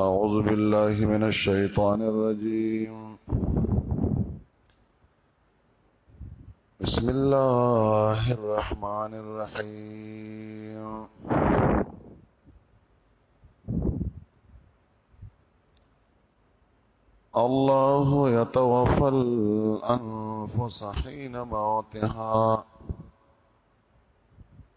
أعوذ بالله من الشيطان الرجيم بسم الله الرحمن الرحيم الله يتوفى الأنفس حين موتها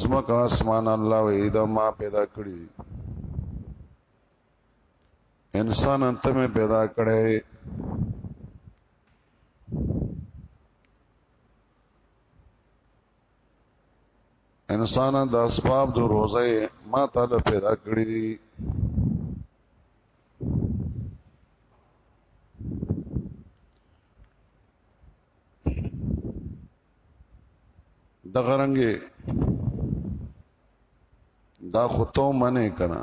زمکه اسمان الله وې دا ما پیدا کړی انسان انت مې پیدا کړی انسان د اسباب د روزه ما تعالی پیدا کړی دي د غرنګي دا خطو منه کنا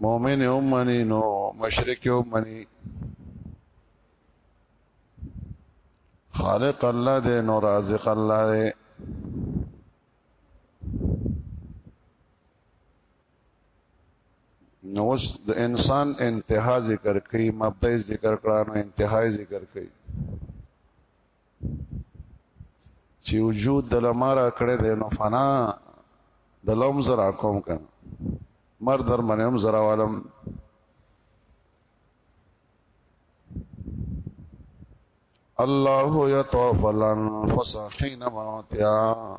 مومن او منی نو مشرک او منی خالق الله دې نو رازق الله دې نو اوس د انسان انتها ذکر کړي مبدأ ذکر کړه نو انتهای ذکر کړي چې وجود د لمارا کړه د نو فنا د لوم زرا کوم کن مر در منم زرا والم الله يتوفى الانفس حين موتها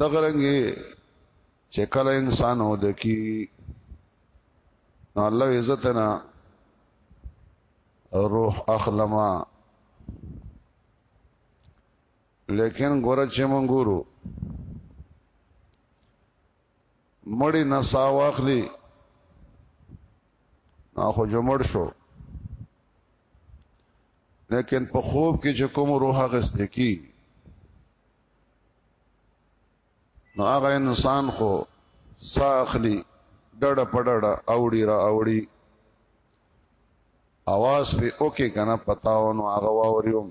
دغه رنګي چې کله انسان هود کی نو الله عزت نه روح اخلما لیکن ګور چې مونږ ګورو مړی نسا واخلی اخو جمړ شو لیکن په خوب کې چې کوم روح غسته کی نو هغه انسان خو ساخلی ډډه پډړه اوړي را اوړي اواز په اوکه کنه پتاو نو هغه واوريوم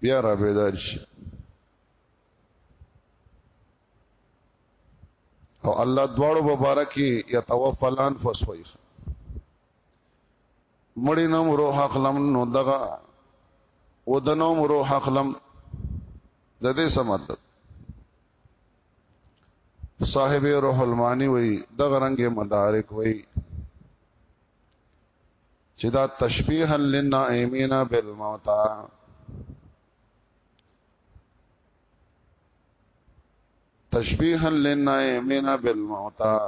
بیا را بيدار شي او الله دواړو مبارکي يتوفلان فسويخ مړی نوم روح اخلم نو دغه و د نوم روح اخلم د دې څه مطلب صاحب روح المانی وی دغه رنگ مدارک وی چې دا تشبیها للنائمین بالموتى تشبیها للنائمین بالموتى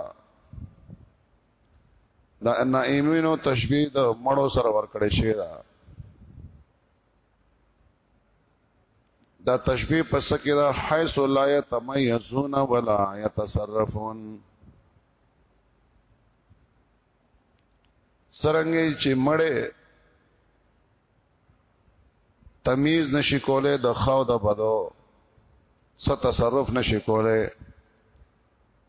دا نائمینو تشبیه د مړو سره ورکړې شوی دا دا تشبیه پس کې دا حیث لا یتمیزون ولا یتصرفون سرنګي چې مړې تمیز نشي کوله د خاو د بدو ست تصرف نشي کوله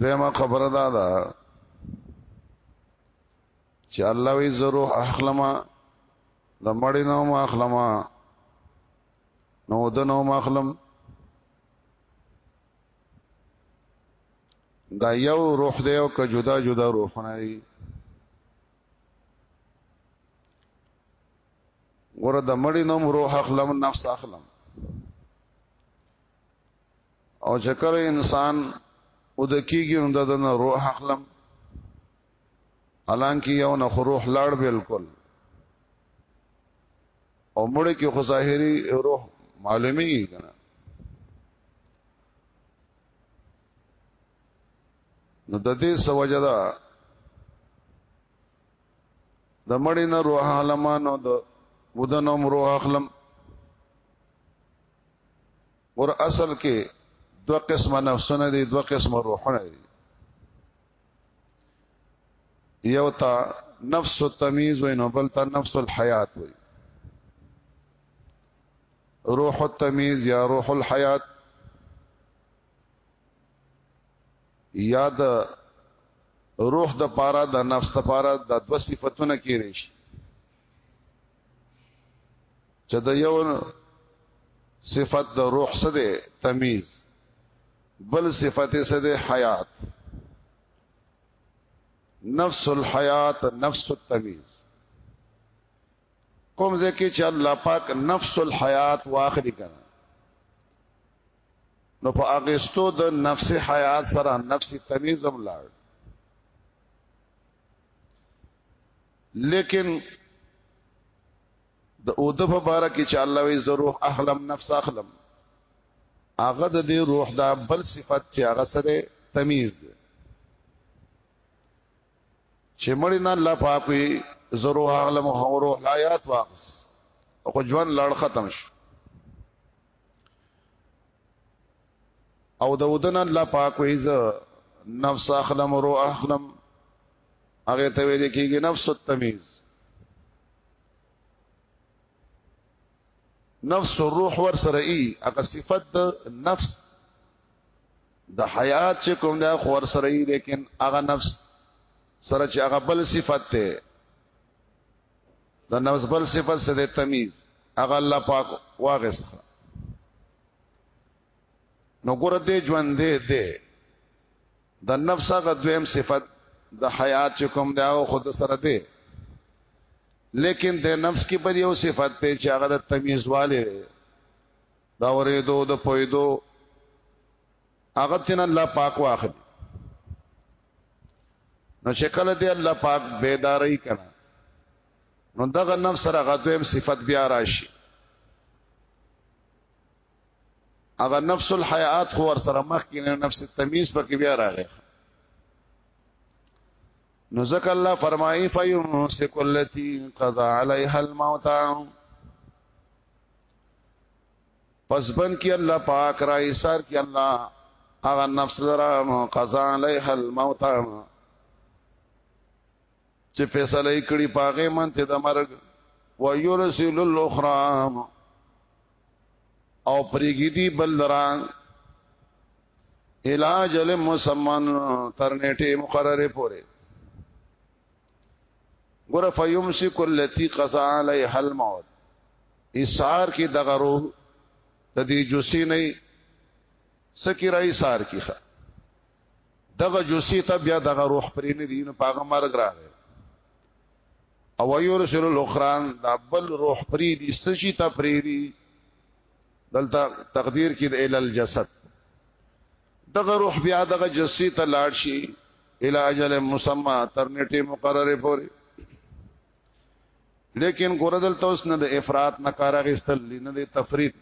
دیمه خبره دا ده چې الله وی زرو اخلمه د مړی نو ما اخلم نو د نو ما اخلم دا یو روح دی او که جدا جدا روحونه دي ګوره د مړی نوم روح اخلم نفس اخلم او چې کله انسان ودکیږي نو د دنه روح اخلم حالانکه یو نه روح لاړ بالکل او مړ کې خو ظاهري روح معلومي کنه نو د دې سوجدا د مړی نه روح علمانو د ودنوم روح اخلم ور اصل کې دو قسم نفسونه دي دو قسم روحونه دي یو تا نفس التمیز وي نو بل تا نفس الحیات وي روح التمیز یا روح الحیات یاد روح د پاره د نفس د پاره د دو صفاتونه کې راشي چې د یو صفت د روح څخه ده تمیز بل صفت څخه ده حیات نفس الحیات نفس التمیز کوم ځکه چې الله پاک نفس الحیات واخلي کنه نو په اغستو د نفس حیات سره نفس تمیز هم لاړ لیکن د اود په باره کې چې الله وی زه روح اخلم نفس اخلم هغه د دې روح دا بل صفت چې هغه سره تمیز دی چې مړی نه الله پاک وی زه روح اخلم او روح لا یات واقص او ژوند لړ ختم شو او دودن الله پاک ویز نفس اخلم رو اخلم هغه ته ویل کېږي نفس التمیز نفس الروح ور سره ای هغه صفت د نفس د حیات چې کوم دا خور سره ای لیکن هغه نفس سره چې هغه بل صفت ته د نفس بل صفت څه ده تمیز هغه الله پاک واغست نو ګور دې ژوند دې دې د نفس هغه دویم صفت د حیات چې کوم دی او خود سره دی لیکن د نفس کې پر یو صفت ته چې هغه د تمیز والے دا ورېدو د پویدو هغه تن الله پاک واخلي نو چې کله دې الله پاک بیداری کړه نو دغه نفس سره غدویم صفت بیا راشي هغه نفس الحیات خو ور سره مخ کې نفس التمیز پکې بیا راغی نو ځکه الله فرمایي فیمسک التی قضا علیها الموت پس بن کی الله پاک را ایثار کی الله هغه نفس لرا قضا علیها الموت چې فیصله کړي پاغه منته د مرګ و یرسل الاخرى او پریګیدی بل درا علاج له مسمن تر نیټه مقرره پوره ګور فیمسک التی قضا علیها الموت ایثار کی دغه روح د دې جوسی نه سکی را ایثار کی خا دغه جوسی ته بیا دغه روح پرې نه دین پاغه مرګ راغی او یورسل الاخران دا بل روح پرې دي سشي ته پرې دي دلته تقدیر کې د ال الجسد دغه روح بیا دغه جسې ته لاړ شي الی اجل مسمى تر نیټه مقرره پورې لیکن ګوردل توس نه د افراط نه کار غستل نه د تفرید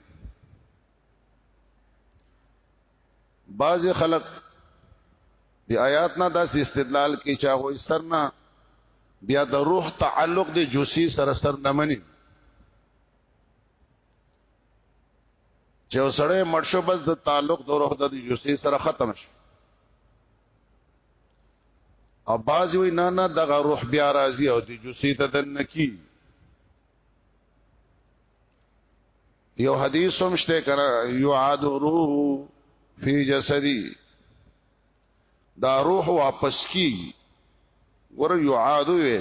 بعض خلق دی آیات نه داس استدلال کی چا وې سرنا بیا د روح تعلق د جوسی سره سر نه منی چې وسړې مرشو بس د تعلق د روح د جوسي سره ختم شو او باز وی نه نه دغه روح بیا راځي او د جوسي ته دن کی یو حدیث هم شته کنه یعاد روح فی جسدی دا روح واپس کی ور یعاد وی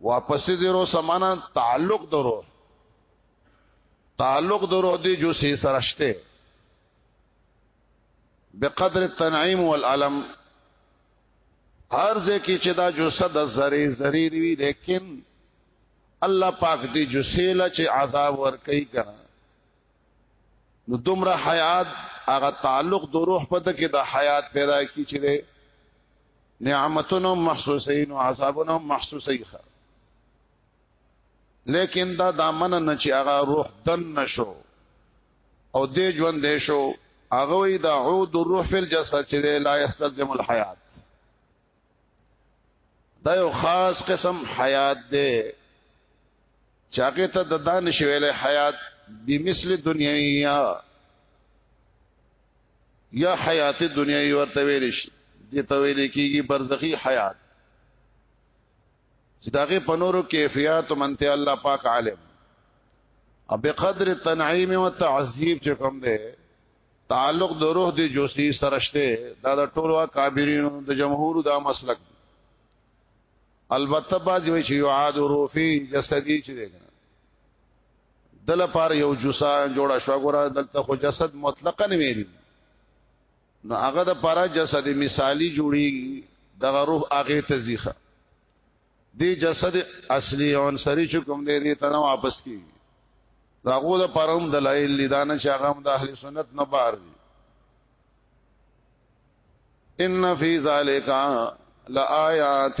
واپس دې روح سمانا تعلق د روح تعلق د روح دې جو سي سرشته بقدر التنعيم والالم ارزه کې چې دا جو صد زری زری دی لیکن الله پاک دې جو سیلا چې عذاب ور کوي کنه نو دومره حیات هغه تعلق د روح په دکې د حیات پیدا کی چې نعمتونو محسوسي نو عذابونو محسوسي خه لیکن دا دامن نه چې هغه روح دن نشو او دې ژوند دې شو هغه وی دا عود الروح فی الجسد چې لا یستلزم الحیات دا یو خاص قسم حیات دی چاکه ته د دان شویل حیات بمثل دنیایا یا حیات دنیا یې ورته ویل شي دې ته ویل کېږي برزخی حیات چې داغه په نورو کیفیت منته الله پاک عالم او بقدر تنعیم او تعذیب چې کوم دی تعلق د روح د جوسی سرشته دا د ټولو کابرینو د جمهور دا مسلک البته باج وی چې یعاد روفی جسدی چې دی دل پر یو جوسا جوړا شو ګره دلته خو جسد مطلقاً ویل نو هغه د پر جسد مثالی جوړیږي دغه روح هغه ته زیخه دی جسد اصلي او انصري چې کوم دی دی ته واپس کی دا غو د پروم دلایل لیدانه چې هغه د اهل سنت نه بار دي ان فی ذالک لآیات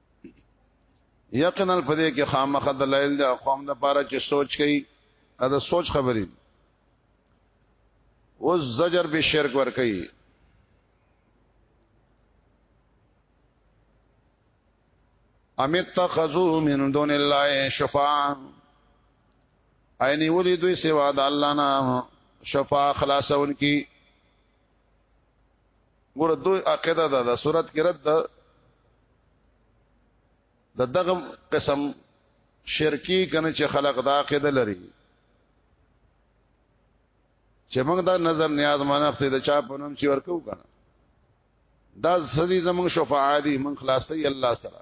یقینا په دې کې خامخ دلایل د قوم د پاره چې سوچ کوي دا سوچ خبرې او زجر به شرک ور کوي امیت تخذو من دون الله شفاعه عینی ولی دوی سوا د الله نه شفاعه خلاصون کی ګوره دوی عقیده ده د صورت کې رد ده د دغه قسم شرکی کنه چې خلق دا عقیده لري چې موږ دا نظر نیاز منافته د چا په نوم چې ورکو کنه دا سدي زمون شفاعتي من خلاصي الله سره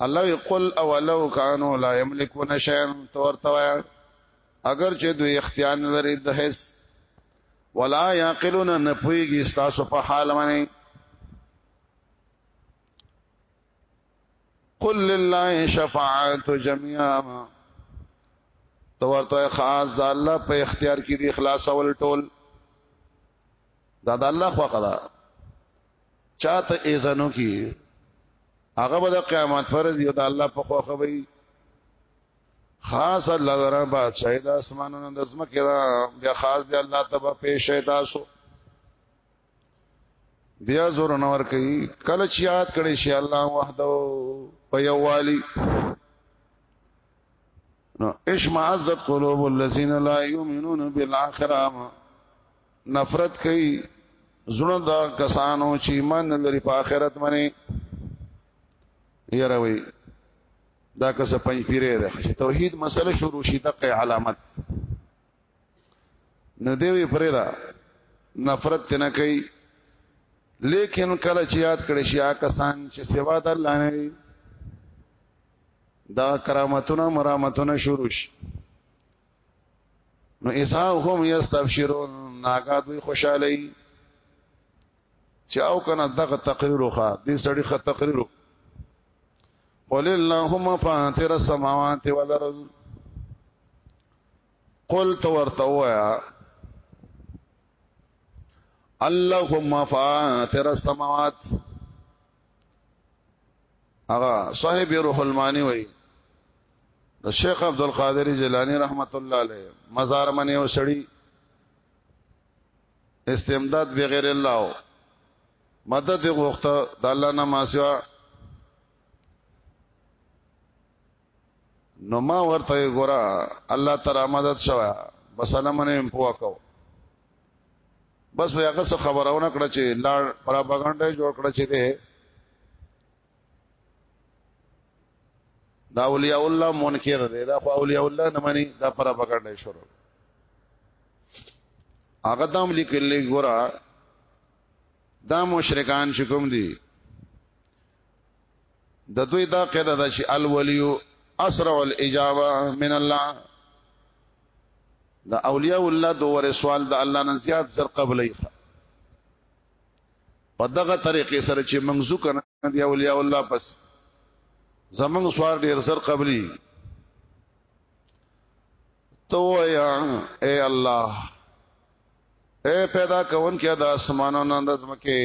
الله یقول اولو کانوا لا یملکون شیئا تورتوا اگر چې دوی اختیار لري د هیڅ ولا يعقلون نه پويږي تاسو په حال باندې قل لله شفاعت جميعا تو ورته خاص د الله په اختیار کې دی اخلاص اول ټول دا د الله خو قضا چاته اذنو کې هغه به د قیامت فرض یو د الله په خو خوي خاص الله درا بادشاہ د اسمانونو د زمکه دا بیا خاص دی الله تبا پیش شي تاسو بیا زور نور کوي کله چې یاد کړي شي الله وحده په یوالي نو اشمعزت قلوب الذين لا يؤمنون بالاخره نفرت کوي زړه دا کسانو چې ایمان لري په آخرت باندې یاره وي دا که څه پنځ پیره ده چې توحید مسله شروع شي دغه علامت نه دی وی فردا نفرت نه کوي لیکن کله چې یاد کړی شي کسان چې سوا د الله نه دا کرامتونه مرامتونه شروع شي نو اذا هم یستبشرون ناګاد وی خوشالي چې او کنه دغه تقریر وکړه دې سړی خه تقریر وکړه قل اللهم فاتر السماوات والارض قل تو ورته وایا اللهم فاتر السماوات اغا صاحب روح المانی وای د شیخ عبد القادر جیلانی رحمت الله علیه مزار منی او سړی استمداد بغیر الله او مدد غوښته د الله نه ما سوا نو ما ورته ګورا الله تعالی مدد شوا بس انا منه پوا کو بس وی هغه څه خبرونه کړ چې لاړ پراپاګاندا جوړ کړ چې ده دا اولیاء الله منکر دی دا خو اولیاء الله نه مانی دا پر پکړنه شروع هغه دام لیکل ګورا دا مشرکان شکم دي د دوی دا قاعده ده چې الولیو اسرع الاجابه من الله دا اولیاء الله دوه سوال د الله نه زیات زر قبلې په دغه طریقې سره چې موږ ذکر نه دی اولیاء الله پس زمنګ سوار ډیر سر قبلی تو یا اے الله اے پیدا کون کیا د اسمانو نن د زمکه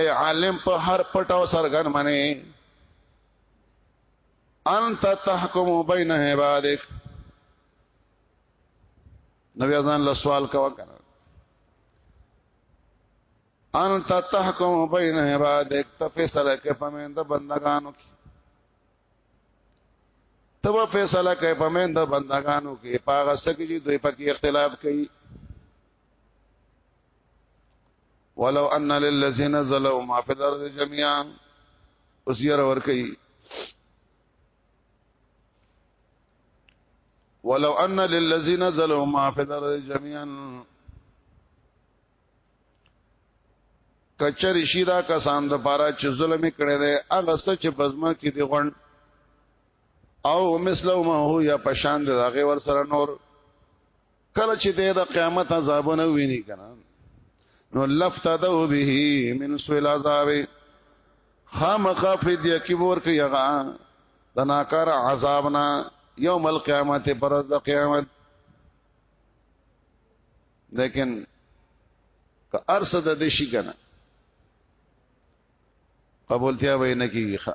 اے عالم په هر پټاو سرګن منی انت تحکم بین عبادک نو بیا ځان له سوال کا وکړه انت تحکم بین عبادک ته فیصله کې پمند بندگانو کې تب فیصله کوي په مند بندگانو کې پاغه سکه چې دوی پکې اختلاف کوي ولو ان للذین ظلموا ما فی الارض جميعا اوس یې ور کوي ولو ان للذین ظلموا ما فی الارض جميعا کچر شیدا کسان د پاره چې ظلم کړي دي هغه سچ بزما کې دی غون او مثلو ما هو یا پشان دی هغه ور سره نور کله چې د قیامت عذابونه ویني کنه نو لفتدو به من سویل عذاب خامخ فدیه کی ور کوي هغه د ناکار عذابنا یوم القیامت پر د قیامت لیکن که ارس د دې شي کنه قبولتیا وینه کیږي ښا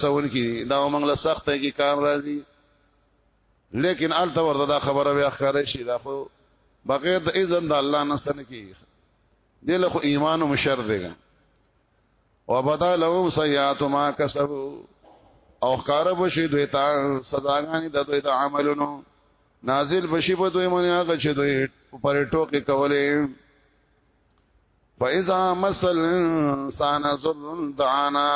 څون کی دا موږ له سخته کې کار راځي لیکن الته ورته دا خبره بیا ښکارې شي دا خو بغیر د اذن د الله نه سن کی دله خو ایمان او مشر دی او بدا لهم سیئات ما کسبوا او خکار بشي دوی تا سزاګانی د دوی د عملونو نازل بشي په دوی باندې هغه چې دوی پر ټوکې کولې فاذا مسل انسان ذل دعانا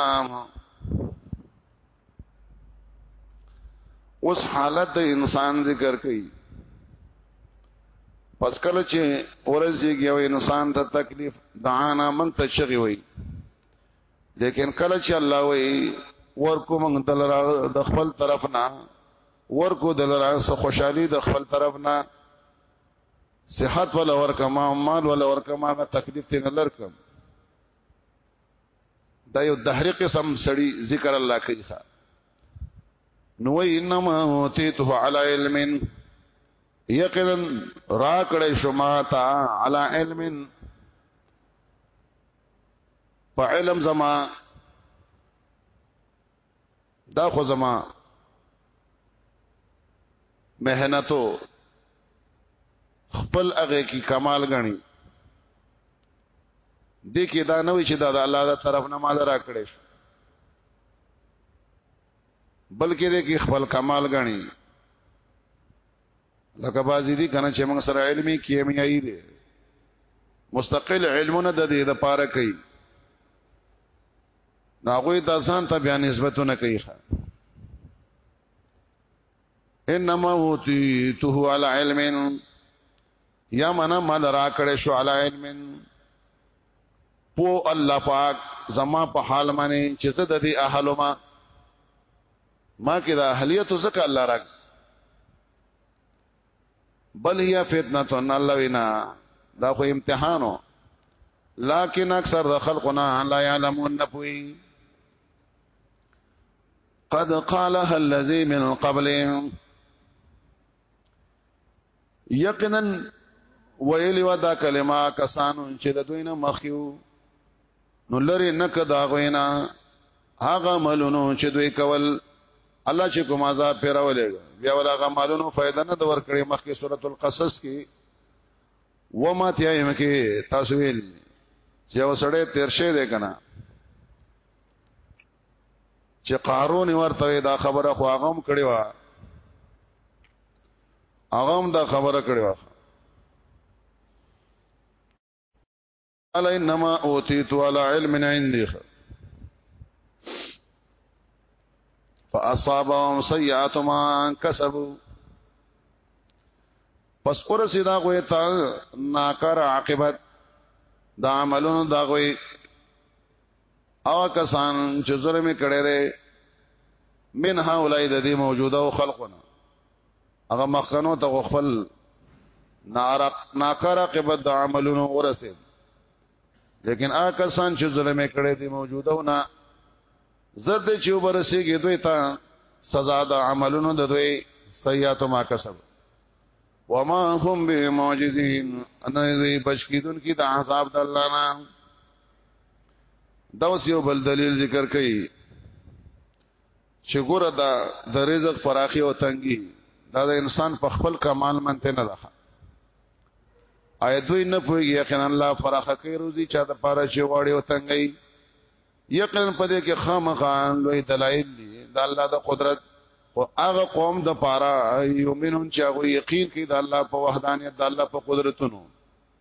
اوس حالت د انسان ذکر کړي پس کله چې ورځيږي او انسان ته تکلیف دعانا من ته شغي وي لیکن کله چې الله وي ورکو موږ دلرا د خپل طرف نه ورکو دلرا سو خوشحالي د خپل طرف نه صحت ولا ورکه ما مال ولا ورکه ما غا تکلیف تین لرکم دا یو دهری قسم سړی ذکر الله کوي ښا نو انما اوتیته علی علم یقینا را کړی شما تا علی علم په علم زما دا خو زما مهنتو خپل هغه کی کمال غني د کې دا نه وي چې دا د الله تعالی طرف نه مال راکړې شو بلکې د کې خپل کمال غني لکه بازی دي کنه چې موږ سره علمي کیمیایي دي مستقل علمونه د دې د پاره کوي ناغوی دا ځان ته بیا نسبتونه کوي انما اوتیته علی علم یا منا مال را کړې شو علی علم پو الله پاک زما په حال باندې چې زه د دې اهلو ما ما کې د اهلیت زکه الله راک بل هي فتنه الله وینا دا خو امتحانو لكن اکثر د خلقنا لا يعلمون نپوي قد قالها الذي من قبل یقینا ویلی و دا کلمه کسانو چې د دوی نه مخیو نو لری نک دا غوینا هغه ملونو چې دوی کول الله چې کوم عذاب پیراولې بیا ولا هغه مالونو فائدہ نه دور کړې مخکې سورۃ القصص کې و ما تیایم کې تاسو ویل چې وسړې تیر شې ده کنه چې قارون ورته دا خبره خو هغه هم کړې و هغه هم دا خبره کړې و قال انما اوتيت على علم عندي فاصابهم سيئات ما كسبوا پس اور سیدا غوی تا ناکار عاقبت دا عملونو دا غوی او کسان چې ظلم کړي دي من هؤلاء د دې موجوده او خلقونه هغه مخکنو ته خپل نارق ناکاره قبد عملونو ورسید لیکن آ کسان چې ظلم کړي دي موجوده ونه زرد چې ورسیږي دوی ته سزا د عملونو د دوی سیئات ما کسب وما هم بمعجزين ان دوی بشکیدون کی د عذاب د الله نه دا اوس یو بل دلیل ذکر کړي چې ګوره دا د رزق فراخي او تنګي دا د انسان په خپل کمال منته نه ده آیا دوی نه پوهیږي یقینا الله فراخه کوي روزي چا د پاره چې واړي او تنګي یقینا په دې کې خامخان لوی دلایل دي د الله د قدرت او هغه قوم د پاره یومنون چې هغه یقین کوي د الله په وحدانیت د الله په قدرتونو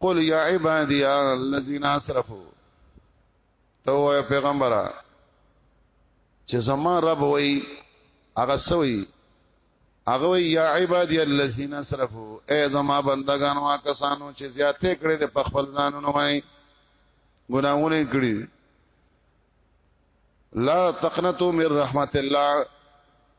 قل یا عبادی الذین اسرفوا تو پیغمبره چې زما رب وای هغه سوی هغه وای یا عبادی الذین اسرفوا ای زما بندگان وا کسانو چې زیاته کړې د خپل ځانونو وای ګناونه کړې لا تقنتو من رحمت الله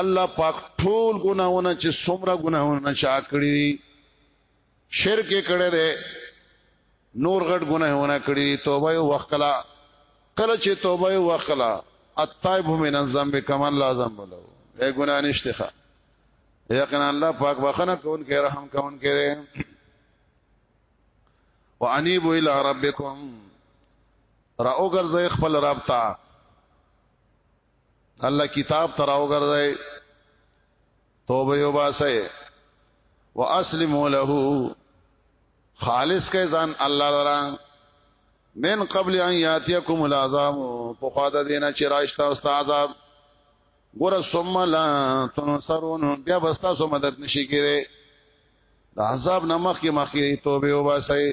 الله پاک ټول ګناونه چې څومره ګناونه چا کړی شرک کړي دي نور غټ ګناونه کړی توبه یو وکلا کله چې توبه یو وکلا التائب من الذنب کما لا ذنب له اے ګنا نشته ښه یقینا الله پاک بخنه کون کې رحم کون کې وانیبو الی ربکم راو ګرځي خپل رب ته الله کتاب تراو ګرځي توبه یو باسه واسلم له خالص کې ځان الله لرا من قبل ان یاتیکم العذاب په خوا د دینه چې راځتا او عذاب ګور ثم لا تنصرون بیا بستا سو مدد نشي کېږي د عذاب نمخ کې مخې توبه او باسي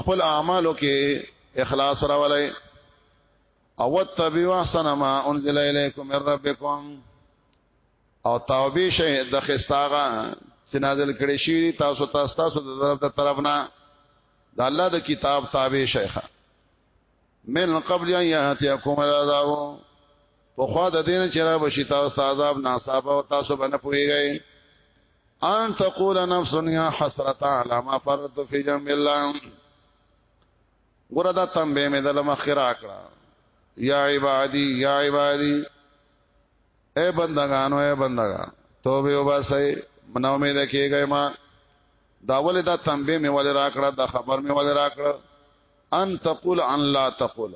خپل اعمالو کې اخلاص راولای او تبیو احسن ما انزل الیکم من ربکم او توبې شي د خستاغه چې نازل کړي شي تاسو تاسو تاسو د طرف د طرف نه د الله د کتاب تابع شيخه من قبل ان ياتيكم العذاب په خوا د دین چې را بشي تاسو عذاب ناصاب او تاسو باندې پويږئ ان تقول نفس يا حسرتا على ما فرط في جنب الله ګوره دا تنبه مې دل مخرا کړه یا عبادی یا عبادی اے بندگانو اے بندگان توبه وباسئ منو مې د کېږي ما دا ولې دا تنبه مې ولې را کړه دا خبر مې ولې را کړه ان تقول ان لا تقول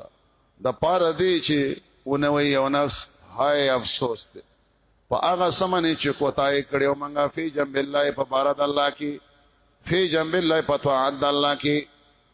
د پاره دی چې ونوي یو نفس هاي افسوس دی په هغه سمنه چې کوتای کړو منګه فی جنب الله په بار د الله کې فی جنب الله په طاعت د الله کې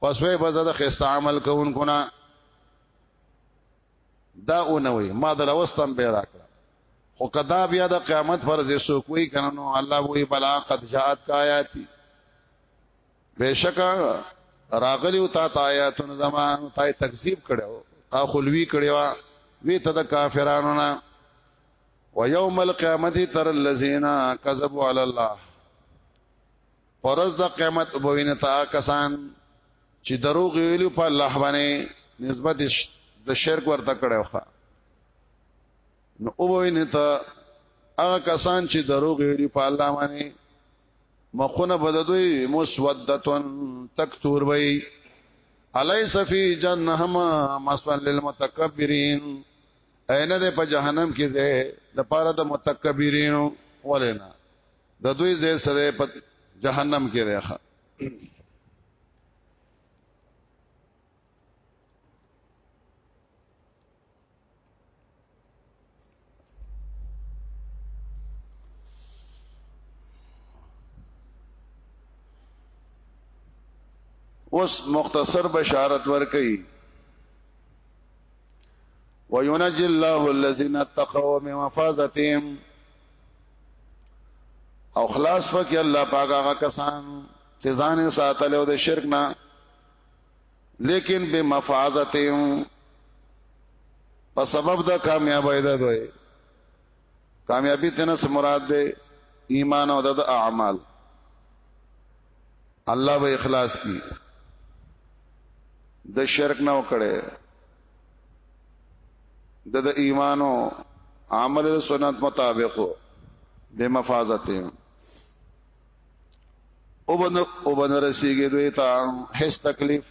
پس وې بزد خسته عمل کوونکو نه دا اونوي ما د لوستم به راکړه خو کدا بیا د قیامت فرض سو کوئی کنه نو الله وی بلا قد جاءت آیاتی بشک راغلی او تا آیاتونه زما تا تکذیب کړو تا خلوی کړو وی ته د کافرانو نه ويوم القيامه تر الذين كذبوا على الله پرز د قیامت وبوینه تا کسان چې دروغ ویلو په الله باندې نسبت د شرک ورته کړو ښا نو وبوینه تا هغه کسان چې دروغ ویلو په الله باندې مخونه بددوی مسودتن تکتور وی الیس فی جهنم مسوا للمتکبرین اینه ده په جهنم کې ده د پاره د متکبرینو ولنا د دوی ځای سره په جهنم کې دی ښا اوس مختصر بشارت ورکړي وينجي الله الذين اتقوا من مفازتهم او خلاص پکې الله پاک هغه کسان چې ځان ساتل او د شرک نه لیکن به مفازتهم په سبب د کامیابی ده دوی کامیابی تنه سم مراد ده ایمان او د اعمال الله به اخلاص کی د شرک نه وکړي د د ایمانو عمل سنت مطابقو به مفازته او بن او بن رسیږي دوی ته هیڅ تکلیف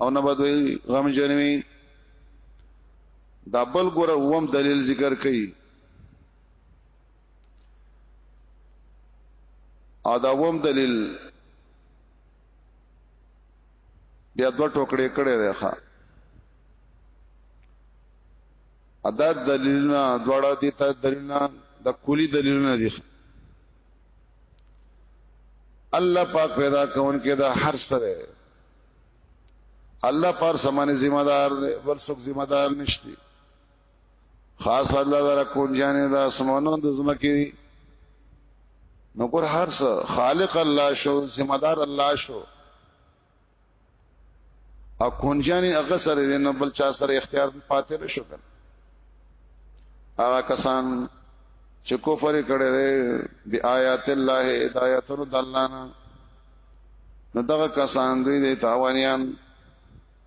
او نه بدوي غم جنوي دا بل ګره ووم دلیل ذکر کړي او دا ووم دلیل بیا دوه ټوکړې کړې ده ښا ادا دلیلنا دوړه دي ته دلیلنا د کلی دلیلنا دي الله پاک پیدا کون کې دا هر سره الله پر سمانه ذمہ دار دی بل څوک ذمہ دار نشتی خاص الله در کونجانه د اسمانونو د زمکه نو ګور هر څه خالق الله شو ذمہ دار الله شو او کونجانی هغه سره دې نه بل چا سره اختیار پاتې نشو کړ هغه کسان چې کفر کړي دي بی آیات الله هدایت رد الله نه دغه کسان دوی دې تاوانیان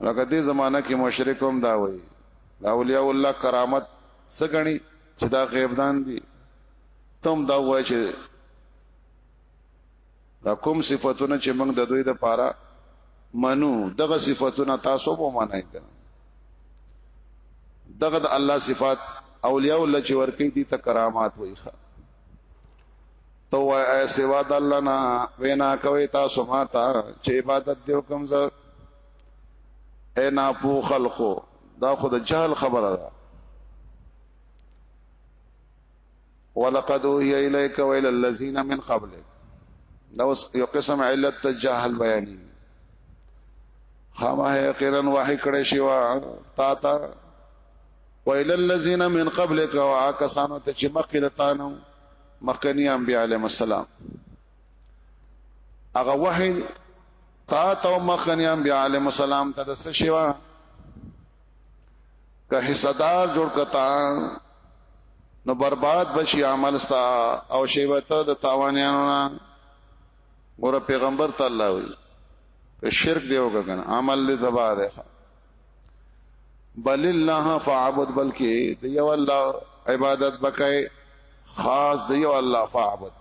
لکه دې زمانہ کې مشرک هم دا وایي دا اولیاء الله کرامت سګنی چې دا غیب دان دي تم دا وایي چې دا کوم صفاتونه چې موږ د دوی د پاره منو دغه صفاتونه تاسو به منای کړئ دغه د الله صفات اولیاء الله چې ورکی دي ته کرامات وایي تو وای سوا د الله نه وینا کوي تاسو ماته چې عبادت دیو کوم زه اے نا پو خلقو دا خود جهل خبره ده ولقد اوحي اليك والى الذين من قبلك دا اوس یو قسم علت ته جهل بیانې خامه یقینا وحی کړه شی وا تا تا ویل الذین من قبلک واکسانو ته چې مخکې د تانو مخکنی انبیاء علیهم السلام هغه وحی تا ته مخکنی انبیاء علیهم السلام ته د څه شوا که حصدار جوړ کتا نو برباد بشي عمل ستا او شیبته د تاوانیانو نه ګور پیغمبر تعالی وی شرک دیو کنه عمل دې تباہ ده بل الله فعبد بلکې د یو الله عبادت وکای خاص د یو الله فعبد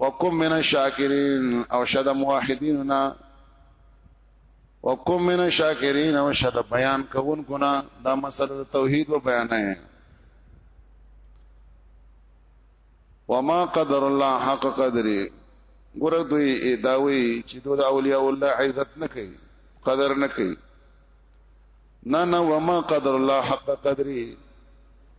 وکم من الشاکرین او شد موحدیننا وکم من الشاکرین او شد بیان کوون کنا دا مسله توحید و بیان ہے وما قدر الله حق قدره ګره دوی اداوي چې دوی د اولیاء الله عزت نه کوي قدر نه کوي نه نه وما قدر الله حق قدره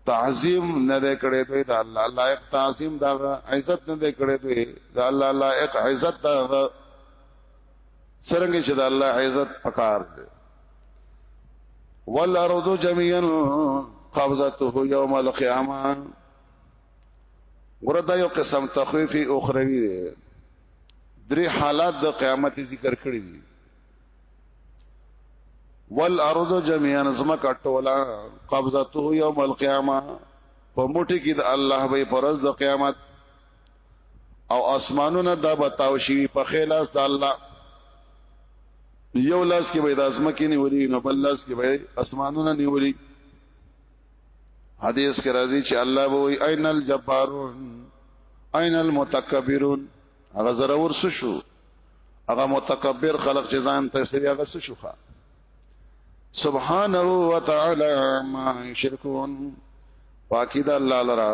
تعظیم نه ده کړې دوی د الله لایق تعظیم دا عزت نه ده کړې دوی د الله لایق عزت دا سرنګ چې د الله عزت پکار دی والارض جميعا قبضته يوم القيامه ګوره دا یو قسم تخویف اخروی دی درې حالات د قیامت ذکر کړی دي والارض جميعا زمکا ټولا قبضته يوم القيامه په موټي کې د الله به پرز د قیامت او اسمانونه دا بتاو شي په خلاص د الله یو لاس کې به د ازمکه نیولې نو بل لاس کې به اسمانونه نیولې حدیث کې راځي چې الله به وي اين الجبارون اين المتکبرون هغه ضرور څه شو هغه متکبر خلق چې ځان ته سي هغه څه شوخه سبحانه و تعالی ما شرکون پاکی دا الله لرا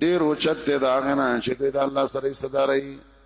ډیر اوچت ته دا غنا چې دا الله سره صدارای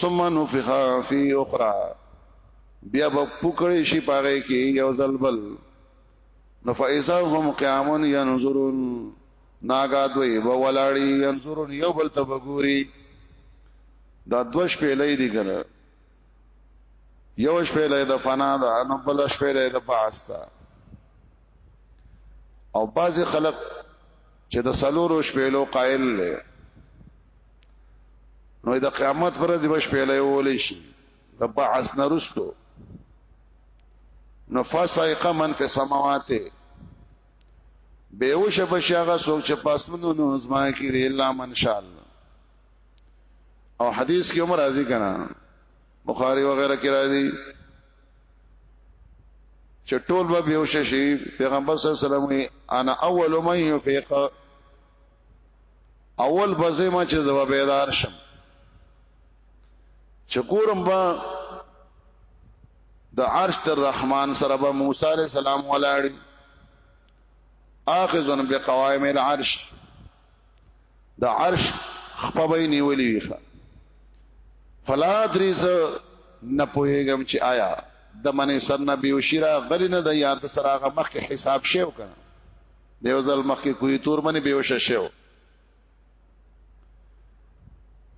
ثم نفخ فی اخرى بیا به پکړې شي پاره کې یو زلبل نو فایزا هم قیامون ينظرون ناګا دوی به ولاړی ينظرون یو بل ته وګوري دا دوش په لې دي کنه یو شپه لې د فنا دا نو بل شپه لې د پاستا او بعضی خلق چې د سلورو شپېلو قائل لري نو د قیامت پر ورځ بش پیلې ولې شي د بعث نرستو نو فسائق من فی السماوات به وش بشاغه سوچ چې پاسمنو نو زما کې دی الا من شاء الله او حدیث کې عمر راضی کنا بخاری وغیرہ کې راضی چې ټول به به وش شي پیغمبر صلی الله علیه وسلم انا اول من یفیق اول بځه ما چې زما بیدار شم چکورم با د عرش تر رحمان سره به موسی علی السلام ولاړ اخذن بقوائم العرش د عرش خپبې نیولې ویخه فلا دریز نه پوهېږم چې آیا د منې سر نبی وشیرا غلی نه د یاد سره هغه مخکې حساب شی وکړه دیو ځل مخکې کوی تور باندې بیوشه شو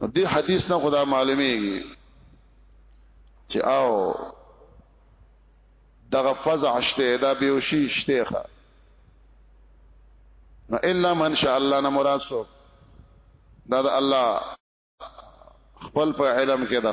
دې حدیث نه خدا معلومیږي چې او دغه فزع شته دا بیوشي شته ښه نو الا من شاء الله نه مراد سو دا د الله خپل په علم کې ده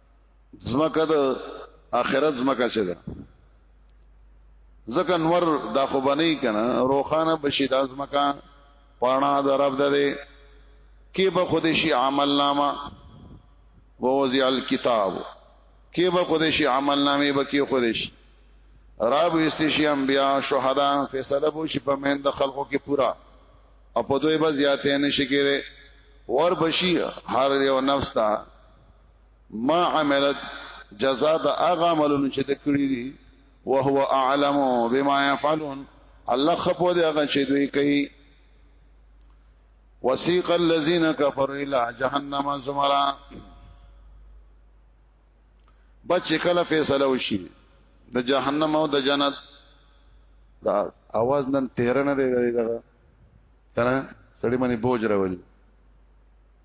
زمکه د اخرت زمکه شه ده زکه نور دا خو بنئ کنه روخانه بشي د زمکه پانا د رب ده ده کې به خود شي عمل نامه ووزي الكتاب کې به خود شي عمل نامه به کې خود شي رب استشی انبیاء شهدا فیصله بو شي په مند خلقو کې پورا او په دوی به زیاتې نشي کېره ور بشي هر یو نفس ته ما عملت جزاء د هغه عملونو چې د کړی دي وهو اعلم بما يفعلون الله خپو دی هغه چې دوی کوي وسيق الذين كفروا الى جهنم زمرا بچ کله فیصله وشي د جهنم او د جنت دا اواز نن تیر نه دی دا کنه سړی باندې بوج راولي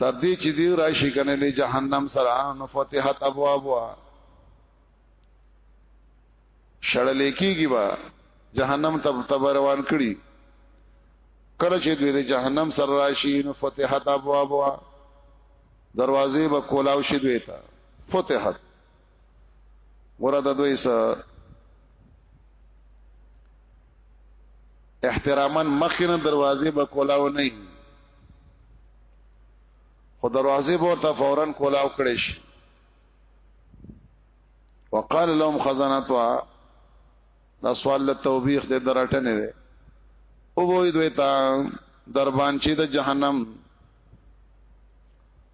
تر دې چې دی راشي کنه د جهنم سره نو فتحت ابواب وا شړل کېږي با جهنم ته تبر روان کړي کله چې دوی د جهنم سره راشي نو فتحت ابواب وا دروازې به کولاو شي دوی ته فتحت ګوره د دوی سره احتراما مخینه دروازې به کولاو نه خو دروازې به ورته فورا کولاو کړې شي وقال لهم خزانتها دا سوال له توبېخ دې درټنې ده او وې دوی ته دربان چې د جهنم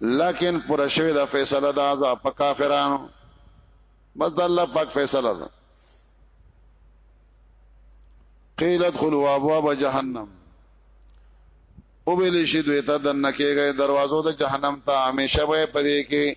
لکن پر شوی دا فیصله دا ځا په کافرانو بس د الله پاک فیصله ده قیل ادخلوا ابواب جهنم او ویل شي دوی ته دنه کېږي دروازو د جهنم ته همیشه به پدې کې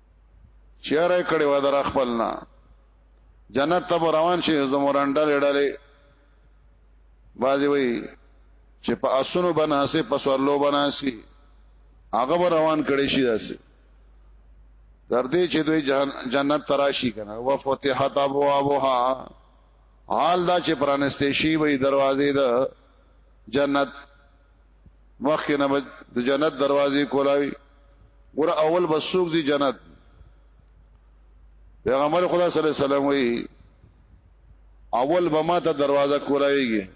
چیرې کړي و در خپلنا جنت ته روان شي زمورانډه لړلې بازی وای چې په اسونو بناسي په سورلو بناسي هغه روان کړي شي داسې تر دې چې دوی جنت تراشي کنه وفتحت ابوابها حال دا چې پرانستې شي وي دروازې د جنت مخکې نه به د جنت دروازې کولاوي ګوره اول به څوک دي جنت پیغمبر خدا صلی الله علیه وسلم وی اول به ما ته دروازه کولاويږي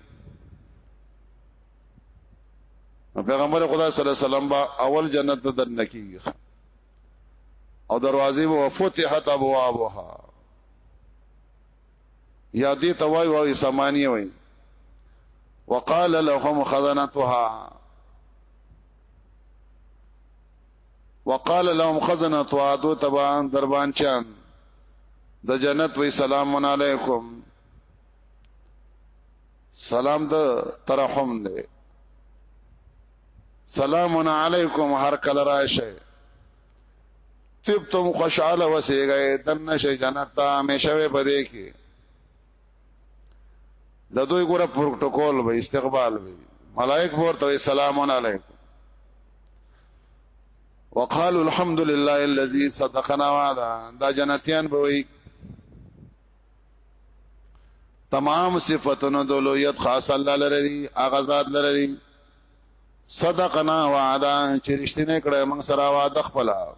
پیغمبر خدا صلی الله علیه وسلم با اول جنت ته دن کیږي او دروازې وفتحت ابوابها یا دې توای وای سمانی وای وقال لهم خزنتها وقال لهم خزنتها دو تبان دربان چان د جنت وی سلام علیکم سلام د ترحم دی سلام علیکم هر کله راشه تب تم خوشاله وسیږئ دنه شي جنت ته همیشه په دې کې د دوی ګوره پروتوکول به استقبال وي ملائک ورته سلام علیکم وقالوا الحمد لله الذي صدقنا وعده دا جنتیان به وي تمام صفاتونو د لویت خاص الله لري اغزاد لري صدقنا وعدا چې رښتینه کړه موږ سره وعده خپل او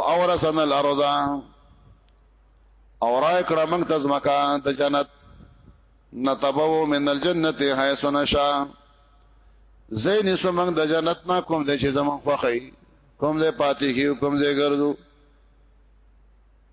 اورثنا الارض اور کړه موږ ته ځمکه د جنت نتبو من الجنت حيث نشا زین سو موږ د جنت نه کوم د چې زمون خوخی کوم دې پاتې کیو کوم دې ګرځو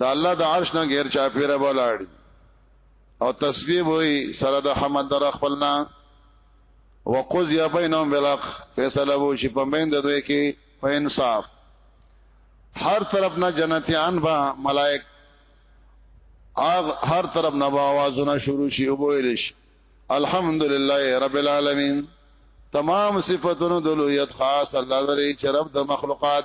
دا الله د عرش نه غیر چا پیره بولاړي او تسبیح وي سره د حمد در خپلنا وقض یا بینهم بالحق فیصله وو شي په مین د دوی کې په انصاف هر طرف نه جنتیان با ملائک اغ هر طرف نه आवाजونه شروع شي او ویل شي الحمدلله رب العالمین تمام صفاتونو د لویت خاص الله درې چې رب د مخلوقات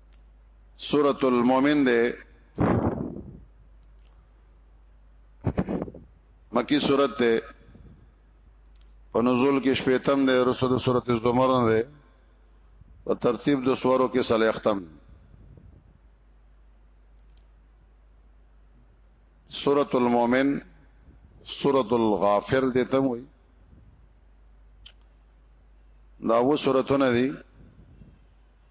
سورۃ المؤمن ده مکی سورۃ ده په نزول کې شپږم ده رسول سورۃ الزمر ده په ترتیب د سورو کې صلیختم سورۃ المؤمن سورۃ الغافر دې تم وي دا و سورتونه دي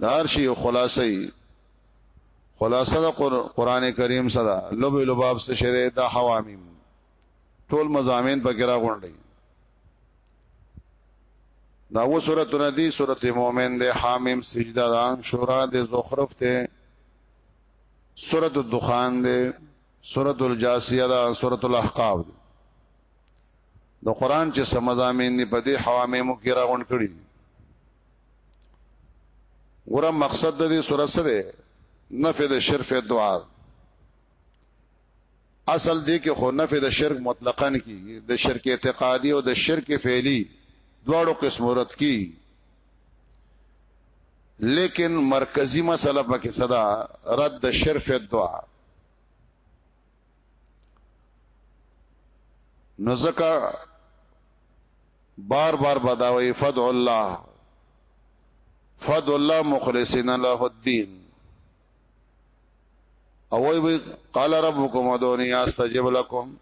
دار شي خلاصي خلاصه د قران کریم سره لوب لباب څه شری د حوامیم ټول مزامین پکې را غونډي دا و سورۃ الندی سورۃ مومن د حامیم سجده دان شورا د زخرف ته سورۃ الدخان د سورۃ الجاسیه دا سورۃ الاحقاف دی د قران چې سمزامین دی په دې حوامیم کې را غونډ کړي ګوره مقصد د دې سورې سره نفي د شرف دعا اصل دې کې خو نفي د شرک مطلقاً کی د شرک اعتقادي او د شرک فعلی دواړو قسم رد کی لیکن مرکزی مسله پکې صدا رد د شرف دعا نو زکا بار بار بداوی فدع الله فدع الله مخلصین له الدین او وی قال ربکم ادونی استجب لكم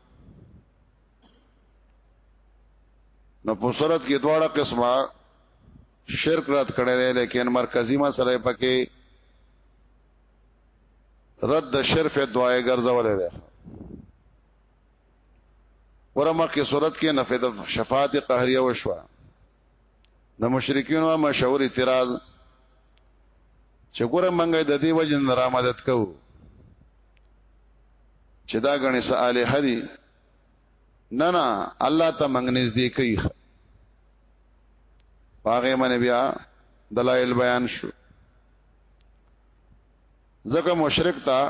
نو په صورت کې دواړه قسمه شرک رات کړي دي لیکن مرکزی مسله پکې رد د شرف دعای ګرځولې ده ورمه کې صورت کې نفد شفاعت قهریه وشوه د مشرکین او مشهور اعتراض چې ګوره منګه د دې وجه نه را مدد کوو چې دا غني ساله هري نه نه الله ته منګ نږدې کوي هغه من بیا دلایل بیان شو ځکه مشرک تا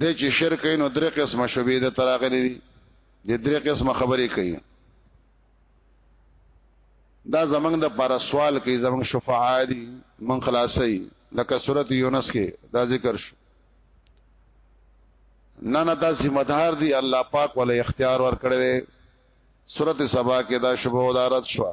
د چې شرک نو درې قسمه شوبې د تراغلي دي د درې قسمه خبرې کوي دا زمنګ د پر سوال کوي زمنګ شفاعه دي من خلاصي لکه سورته یونس کې دا ذکر شو نه نه دا ذمہ دار دي الله پاک ولې اختیار ورکړي سورته سبا کې دا شبه ودارت شوه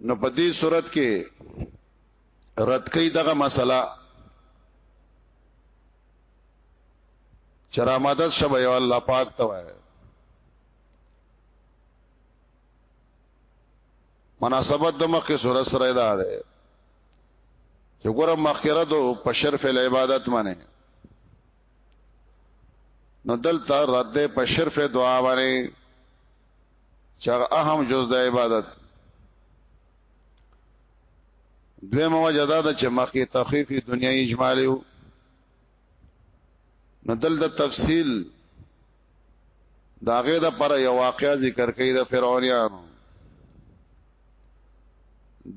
نو په دې صورت کې رد کوي دغه مسله چرا مدد شبه یو الله پاک ته وای مناسبت د مخکې سره سره ده چې ګوره مخکره دو په شرف العبادت باندې نو دلته رد په شرف دعا باندې چر اهم جز د عبادت دوی موجدا د چې مخکې تخفیف دنیا اجمالی وو نو دل د تفصیل داغه د پر یو واقعا ذکر کوي د فرعونانو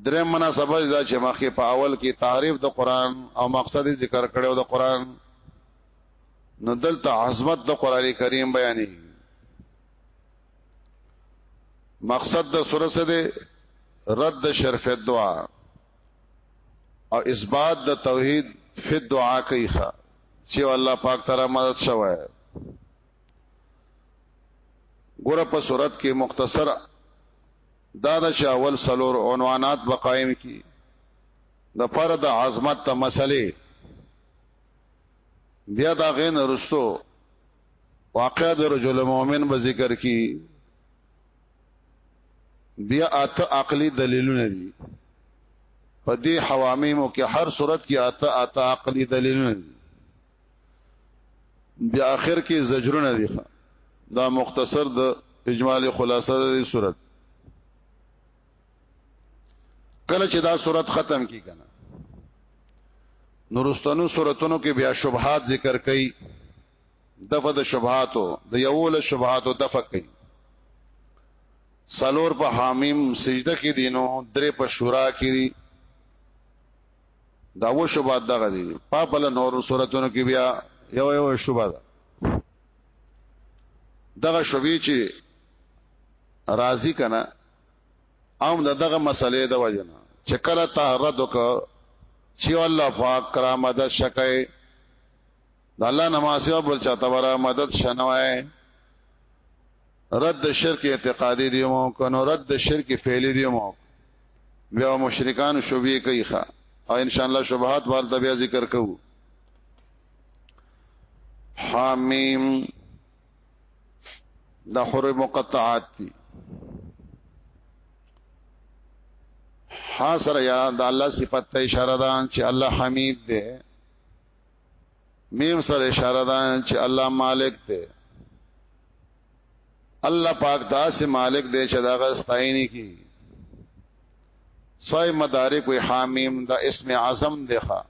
درې مناسبه دا چې مخکې په اول کې تعریف د قران او مقصد ذکر کړو د قران نو دلته عظمت د قران کریم بیانې مقصد د سوره څه دی رد شرف الدعاء او اثبات د توحید فی الدعاء کوي چې الله پاک تعالی مدد شوه ګوره په صورت کې مختصر دا د چاول سلور عنوانات بقائم کی د پر د عظمت ته مسلې بیا دا غین رستو واقعا د رجل مؤمن به ذکر کی بیا اته عقلی دلیلونه دي په دې حوامیمو کې هر صورت کې اته اته عقلی دلیلونه دي بیا اخر کې زجرونه دي دا مختصر د اجمالی خلاصه د صورت کله چې دا صورت ختم کی کنه نورستانو صورتونو کې بیا شبهات ذکر کړي دغه د شبهاتو د یوول شبهاتو دفق کړي سلور په حامیم سجده کې دینو درې په شورا کې دي دا و شوبات دغه دي په بل نور صورتونو کې بیا یو یو شوبه ده دغه شوبې چې راضی کنا هم دغه مسلې د وجنه چې کله ته رد وک چې الله پاک کرا مدد شکه د الله نماز یو بل چاته ورا مدد شنوای رد شرک اعتقادي دی مو کنو رد شرک فعلی دی مو بیا مشرکان شوبې کوي ښا او ان شاء الله شبهات والته بیا ذکر کوو حامیم دا حر مقطعات دي حاصل یا د الله صفت ته اشاره ده چې الله حمید دی میم سره اشاره ده چې الله مالک دی الله پاک داسې مالک دی چې دا غستاینی کی صای مدارک و حامیم دا اسم اعظم دی ښا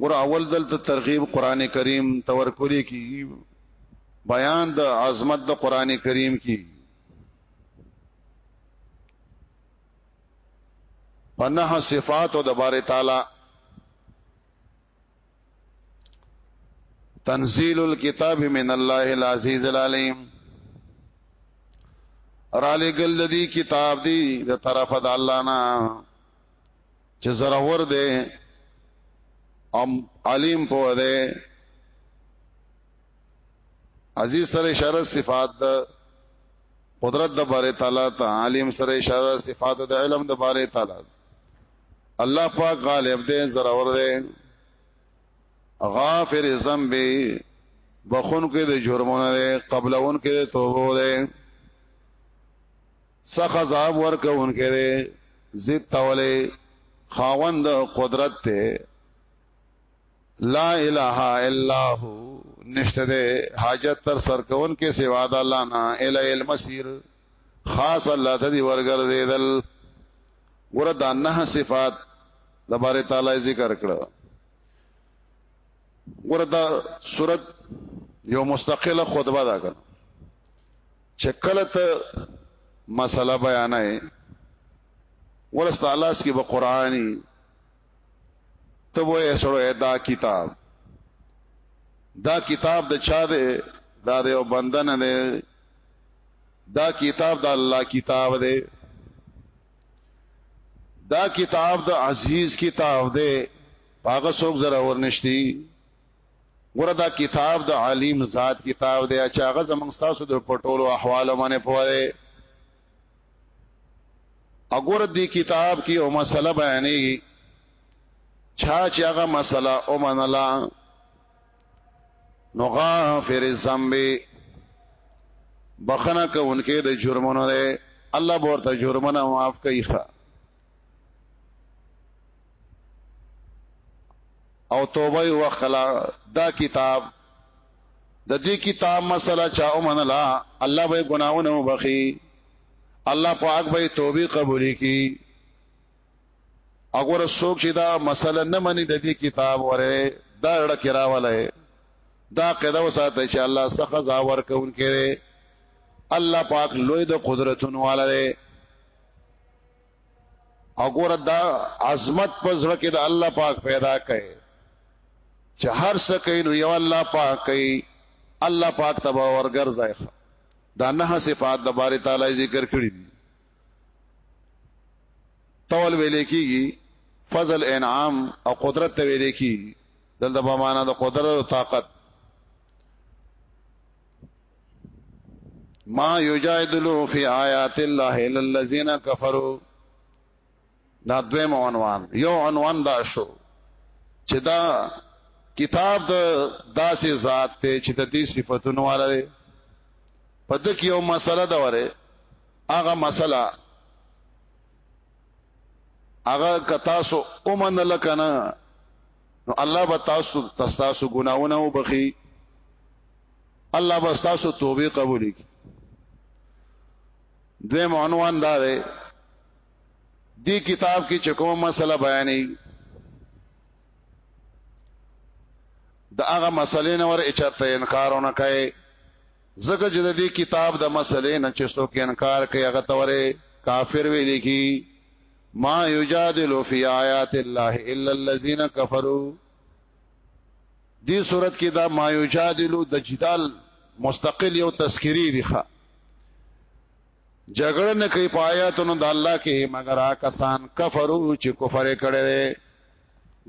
ګور اول دل ته ترغیب قران کریم تور کولی کی بیان د عظمت د قران کریم کی پنه صفات او د بار تعالی تنزيل الكتاب من الله العزيز العليم را لګل دی کتاب دی د طرف د الله نه چې زراور دی ام علیم په دی عزیز سره اشاره صفات د قدرت د باره تعالی ته عالم سره اشاره صفات د علم د باره تعالی الله پاک غالب دی زراور دی غافر ذنب بخون کې د جرمونه دی قبلون کې د توبه دی څخه عذاب ورکوونکی دی زید توله خاوند قدرت ته لا اله الا هو نشته ده حاجت تر سر کون کې سوا د الله نه ال المسیر خاص الله ته دی ورګرځیدل ګور دا نه صفات د باره تعالی ذکر کړو ګور دا صورت یو مستقله خطبه ده کړه چې کله ته مسله بیانای ولست الله اس کې به قرآني ته وې سره دا کتاب دا کتاب د چا دی دا د یو بندنه دی دا کتاب د الله کتاب دی دا کتاب د عزیز کتاب دی هغه څوک زره ورنشتي ګوره دا کتاب د علیم ذات کتاب دی چې هغه زمنګ تاسو د پټولو احوال باندې پوهه اګور دې کتاب کې او مسله بیانې چا چې هغه مسله او منلا نو غافر الذنب بخنه کوونکې د جرمونو ده الله ورته جرمونه معاف کوي ښا او توبه وکړه دا کتاب د دې کتاب مسله چا ومنلا الله به ګناونه وبخي الله پاک به توبه قبول کړي اگر څوک چې دا مسله نه مني د دې کتاب وره دا اړه کراواله دا قاعده وساته چې الله سخت زاور کون کړي الله پاک لوی د قدرتونو والے وګوره دا عظمت په زړه کې د الله پاک پیدا کړي چې هر څه کوي نو یو الله پاک کوي الله پاک تبا ورګر ځای دا نه صفات د باري تعالی ذکر کړی تول ویلې کیږي فضل انعام او قدرت ته ویلې کیږي دلته په معنا د قدرت او طاقت ما یجادلو فی آیات الله الا الذین کفروا دا دویم عنوان یو عنوان دا شو چې دا کتاب د داسې ذات ته چې د دې صفاتونو والا دی په دې کې یو مسله دا وره هغه مسله هغه کتا سو اومن لکنه نو الله به تاسو تاسو ګناونه وبخي الله به تاسو توبه قبول کړي دویم عنوان دا دی دی کتاب کې چې کومه مسله بیانې دا هغه مسلې نه ور اچته انکارونه کوي زکه چې د دې کتاب د مسلې نه چې څوک انکار کوي هغه توره کافر وی لیکي ما یجادل فی آیات الله الا الذین کفروا دې صورت کې دا ما یجادلو د جدال مستقل یو تذکری دی ښا جګړه نه کوي پایاتونو د الله کې مگر آکسان کفرو چې کفر کړي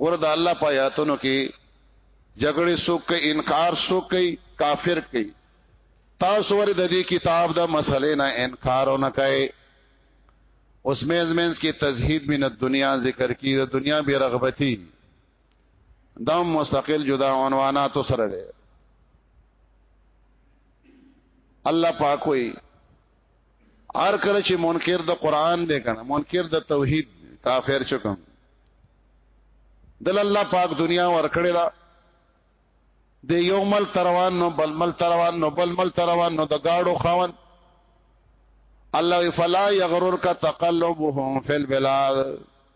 ګور د الله پایاتونو کې جګړه سوک انکار سوک کافر کوي تاسو ور د دې کتاب د مسلې نه انکار نه کوي اوس مېز مېز کې تزهید من الدنیا ذکر کی د دنیا بے رغبتی دا مستقل جدا عنوانات سره دی الله پاک وي ار کله چې منکر د قران دی کنه منکر د توحید کافر چکم دل الله پاک دنیا ورکړی دا د یو مل تروان نو بل مل تروان نو بل مل تروان نو د گاډو خاون الله فلا یغررک تقلبهم فی البلاد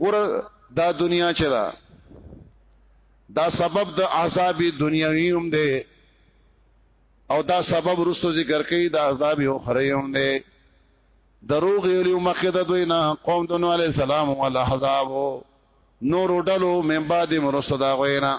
ګور دا دنیا چې دا دا سبب د عذاب دنیوي هم دی او دا سبب رستو ذکر کوي دا عذاب یو خره هم دی دروغ یو مخه د دوی نه قوم د نو علی السلام او الاحزاب نور ډلو من بعد مرصدا غوینا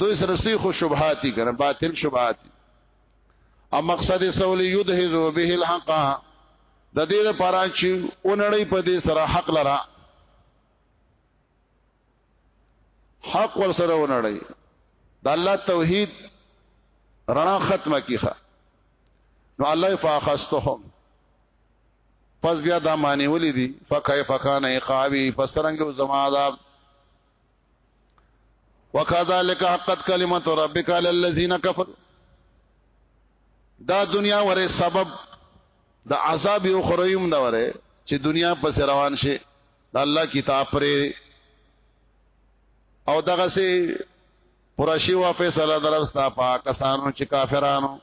دوی سره سی خو شبهاتی کنه باطل شبهاتی او مقصد سول یدهزو به الحق د دې لپاره چې اونړی په دې سره حق لرا حق ور سره اونړی د الله توحید رڼا ختمه کیخه نو الله فاخستهم پس بیا دا معنی ولې دي فکیف کان عقابی پسرنګ زما عذاب وکذالک حقت کلمت ربک علی الذین کفر دا دنیا وره سبب د عذاب یو خرویم دا وره چې دنیا پس روان شي د الله کتاب پرې او دغه سي پرشي وا فیصله درستا پاک کسانو چې کافرانو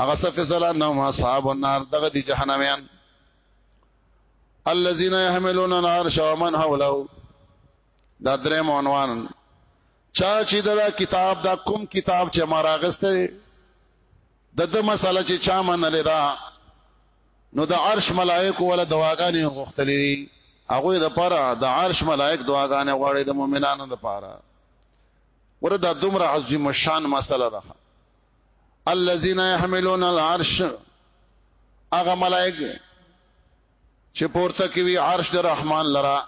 هغه څه فیصله نو ما صاحب النار دغه دي جهنميان الذين يحملون العرش ومن حوله دا دریم عنوان چا چې دا کتاب دا کوم کتاب چې ما راغسته د د مسله چې چا منلې دا نو د عرش ملائک ولا دواګانې غوښتلې هغه د پاره د عرش ملائک دواګانې غواړي د مؤمنانو د پاره وردا دومره عظیم شان مسله ده الذين يحملون العرش هغه ملائک چې پورته کوي عرش د رحمان لرا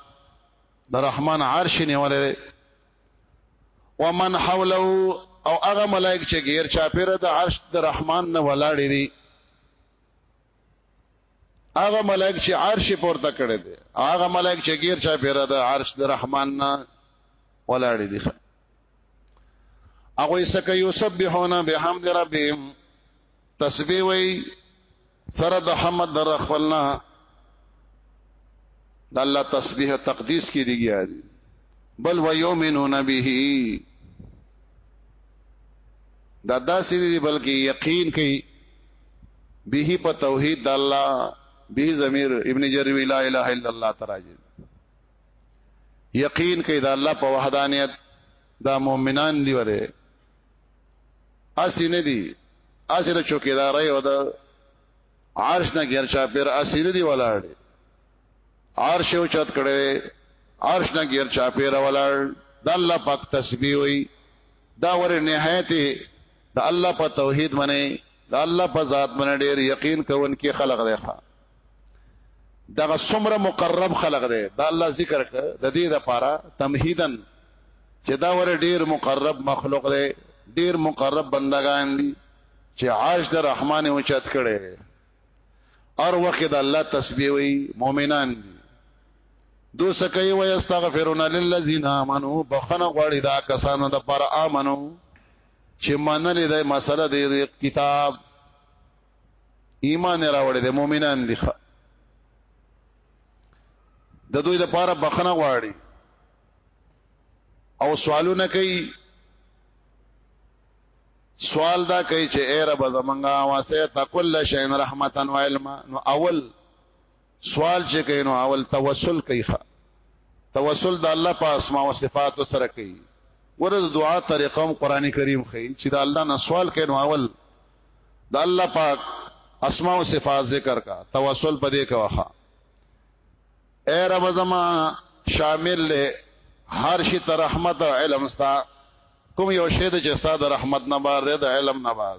د رحمان عرش نیولې ده ومن حوله او هغه ملائک چې غیر چاپیره د عرش د رحمان نه ولاړ دي هغه ملائک چې عرش پورته کړي دي هغه ملائک چې غیر چاپیره د عرش د رحمان نه ولاړ دي هغه سکه یسبحون بحمد ربهم تسبیح وی سره د حمد در خپلنا د الله تسبیح تقدیس کې دیږي بل و یومنون به دا داسې دی بلکې یقین کوي به په توحید د الله به ضمیر ابن جروی لا اله الا الله تراجه یقین کوي د الله په وحدانیت دا مؤمنان دی وره اسی نه دی اسی د چوکیدارای او د عرش نه غیر چا پیر اسی نه دی ولاړ عرش او چت کړي عرش نه غیر چا پیر ولاړ د الله پاک تسبیح وي دا ور نهایت د الله په توحید باندې د الله په ذات باندې ډیر یقین کوونکې خلق دی ښا دغه څومره مقرب خلق دی دا الله ذکر کړ د دې لپاره تمهیدن چې دا ور ډیر مقرب مخلوق دی ډیر مقرب بندگان دي چې عاش د رحمان او چت کړي اور وخت د الله تسبیح وي مؤمنان دي دو سکه وي استغفرون للذین آمنو بخنه غواړي دا کسانو د پر آمنو چې منلې د مسله د کتاب ایمان راوړی دی مؤمنان دي د دوی د پاره بخنه غواړي او سوالونه کوي سوال دا کوي چې اے رب زمنګا واسه تکل شین رحمتن و علم نو اول سوال چې کینو اول توسل کوي توسل د الله په اسماء او صفات سره کوي ورز دعا طریقه هم قران کریم خي چې د الله نه سوال کینو اول د الله پاک اسماء او صفات ذکر کا توسل پدې کوخه اے رب زما شامل له هر شي ته رحمت او علم ستا کوم یو شی د جستا د رحمت نه بار دی د علم نه بار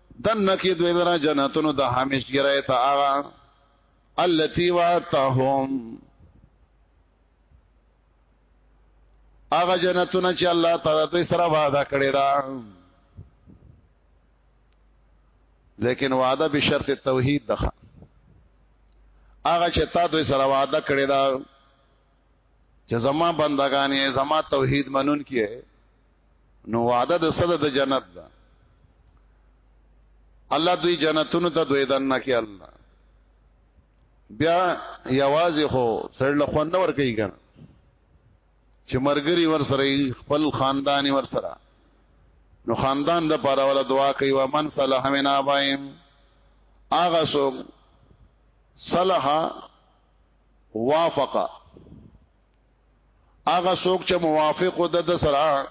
دنه کې دوی لرا جنتونو د همیشګرای ته آغا التي واتهم هغه جنتونه چې الله تعالی دوی سره وعده کړی دا لیکن وعده به شرط توحید ده هغه چې تا دوی سره وعده کړی دا چې زما بندگان یې زما توحید منون کې نو وعده د صد د جنت ده الله دوی جنتونو ته دوی دنه کې الله بیا یوازې خو سړ له خوند ور کوي کنه چې مرګري ور سره خپل خاندانی ور سره نو خاندان د پاره ولا دعا کوي و من صلح من ابایم اغه سو صلح وافقه هغه څوک چې موافق ده د سره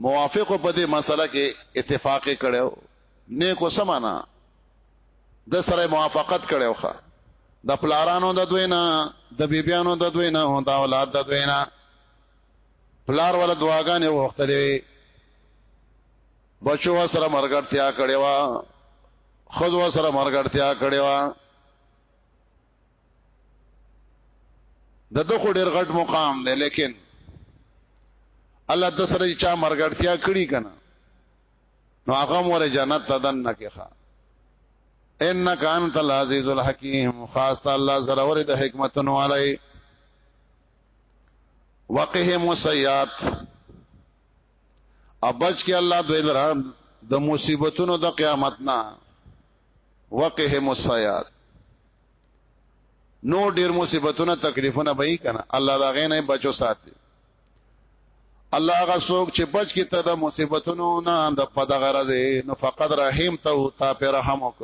موافق په دې مسله کې اتفاق کړو نیکو سمانا د سره موافقت کړو ښا د پلارانو د دوینا د بیبیانو د دوینا او د اولاد د دوینا پلار ولا دعاګانې وختلې بچو سره مرګړتیا کړي وا خود سره مرګړتیا کړي وا د دغه ډیر غټ مقام دی لیکن الله د سره چا مرګړتیا کړي کنه نو هغه مور جنت تدن نکخه انک انت العزیز الحکیم خاص الله سره ور د حکمتونو علی وقهم سیئات ابچ کې الله دوی لرا د مصیبتونو د قیامت نه وقهم السیات نو ډیر مصیبتونه تکلیفونه به یې کنه الله دا غینه بچو ساتي الله هغه څوک چې بچ کی ته د مصیبتونو نه د پدغه راځي نو فقط رحم ته تا پر رحم وک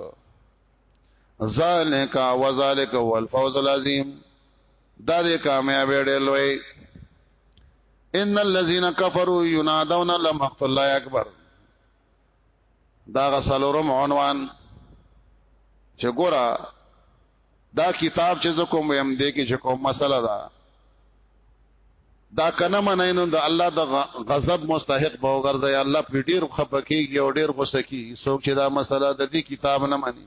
ذالک وذالک والفوز العظیم دا دې کامیاب ډېر لوی ان الذين كفروا ينادون لمقت الله اکبر دا غسلورم عنوان چې ګوره دا کتاب چې کوم يم دې کې چې کوم مسله ده دا کنه منه نو د الله د غضب مستحق به وګرځي الله په ډیر خپکیږي او ډیر غوسه کیږي څوک چې دا مسله د دې کتاب نه مني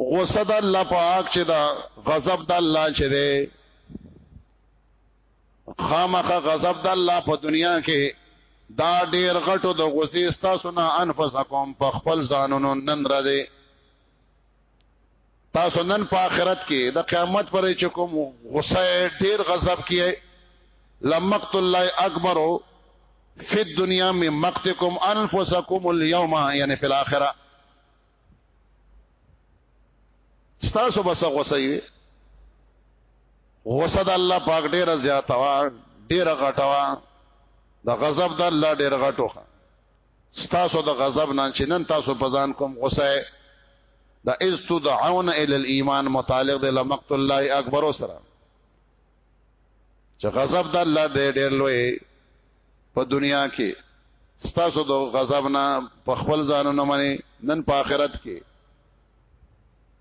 غصه د الله پاک چې دا غضب د الله چې دی خامخه غضب د الله په دنیا کې دا ډیر غټو د غصې ستاسو نه انفسکم په خپل ځانونو نن را دی تاسو نن په آخرت کې د قیامت پرې چې کوم غصه ډیر غضب کیه لمقت الله اکبر فی الدنیا من مقتکم انفسکم اليوم یعنی فی الاخره ستاسو بس غوسه وي غوسه د الله پاک ډیره زیاته وا ډیره غټه وا د غضب د الله ډیر غټو ستاسو د غضب نه چې نن تاسو په ځان کوم غوسه د استدعون ال الايمان متعلق د لمقت الله اکبر سره چې غضب د الله دې ډېر لوی په دنیا کې ستاسو د غضب نه په خپل ځانونو باندې نن په آخرت کې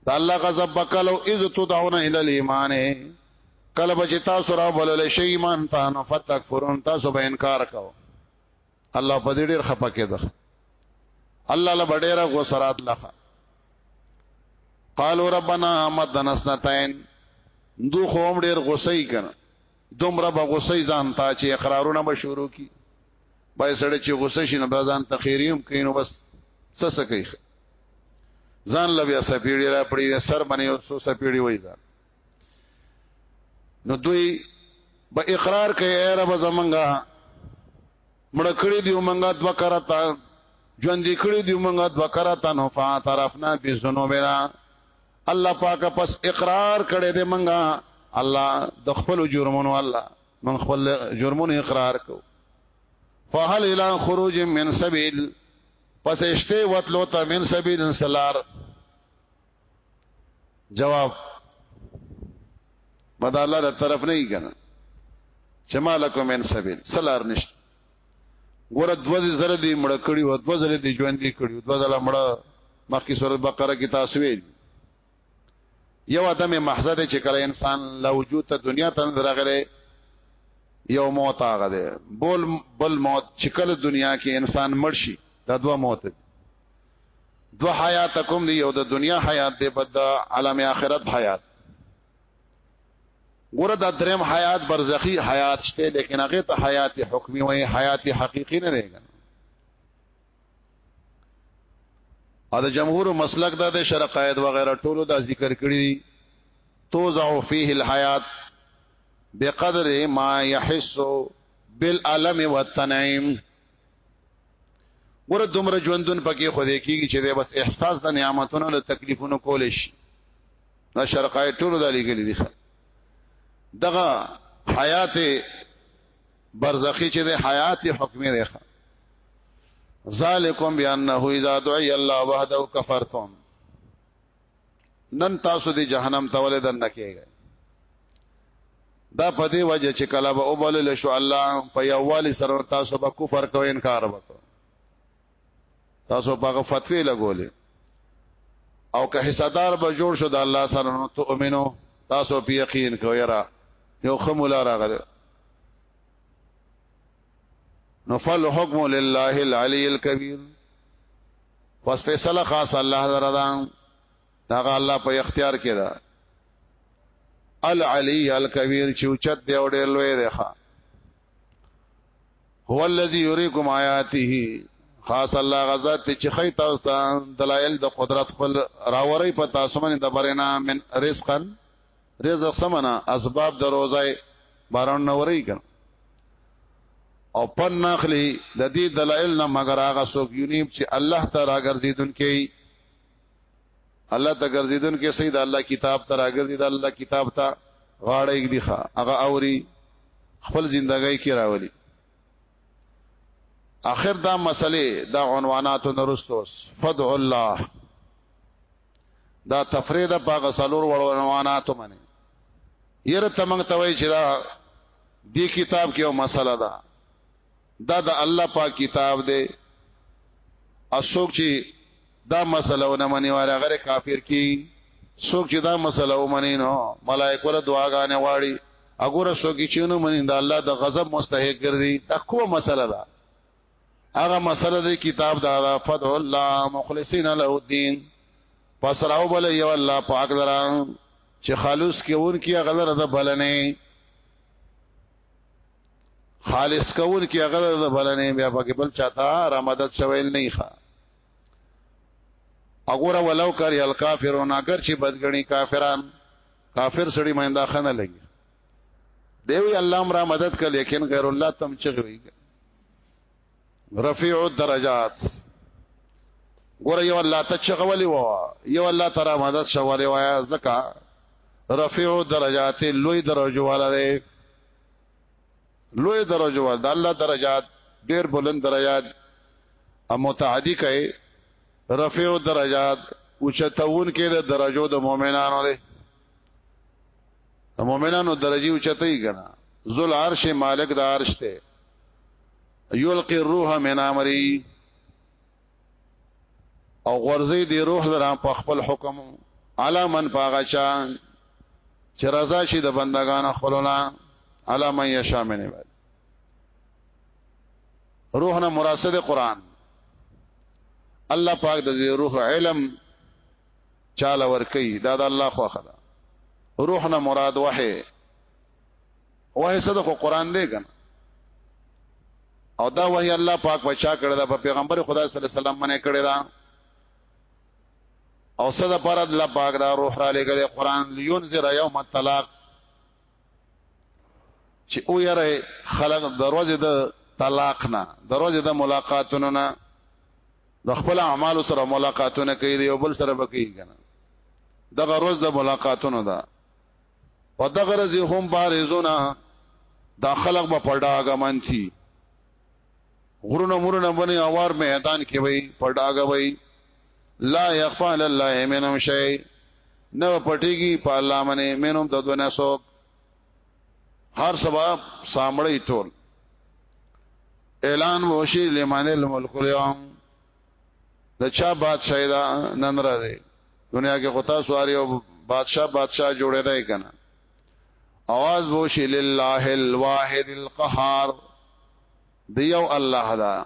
د الله غضب وکړو اذ تدعون الى الايمان کله به چې تاسو را بلل شي ایمان ته نو فتکفرون تاسو به انکار کوئ الله په دې ډېر خپه کېده الله له ډېره غوسرات لخه قالو ربنا مدنا سنتين دو خوم ډېر غوسې کړه دومره به غوسې ځان تا چې اقرارونه به شروع کی بای سړی چې غوسه شي نه ځان تخیریم کینو بس څه څه کوي ځان لوي سپیړی را پړی سر باندې سو سپیړی وای دا نو دوی به اقرار کوي اے رب زمونږه مړ کړی دی مونږه د وکرتا ژوند کړی دی مونږه د وکرتا نو فاعترفنا بذنوبنا الله پاک پس اقرار کړی دی مونږه الله د خپل جرمونو الله من خپل جرمونو اقرار کو فهل الى خروج من سبيل پس اشته وتلو ته من سبيل سلار جواب بد الله تر طرف نه یې کنه چې مالکم ان سبیل سلار نشته ګور د وځي زره دی مړ کړي او د وځره دی ژوند دی کړي د وځله مړ مخکې سورۃ بقره کې تاسو ویل یو ادم محض ده چې کله انسان لا وجود ته دنیا ته درغله یو موت هغه ده بول بل موت چې کله دنیا کې انسان مړ شي دا دوه موت دي دو حیات کوم دی یو د دنیا حیات دی بد عالم اخرت حیات ګوره دا دریم حیات برزخی حیات شته لیکن هغه ته حیات حکمی وای حیات حقیقی نه دی او د جمهور مسلک دا د شرع قائد وغیرہ ټولو دا ذکر کړی توزع فيه الحیات بقدر ما يحس بالالم والتنعيم ګور دومره ژوندون پکې خو دې کیږي چې بس احساس د نعمتونو له تکلیفونو کول شي دا شرقای ټولو د لګلې دي دغه حیات برزخی چې د حیات حکمي دی ذالکم بانه اذا دعي الله وحده كفرتم نن تاسو دی جهنم ته ولې دن نکېږئ دا په دې وجه چې کله به وبلل شو الله په یووالي سره تاسو به کفر کوئ انکار وکړو تاسو په هغه فتوی لګولې او که حصدار به جوړ شو د الله سره نو ته امینو تاسو په یقین کوئ را یو خمولا راغله نو فل حکم لله العلی الکبیر پس فیصله خاص الله دردا دا الله په اختیار کې ده العلی الکبیر چې اوچت دی او ډېر لوی دی ښا هو الذی یریکم آیاته خاص الله غزاد چې خی تاسو ته دلایل د قدرت خپل راوري په تاسو باندې د برنا من رزقن رزق سمنا اسباب د روزای باران نوري کړه او پن نخلی د دې دلایل نه مگر هغه څوک یونیب چې الله تعالی ګرځیدون کې الله ته ګرځیدون کې سید الله کتاب ته راګرځي د الله کتاب ته غاړه یې دی ښا هغه اوري خپل ژوندۍ کې راولي اخر دا مسئله دا عنوانات نرستوس فدع الله دا تفرید په غسلور وړو عنوانات باندې یره تمنګ توي چې دا دی کتاب کې یو مسله ده دا د الله پاک کتاب دی اسوک چې دا مسله ونه مني واره غره کافر کی سوک چې دا مسله ومني نو ملائکه له دعاګانې واړي اګوره سوګی چونو منی دا الله د غضب مستحق ګرځي دا کومه مسله ده هغه مسله دی کتاب دا دا فتح الله مخلصین له الدين پس راو بل یو الله پاک درا چې خالص کې اون کې غذر د بلنې خالص کول کې غذر د بلنې بیا پکې بل چاته را مدد شویل نه ښه اګوره ولو کر یل کافرون اگر چې بدګنی کافران کافر سړی مینده خنه لګي دیوی الله مرا مدد کړي لیکن غیر الله تم چغوي رفیع الدرجات ګور یو الله ته چغولی و یو الله تعالی مدد شوالی و زکا رفیع الدرجات لوی درجه والا دی لوی درجه والا د الله درجات ډیر بلند درجات ا متعدی کئ رفیع الدرجات اوچتون کې د درجو د مؤمنانو دی د مؤمنانو درجه اوچته یې کنه ذل عرش مالک د عرش ته یلقی الروح من امری او غرزی دی روح لرا په خپل حکم علا من پاغچا چې رضا شي د بندگان خپلونا علا من یشا من عباد روح نه مراد قرآن الله پاک د روح علم چاله ور کوي دا د الله خوخه ده روح نه مراد وحي وحي صد خو قران دی کنه او دا وحي الله پاک بچا کړی دا په پیغمبر خدا صلی الله علیه وسلم باندې کړی دا او صد پر الله پاک دا روح را لګل قران لينذر يوم الطلاق چې او یاره خلق دروازه د طلاق نه دروازه د ملاقاتونو نه د خپل اعمال سره ملاقاتونه کوي دی او بل سره بکی کنه دغه روز د ملاقاتونو ده په دغه ورځ هم بارزونه دا خلق به پړډاګه منتي غرونه مرونه باندې اوار میدان کې وي پړډاګه وي لا يخفى على الله منهم شيء نو پټيږي په الله باندې منهم د دنیا سوک هر سبا سامړی ټول اعلان وشي لمن الملك اليوم د چا بادشاہ دا نن را دی دنیا کې خطا سواری او بادشاہ بادشاہ جوړې دی کنه आवाज وشي لله الواحد القهار دی یو الله دا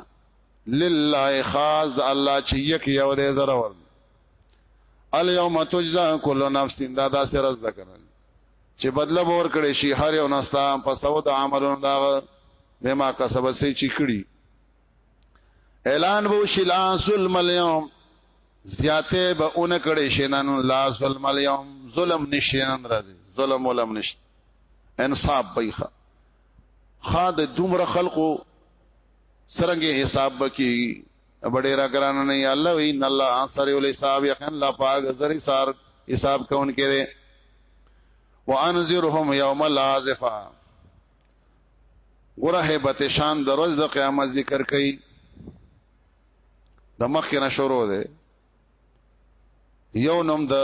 لله خاص الله چې یک یو دی زره ور الیوم تجزا کل نفس دا دا سره زده کړل چې بدله ور کړې شي هر یو نستا په سو د عملونو دا بما کسب سي چې کړی اعلان وو شي لا ظلم اليوم زیاته به اون کړې شي نن لا ظلم اليوم ظلم نشي نن راځي ظلم ولم نشته انصاف بيخه خا د دومره خلقو سرنګي حساب بکی بڑے را گران نه یا الله ان الله انصر ول حساب یقین لا پاک زر حساب حساب کون کړي وانذرهم یوم الازفه ګره hebat شان د ورځ د قیامت ذکر کړي د مخ نه شروع ده یو نوم د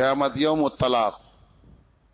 قیامت یوم الطلاق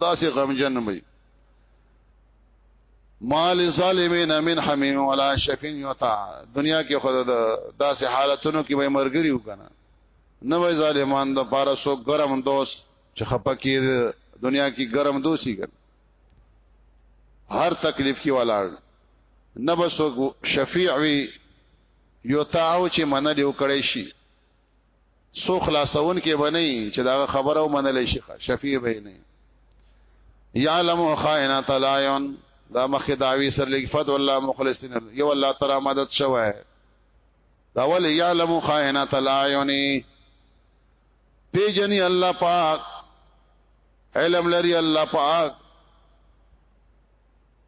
داسې غمجن وي مال ظالمین من حمیم ولا شفین یطاع دنیا کې خود داسې حالتونو کې به مرګري وکنه نه وای ظالمان د پارا سو ګرم دوست چې خپکی دنیا کې ګرم دوسی ګر هر تکلیف کې ولاړ نه بسو شفیع وی یطاع چې منل وکړي شي سو خلاصون کې بنئ چې دا خبره ومنل شي شفیع به نه یعلم خائنات الایون دا مخه داوی سر لګ فد والله مخلصین یو الله تعالی مدد شوه دا ول یعلم خائنات الایون پیجنی الله پاک علم لري الله پاک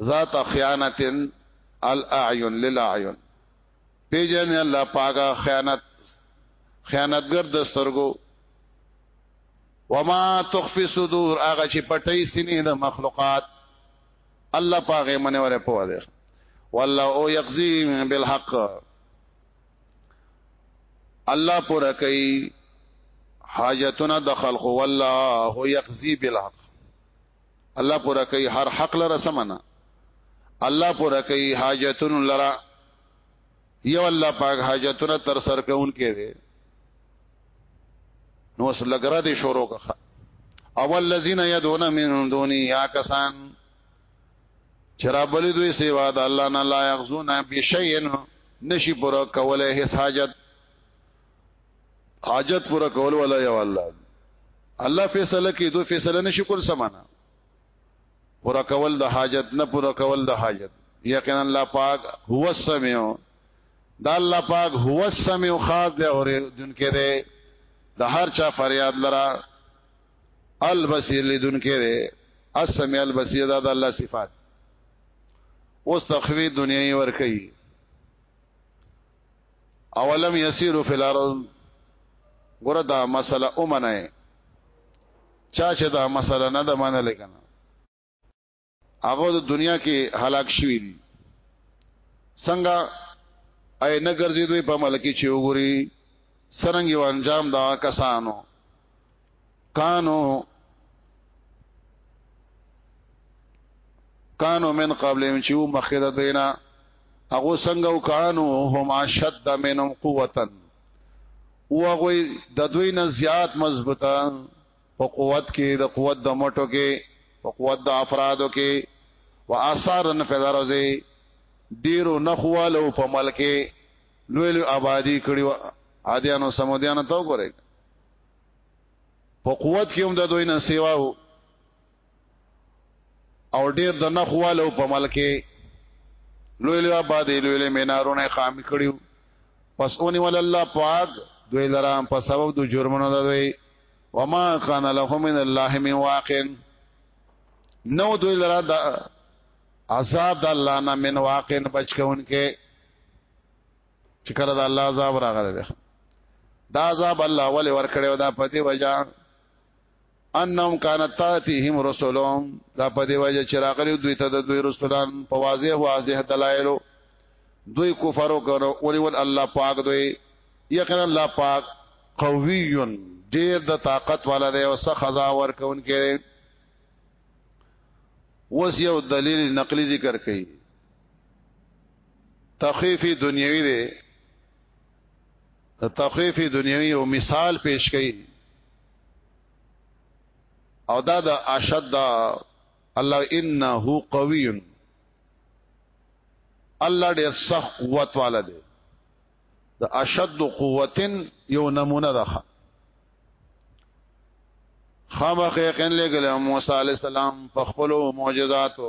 ذات خیانت الاعین للاعین پیجن الله پاکا خیانت خیانتګر د سترګو وما تخفي صدور هغه چې پټي سینې د مخلوقات الله پاغه منه وره پوه دی والله او يقضي بالحق الله پر کوي حاجتنا د خلق والله يقضي بالحق الله پورا کوي هر حق لره سمنا الله پورا کوي حاجتونو لره یو الله پاک حاجتونه تر سر کون کې دي نو اس لګرا دي شروع کا اول الذين يدعون من دونه یا کسان چرابل دوی سیوا د الله نه لا یغزون بشیئن نشی پر کوله هیڅ حاجت حاجت پورا کول ولا یو الله الله فیصله کوي دوی فیصله نشي کول سمانا پورا کول د حاجت نه پورا کول د حاجت یقینا الله پاک هو السمیع دا الله پاک هو السمیع خاص دی اور دن کې دی د هر چا فریاد لرا البصیر لدن کې دی السمیع البصیر دا د الله صفات اوس تخوی دنیاي ور کوي اولم یسیرو فی الارض ګره دا مسله اومنه چا چې دا مسله نه ده منل کنه هغه د دنیا کې هلاک شوی دي څنګه اي نه ګرځي دوی په ملکی چې وګوري سرنګي انجام دا کسانو کانو کانو من قبلهم چې مخکې د دینا هغه څنګه وکانو هم اشد منهم قوتا او هغه د دوی نه زیات مضبوطه په قوت کې د قوت د مټو کې په قوت د افرادو کې و آثارن فدارزه ډیرو نخوالو په ملک لوی لوی آبادی کړي و عادیانو سمودیانو ته وګورئ په قوت کې هم د دوی نه سیوا وو او ډیر د نخوالو په ملکه لوی لوی آبادې لوی لوی مینارونه خام کړیو پس اونې ول الله پاک دوی لرام په سبب د جرمونو د دوی وما كان لهم من الله من واق نو دوی لرا د عذاب د الله نه من واق بچون کې چې کله د الله عذاب راغلی دی دا عذاب الله ولې ورکړي او دا په دې وجہ انهم كانت تاتيهم رسلهم دا په دې وجه چې راغلي دوی ته د دوی رسولان په واضح واضح دلایلو دوی کفرو کړو او ول الله پاک دوی یقینا الله پاک قوی ډیر د طاقت والا دی او سخت خزا ورکون کې وس یو دلیل نقلی ذکر کړي تخفیفی دنیوی دی تخفیفی دنیوی او مثال پیش کړي او دا د اشد الله انه قوی الله ډیر سخت قوت والا دی د اشد قوتن یو نمونه ده خامخ یقین لګل موسی علی السلام په خپل معجزاتو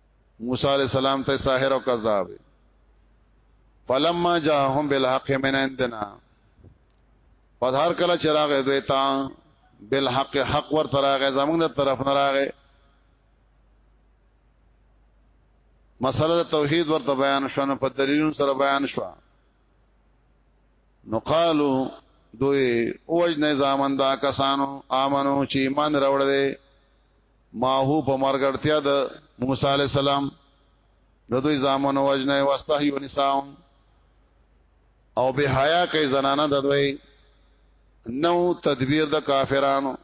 موسی علیہ السلام ته ساحر او کذاب فلما جاءهم بالحق من عندنا پس هر کله چې راغې دوی تا بالحق حق ور تراغه زمونږ د طرف نه راغې مسله توحید ورته بیان شونه په دلیلونو سره بیان شو نو قالو دوی اوج نه زامن دا کسانو امنو چې ایمان راوړل ماهو په مرګړتیا د موسی علی السلام د دوی زامن وجنه واستحی ونساهم او به حیا کوي زنانه د دوی نو تدبیر د کافرانو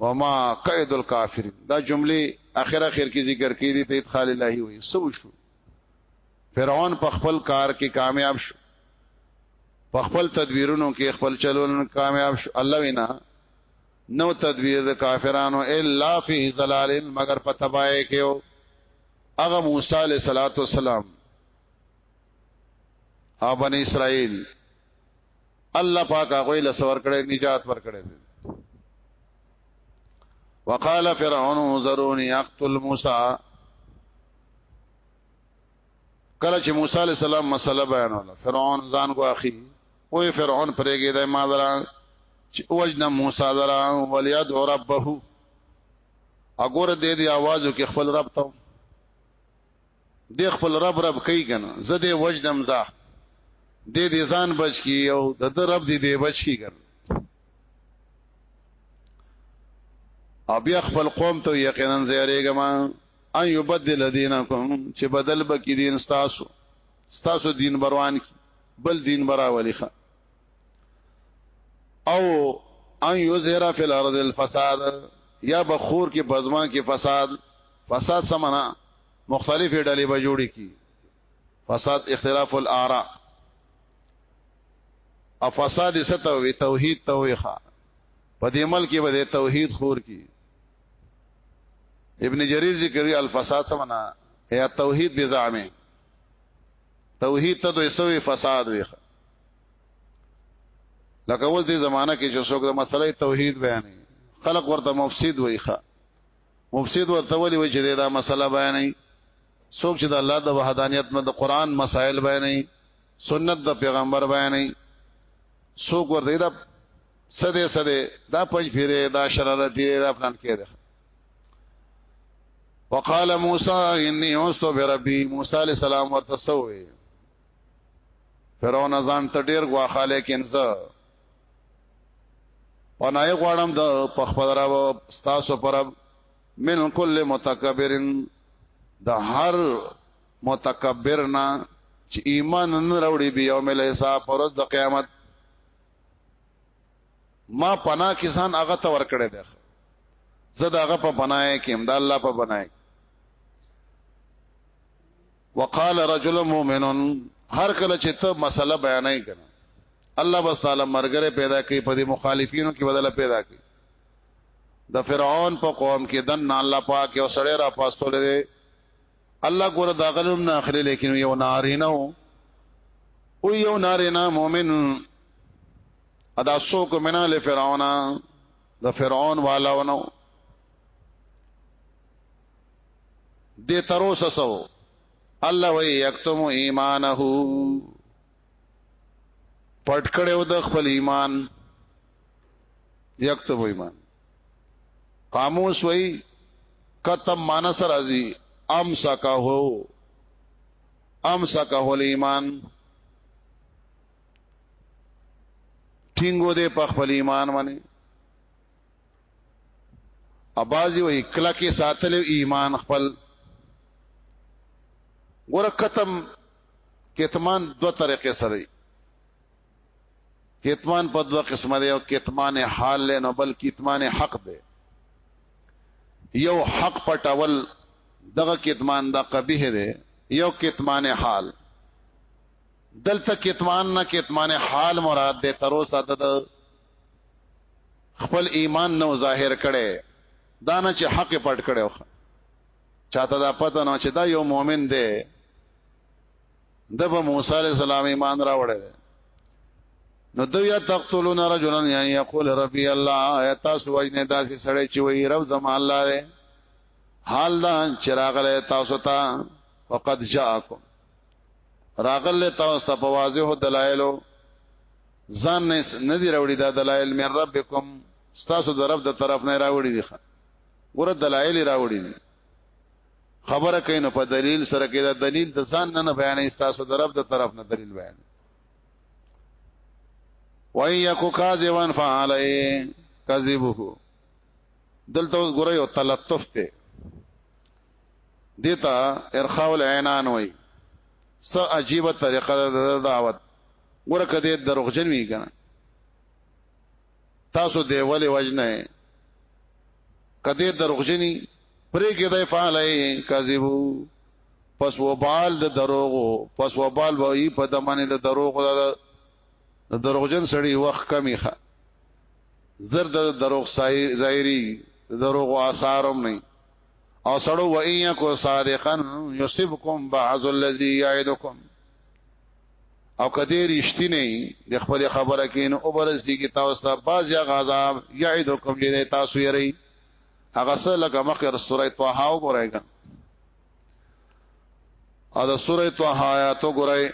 وما قید الکافرین دا جمله اخر اخر کې ذکر کړي دي ته ادخال الهی وي سو شو فرعون په خپل کار کې کامیاب شو په خپل تدبیرونو کې خپل چلونو کامیاب شو الله وینا نو تدبیر د کافرانو الا فی ظلال مگر په تبای کېو هغه موسی علیہ الصلات والسلام او بنی اسرائیل الله پاک هغه له سور کړه نجات ور کړه وقال فرعون ذروني اقتل موسی کله چې موسی علیہ السلام مسله بیانوله فرعون ځان کو اخی وې فرعون پرېګې د ما درا چې وجنا موسی درا ولید ربه اګور دې دې आवाज کې خپل رب ته دې خپل رب رب کوي کنه زه دې وجدم ځه دې دې ځان بچ کی او د رب دې دې بچ کی کنه او بیا خپل قوم ته یقینا زیریګما ان یبدل دینکم چې بدل بکی دین تاسو ستاسو دین بروان کی بل دین برا ولیخه او ان یظهر فی الارض الفساد یا بخور کې بزما کې فساد فساد سمنا مختلف ډلې به جوړې کی فساد اختلاف الاراء او فساد ستوي توحید توخه په دې ملک کې به توحید خور کی ابن جریر ذکر الفساد سمنا یا توحید بزعمه توحید ته دوی سوې فساد وي لکه اوس دې زمانہ کې چې څوک د مسلې توحید بیانې خلق ورته مفسد وي ښه مفسد ورته ولي وي چې دا مسله بیانې څوک چې د الله د وحدانیت نه د قران مسائل بیانې سنت د پیغمبر بیانې څوک ورته دا سده سده دا پنځ پیره دا شرارت دی دا پلان کې ده وقال موسی انی اوست بربی موسی علی السلام ورته سوې فرعون ځان ته ډیر غواخاله کینځه پنای غواړم د پخپل رب ستاسو پر من کل متکبرن د هر متکبرنا چې ایمان نه راوړي به یوم الحساب پرز د قیامت ما پنا کې ځان هغه ته ور کړی دی زه دا هغه په بنای کې امدا الله په بنای وقال رجل مؤمن هر کله چې ته مسله بیانای کړه الله بس تعالی مرګره پیدا کوي په دې مخالفینو کې بدله پیدا کوي د فرعون په قوم کې دن الله پاک او سړی را پاستول دي الله ګور دا غلم نه اخلي لیکن یو نارینه او یو نارینه مؤمن ادا سو کو منا له فرعون د فرعون والاونو د تروس سو الله وی یکتم ایمانه پټ کړو د خپل ایمان یکتب ایمان قاموس وای کتم مانس رازی امسکه هو امسکه هو ایمان ټینګو دې په خپل ایمان باندې ابازي وای کله کې ساتل ایمان خپل ګور کتم کتمان دو طریقې سره دی کتمان په دوه قسمه دی او کتمان حال له نو بل کتمان حق دی یو حق پټول دغه کتمان دا قبیح دی یو کتمان حال دلته کتمان نه کتمان حال مراد دی تر اوسه د خپل ایمان نو ظاهر کړي دا نه چې حق پټ کړي چاته دا پته نه چې دا یو مؤمن دی دغه موسی علی السلام ایمان راوړی نو دو یا تقتلون رجلا یعنی یقول ربی الله یا تاسو وجنه داسې سړی چې وی رب زما الله دی حال دا چې راغله تاسو ته وقد جاءکم راغله تاسو ته په واضح دلایلو ځان نه دی راوړي دا دلایل من ربکم تاسو د رب د طرف نه راوړي دي ګور دلایل راوړي دي خبره کین په دلیل سره کې دا دلیل د ځان نه بیانې تاسو درف د طرف نه دلیل بیان وای یکو کاذبن فعلی کذبه دلته اوس ګورې او تلطف ته دیتا ارخاء العینان وای س عجیب طریقه د دعوت ګوره کده دروغجن وی کنه تاسو دی ولې وجنه کده دروغجنی پرې کې دی فعلای کذبو پس وبال د دروغو پس وبال وای په دمنه د دروغو د دروغجن سړی وخت کمی ښه زر د دروغ ظاهری دروغ آثارم نه او سړو و ایکو صادقا یصبکم بعض الذی یعدکم او کدی رښتینی د خپل خبره کې نو اوبرز دي کې تاسو ته باز یا غذاب یعدکم چې تاسو یې ری هغه سره لکه مخکې سورې طه او ګورایګا او د سورې طه آیاتو ګورای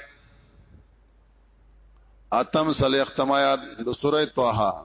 اتم صلی ختم آیات د سورې طه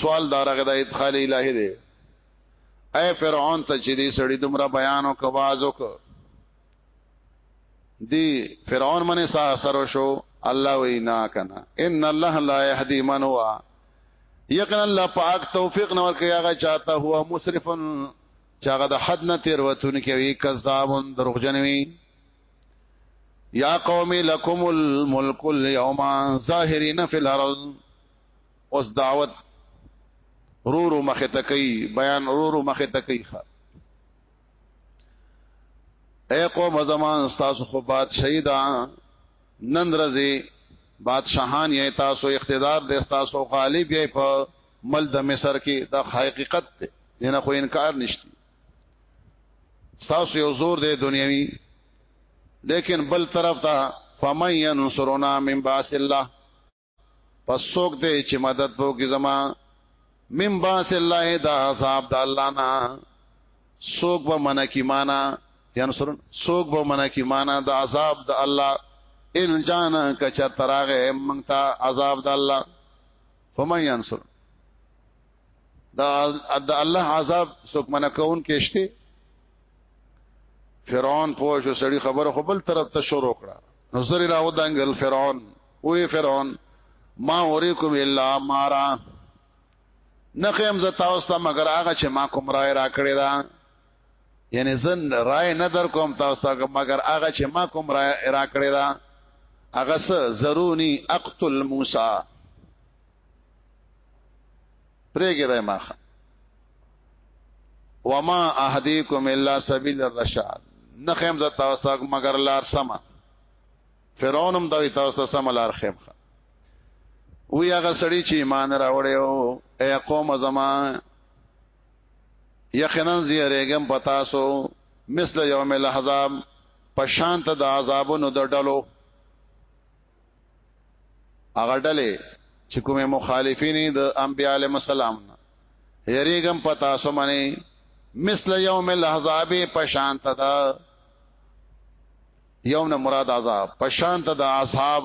سوال دارغه د ادخال الهی دی اے فرعون ته چې دې سړی دومره بیان او کوازو کو دی فرعون منه سا اثر شو الله وینا کنا ان الله لا يهدي من هو یقینا الله پاک توفیق نور کوي هغه چاته هو مسرفن چاغه د حد نه تیر وتون کوي کذابون دروغجنوي یا قوم لکم الملک اليوم ظاهرین فی الارض اوس دعوت رو رو مخه تکي بیان رو رو مخه تکي ښه اے قوم زمان تاسو خو بادشاہی دا نن رزي بادشاہان یې تاسو اقتدار دې تاسو غالب یې په مل د مصر کې دا حقیقت دی دینه خو انکار نشتی تاسو یو زور دی دنیوي لیکن بل طرف ته فمن ينصرنا من باس الله پس څوک دی چې مدد وو کی زما من باس الله دا عذاب د الله نه څوک به من کی معنا یان سر څوک به من کی معنا د عذاب د الله ان جان کچ تراغه منتا عذاب د الله فمن ينصر دا د الله عذاب څوک من کون کېشته فرعون پوه شو سړی خبره خپل طرف ته شروع کړه نظر راو دنګل فرعون وی فرعون ما اوریکم الا مارا نخیم ز تاسو ته مگر هغه چې ما کوم رائے را کړی دا یعنی زن رائے نه در کوم تاسو ته مگر هغه چې ما کوم رائے را کړی دا هغه س زرونی اقتل موسی پرېګه دای ماخه وما اهديكم الا سبيل الرشاد نخیم ز تاسو ته مگر لار سما فرعون هم دا تاسو ته سم لار خیم خا وی هغه سړی چې ایمان راوړی او اے قوم زما یقینا زیریګم پتا سو مثل یوم الاحزاب پشانت د عذابونو د ډلو هغه ډلې چې کومه مخالفین د انبیاء علیهم السلام یریګم پتا سو منی مثل یوم الاحزاب پشانت د یوم نه مراد عذاب پشان ته د اصحاب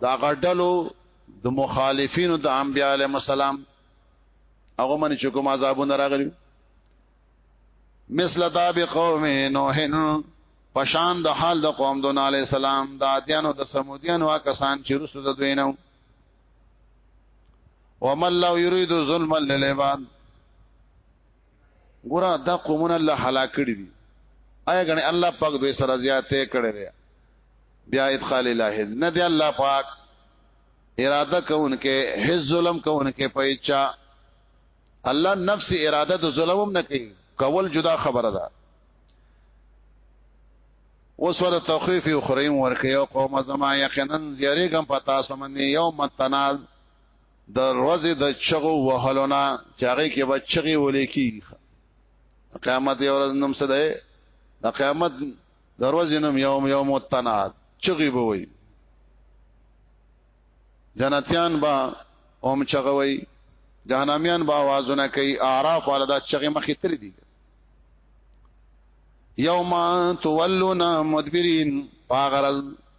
دا غډلو د مخالفینو د انبیاء علیهم السلام هغه من چې کوم عذابونه راغلي مثل داب قوم نوح پشان د حال د قوم دون علی السلام د اتیانو د سمودیانو کسان چې رسو د دوی نو ومن لو یرید ظلم للعباد ګوره دا قومونه الله هلاک کړی دي آیا غني الله پاک دوی سره زیاته کړی دی بیا ادخال الہ نه دی الله پاک اراده کوونکې هیڅ ظلم کوونکې پېچا الله نفس اراده د ظلمم نه کوي کول جدا خبره ده وسوره تخفیف اخرین ورکه یو قوم زما یقینا زیریګم پتا سمنی یوم تنال د ورځې د چغو وهلونه چې هغه کې به چغي ولې کی قیامت یو ورځ نوم څه ده د قیامت د ورځې نوم یوم یوم التناد چغي به وي جنتیان با اوم چغوي جهنميان با आवाजونه کوي اعراف ولدا چغي مخې تر دي یوم تولون مدبرین پاغرز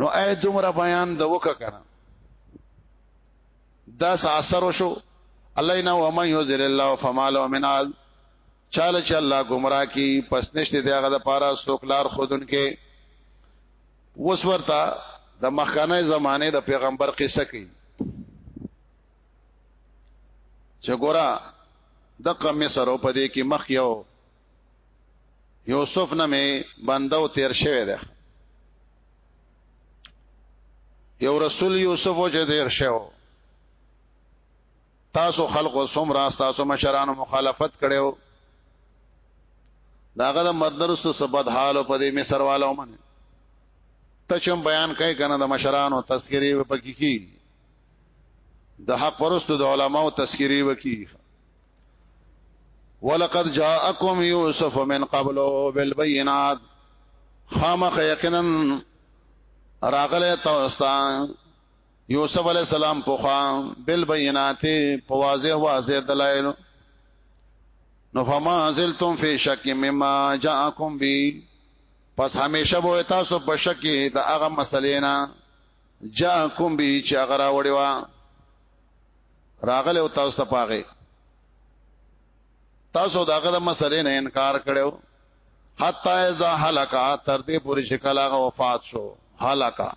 نو اې دومره بیان د وکړه کنه دا اثر وشو الله نه و من یذل الله فما له من عاد چاله چې الله گمراه کی پس نشته دی هغه د پاره سوکلار خودن کې وس ورتا د مخکنه زمانه د پیغمبر قصه کی چې ګورا د قمه سره په دې کې مخ یو یوسف نه می بنده او تیر شوی ده یو رسول یوسف او چې تیر شوی تاسو خلق او سم راست تاسو مشرانو مخالفت کړو داغه د مدرسو سبد حال او پدې مصر والو منه ته چم بیان کوي کنه د مشرانو تذکری په کې کی د حق پرستو د علماو تذکری وکي ولقد جاءكم يوسف من قبل بالبينات خامخ یقینا راغله توستا یوسف علی السلام په خام بالبينات په واضح واضح دلایل نو فما زلتم فی شک مما جاءکم بی پس همیشه به تاسو په شک د هغه مسلې نه جا کوم به چې هغه راوړی وا راغله او تاسو ته پاغه تاسو داغه د مسلې نه انکار کړو حتا اذا هلکا تر دې پوری چې کله هغه وفات شو هلکا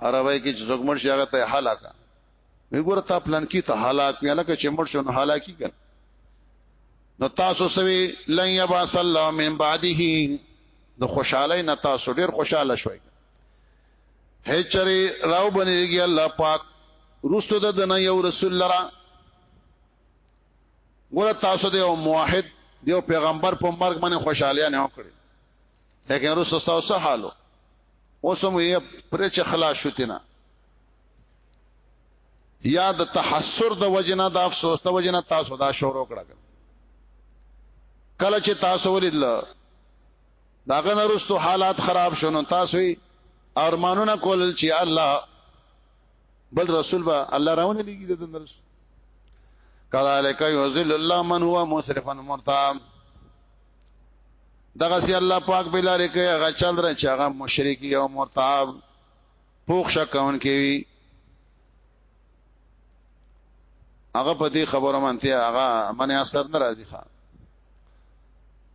عربی کې چې څوک مړ شي هغه ته هلکا وګوره تا پلان کې ته هلاک نه لکه چې مړ شو نو هلاکی کړ نو تاسو سوي لن يبا صلی الله من بعده د خوشاله نه تاسو ډیر خوشاله شوي هچری راو بنیږي الله پاک رستو د دنه یو رسول لرا ګور تاسو دی او موحد دی او پیغمبر په مرګ باندې خوشاله نه وکړي لیکن رسو تاسو حالو اوسم یې پر چې خلاص شوتینا یا د تحسر د وجنه د افسوس د وجنه تاسو دا شروع کړل کله چې تاسو ولیدل داغه نرستو حالات خراب شونه تاسو ارمانونه کول چې الله بل رسول با الله راونه لګي د درس کذالک یذل الله من هو مسرفا مرتاب دغه سي الله پاک بلاره کوي هغه چل رچ هغه مشرکی او مرتاب پوښ شکون کوي هغه په دې خبره مانته هغه منه اثر نه راځي ښا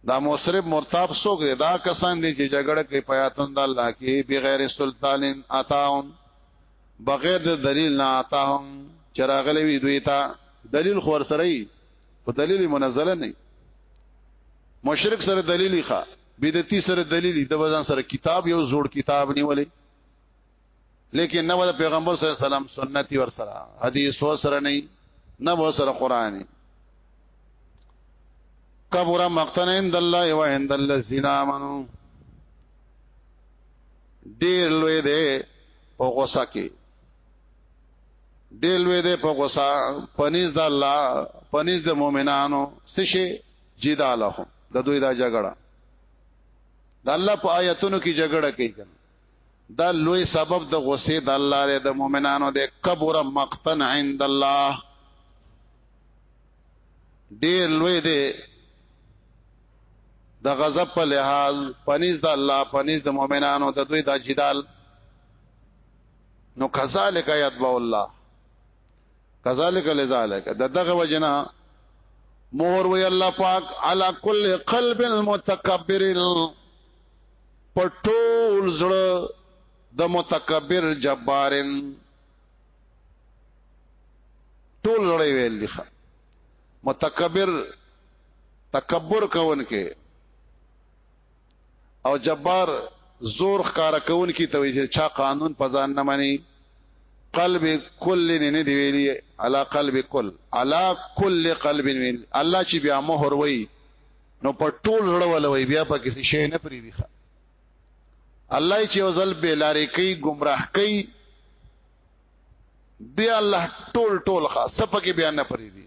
دا مصرب مرتاب سوګ دا کسان دي چې جګړه کوي پیاتون د الله کې بغیر سلطان اتاون بغیر د دلیل نه اتاهم چراغلې وی دوی ته دلیل خور سره ای په دلیل منزله نه مشرک سره دلیلی ښا بدعتی سره دلیلی د وزن سره کتاب یو جوړ کتاب نیولې لیکن نو د پیغمبر صلی الله علیه وسلم سنتي ور سره حدیث ور سره نه نه ور سره قران کبر مقتن عند الله و عند الذين امنوا ډیر لوی دی په غوسه کې ډیر لوی دی په غوسه پنيز د الله پنيز د مؤمنانو سشي جدالهم د دوی دا جګړه د الله په آیتونو کې جګړه کوي دا لوی سبب د غصې د الله دی د مؤمنانو دی کبر مقتن عند الله ډیر لوی دی د غضب په لحاظ پنيز د الله پنيز د مؤمنانو د دوی د جدال نو کذالک یتبع الله کذالک لذالک د دغه وجنا مهر وی الله پاک علی کل قلب المتکبر په ټول زړه د متکبر جبارن ټول زړه ویل لخوا متکبر تکبر کون کې او جبار زور ښکار کون کې ته چې چا قانون پزان نه مني قلب کل نه دی ویلي علا قلب کل علا کل قلب ویل الله چې بیا مهر وای نو په ټول زړه ولوي بیا په کسی شی نه پری دی الله چې وزل به لارې کوي گمراه کوي بیا الله ټول ټول خا سپکه بیا نه پری دی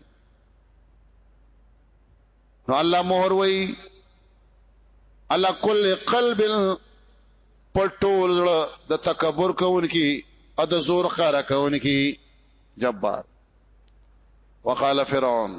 نو الله مہر وای علا کل قلب پټول د تکبر کوونکی ا د زور خاره کوونکی جبار وقال فرعون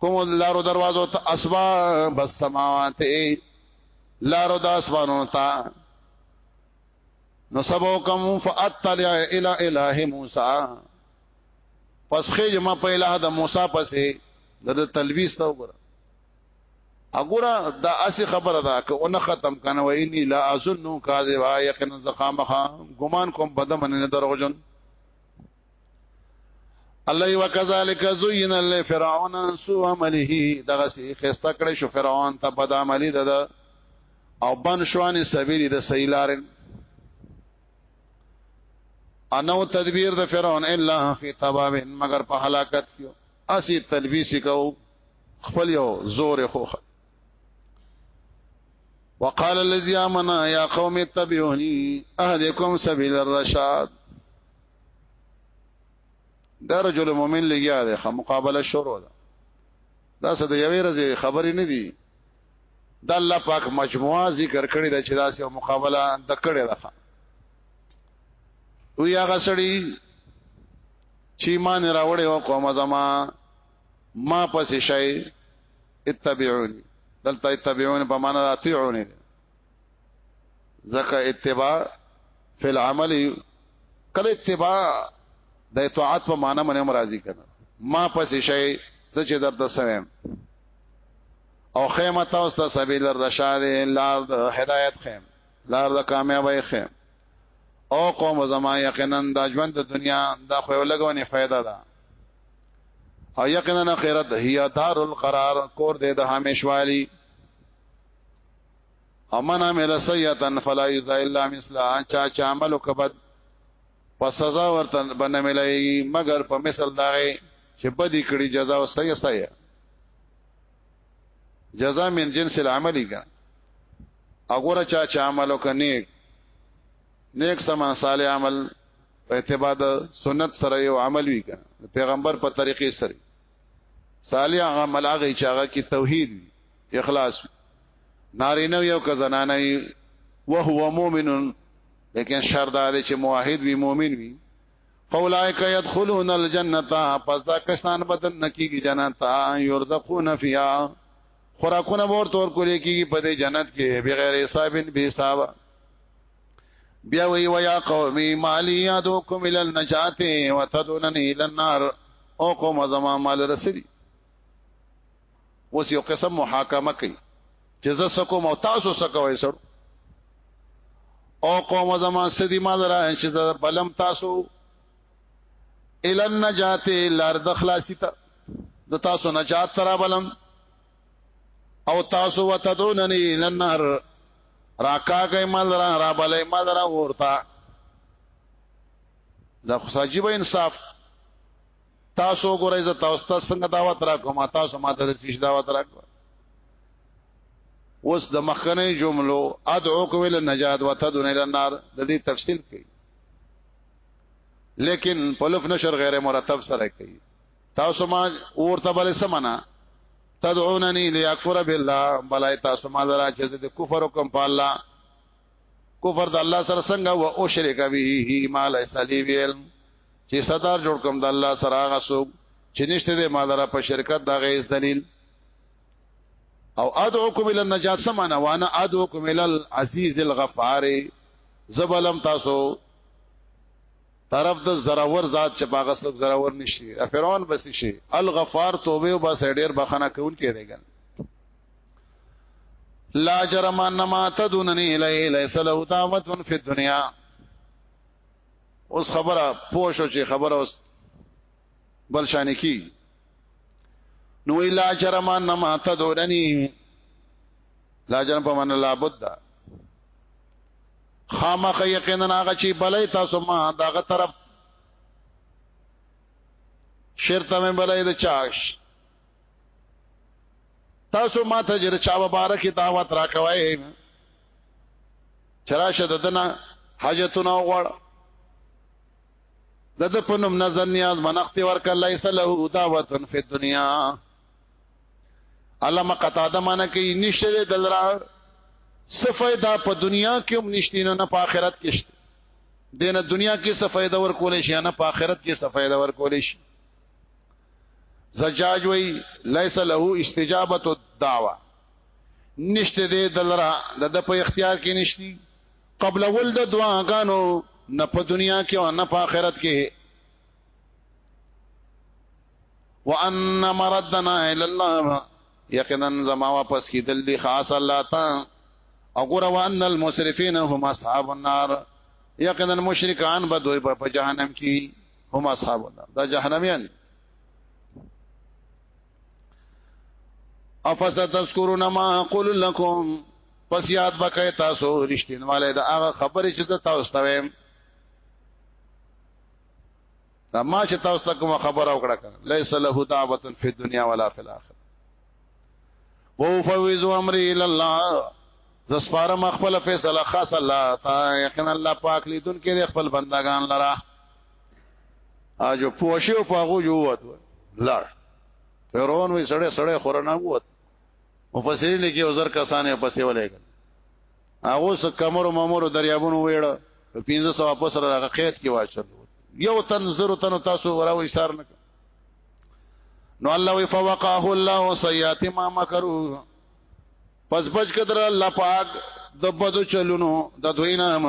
کوم لارو دروازو ته اسباب السماوات لارو د اسمانو ته نو سبو کوم فاطلع الى اله موسی پس خېج ما په اله د موسی پسې د تلويز تا وګوره اګوره دا اسی خبره ده که اون ختم کنه و انی لا اظن کاذبا یقینا زخامخه ګمان کوم بدمن نه دروژن الله وکذالک زین لفرعون سو عمله دغه سی خسته کړی شو فرعون ته بد عملی ده او بن شوانی سبیل د سیلارن انو تدبیر د فرعون الا فی تباب مگر په هلاکت کیو اسی تلبیسی کو خپل یو زور خو وقال الذي امن يا قوم اتبعوني اهدكم سبيل الرشاد دا رجل مؤمن لګیا دی خه مقابله شروع ده دا څه د یوې ورځې خبرې نه دي د الله پاک مجموعه ذکر کړی دا چې دا سه مقابله د کړی ده او یا غسړي چې ایمان راوړې او قوم زما ما پسې شي اتبعوني دلته اتبعوني په معنا اطيعوني ځکه اتباع فی العمل کله اتباع د اطاعت په معنی باندې هم راضی کړه ما پس شي سچ درته سویم او خیمه تاسو ته سبیل الرشاد لار د هدایت خیم لار د کامیابی خیم او قوم زما یقینا د ژوند د دنیا د خو لګونی فائدہ ده او یقینا اخرت هي دار القرار کور دې د همیشوالی امن عمل سیئتن فلا یزا الا مثلا چا چا عمل کبد پس سزا ورته بنه ملایي مگر په مثل داغه چې بدی کړي جزاء او سیئه سیئه جزاء من جنس العملی کا اګوره چا چا عمل وکني نیک سما صالح عمل په اتباع سنت سره یو عمل وی کا پیغمبر په طریقې سره صالح عمل هغه چې هغه کې توحید اخلاص نارینه یو که زنانه وي وهو مؤمن لیکن شرط دا دی چې موحد وي مؤمن وي فاولائک يدخلون الجنه پس دا کسان بدن نکیږي جنت ته يرزقون فيها خوراکونه ورته ورکول کیږي په دې جنت کې بغیر حساب به حساب بیا وی ویا قومی مالی یادو کوم ال النجات وتدوننی ال النار او قوم زما مال رسدی اوس یو قسم محاکمه کوي چې زه سکو مو تاسو سکوي سر او قوم زما سدی مال را چې بلم تاسو ال النجات لار د خلاصی ته د تاسو نجات ترا بلم او تاسو وتدوننی ال النار راکا گئی مال را را بلې مال را ورتا دا خصاجیب انصاف تاسو ګورئ ز تاسو ته څنګه دعوت را کوم تاسو ماته د سیش دعوت را کوم اوس د مخکنه جملو ادعوکم الى النجات وتدعون الى النار د دې تفصیل کوي لیکن پلف نشر غیر مرتب سره کوي تاسو ما ورته بل سمنا تدعونني ليكفر بالله بلای تاسو ما درا چې د کفر کوم په الله کفر د الله سره څنګه و او شرک به ما ليس لي ويل چې صدر جوړ کوم د الله سره هغه سو چې نشته د ما درا په شرکت دغه اس دلیل او ادعوکم الى النجات سمانا وانا ادعوکم الى العزيز الغفار زبلم تاسو طرف د زراور ذات چې باغ سب زراور نشي فرعون بس شي الغفار توبه او بس ډیر بخنه کول کې دیګل لا جرم ان ما تدونني الی ليس له دعوت فی الدنيا اوس خبره پوښو چې خبره اوس بل شان کی نو لا جرم ان ما تدونني لا جرم په من لا بد خامخ یقینا هغه چې بلای تاسو ما داغه طرف شرطه مې بلای د چاش تاسو ما ته جر چا مبارک دعوت راکوي چرشه ددنه حاجتونه وغوړ دد پنوم نظر نیاز منخت ورک لیس له دعوت فی الدنیا علامه قتاده معنی کوي نشته دلرا سفیدا په دنیا کې هم نشته نه په آخرت کې شته دینه دنیا کې سفیدا ور کولې شي نه په آخرت کې سفیدا ور کولې شي زجاج وی لیس له استجابت الدعوه نشته دې دلرا د د په اختیار کې نشتی قبل ول د دعاګانو نه په دنیا کې او نه په آخرت کې وان مردنا الى الله یقینا زما واپس کیدل دي خاص الله تا او ګور وان المسرفين هم اصحاب النار یقینا مشرکان به دوی په جهنم کې هم اصحاب النار دا جهنميان افتذكرون ما اقول لكم پس یاد بکای تاسو رښتینواله دا هغه خبرې چې تاسو ته دا ما چې تاسو ته کوم خبر او کړه ليس له دعوه فی الدنيا ولا فی الاخره وفوض امري الى الله زسپار مخفل فیصله خاص الله تا یقین الله پاک لیدون کې خپل بندگان لرا اجو پوښي او پاغو جو وت لړ فرعون وی سړې سړې خورنه وت مفسرین کې عذر کسانې پسې ولېګل هغه څه کمرو مامورو دریابونو ویړ په 1500 واپس را هغه قید کې واچل یو تن زرو تن تاسو وراوي سار نه نو الله وی فوقاه الله سیئات ما مکروا پس بچ کدر الله پاک د بدو چلونو د دوی نام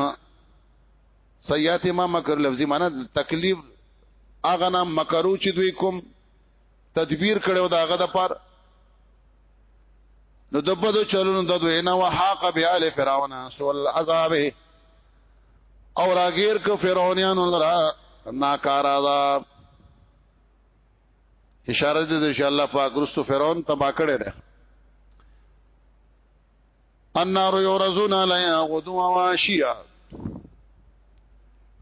سیئات ما مکر لفظي معنی تکلیف اغه نام مکرو چې دوی کوم تدبیر کړو دا غد پر نو د بدو چلونو د دوی نه وحاق بیا ال فرعون سول عذاب او راګیر ک فرعونانو لرا ناکار عذاب اشاره دې ان شاء الله پاک رستو فرعون تبا کړي ده النار یورزون علیها غدوا واشیا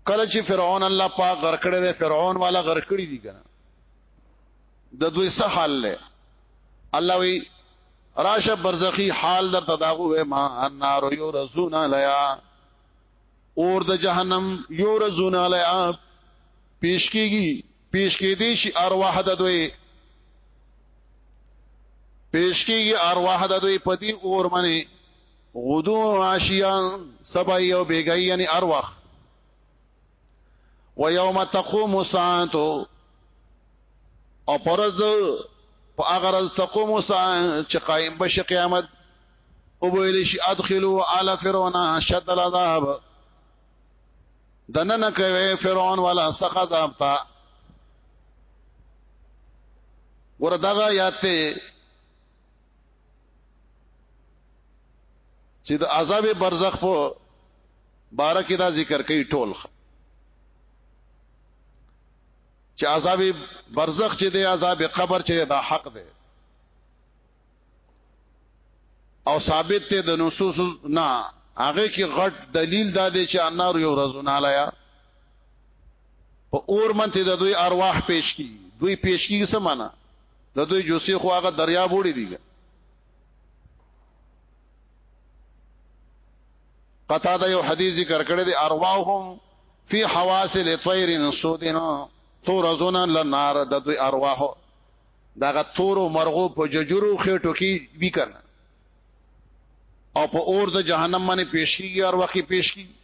کله چې فرعون الله پاک غرق کړی دی فرعون والا غرق کړی دی کنه د دوی څه حال له الله وی راشه برزخی حال در تداغو ما النار یورزون علیها اور د جهنم یو رزون علی اپ پیش کیږي پیش کې دي شي ارواح د دوی پیش کیږي ارواح د دوی په دې اور باندې غدو عاشیا سبا یو بیګی یعنی ارواح و یوم تقوم ساعت او پرز په هغه ورځ تقوم ساعت چې قائم بشي قیامت او ویل شي ادخلوا آل فرعون شد العذاب دنه کوي فرعون ولا سقط ابتا وردغه یاته چې د عذاب برزخ په بارکه دا ذکر کوي ټول چې عذاب برزخ چې دی عذاب قبر چې دا حق دی او ثابت ته د نصوص نه هغه کې غټ دلیل دا دی چې انار یو رزونه لایا په اور منته د دوی ارواح پیش کی دوی پیش کی څه معنا د دوی جوسی خو هغه دریا بوړي دي قطا دا یو حدیث ذکر کړی دی ارواحهم فی حواسل طیر سودنا تو رزونا لنار د دوی ارواح دغه تورو مرغو په ججرو خېټو کې بي کنه او په اور د جهنم باندې پیش کیږي او وخت پیش کیږي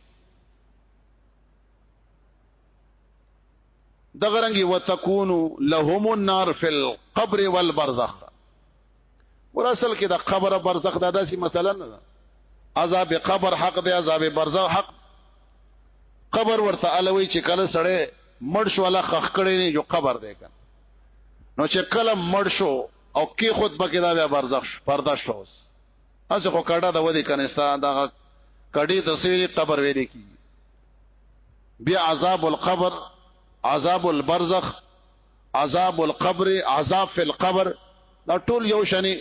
دغه رنګي وتكونو لهم النار في القبر والبرزخ ور اصل کې د قبر او برزخ د داسې مسله نه ده عذاب قبر حق دی عذاب برزخ حق قبر ورته الوي چې کله سړی مړ شو الله خخ کړي نه جو قبر دی کنه نو چې کله مړ شو او کې خود پکې دا بیا برزخ شو پردا شو اوس هڅه خو کډه د ودی کنيستا دا کډي د سوي قبر وې دي کی بیا عذاب القبر عذاب البرزخ عذاب القبر عذاب فی القبر دا ټول یو شنی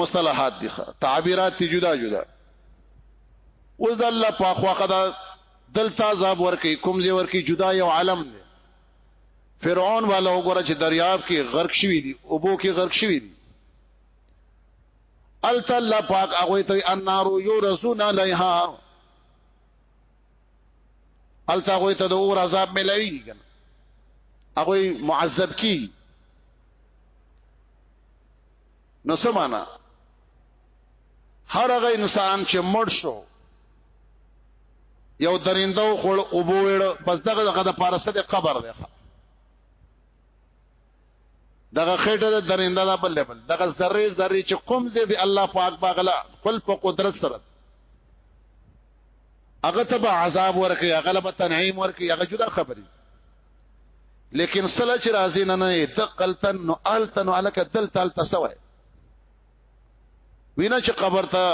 مصطلحات دي تعبیرات جدا جدا اوس د الله په خواخه دا دلته عذاب ورکی کوم زی ورکی جدا یو عالم دی فرعون والا وګوره چې دریاب کې غرق شوی دی او بو کې غرق شوی دی الته الله پاک هغه ته النار یورسون علیها الته هغه ته د اور عذاب ملوي کنه هغه معذب کی نو سمانا هر هغه انسان چې مړ شو یو درینده خور او بووړ بس دغه دغه د پارسه د قبر دی دغه خېټه د درینده دا بل بل دغه ذره ذره چې کوم زه دی الله پاک باغلا خپل په قدرت سره هغه ته به عذاب ورکي هغه له تنعیم ورکي هغه جدا خبري لیکن سلا چې راځي نه نه تقلتن نو التن علک دل تل تسوي وینا چې قبر ته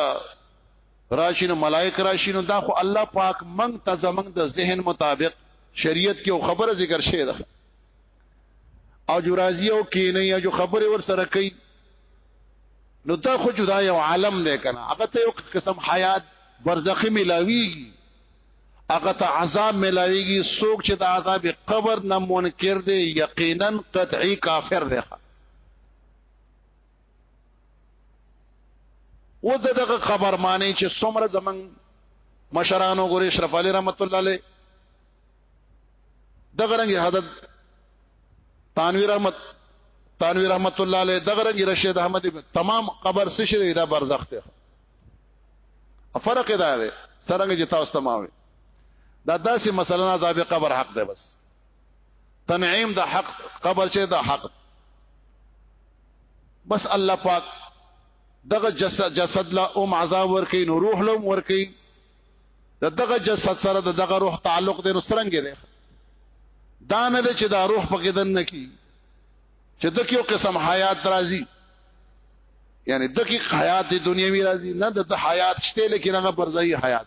راشي نو ملائک راشي نو دا خو الله پاک منګ ته زمنګ د ذهن مطابق شریعت کې او خبره ذکر شوی ده او جو راضی او کې نه یا جو خبره ور سره کوي نو دا خو جدا یو عالم دی کنه هغه ته یو قسم حیات برزخی ملاویږي هغه ته عذاب ملاویږي څوک چې د عذاب قبر نه منکر دی یقینا قطعی کافر دی و دغه قبر معنی چې څومره زمنګ مشرانو ګوري اشرف علي رحمت الله عليه دغه رنګ حضرت تانوی رحمت تانوی رحمت الله علیه دغه رنګ رشید احمد تمام قبر څه شي دا برزخ ته فرق دا دی سرنګ جتا واستماوي دا داسې مثلا عذاب قبر حق دی بس تنعیم د حق قبر چې د حق بس الله پاک دغه جسد جسد لا ام عذاب ورکی نو روح لوم ورکی د دغه جسد سره د دغه روح تعلق دی نو سرنګ دی دا نه چې دا روح پکې دن نه کی چې د کیو قسم حیات راځي یعنی دقیق حیات دنیوي راځي نه د حیات شته لیکن هغه برزایي حیات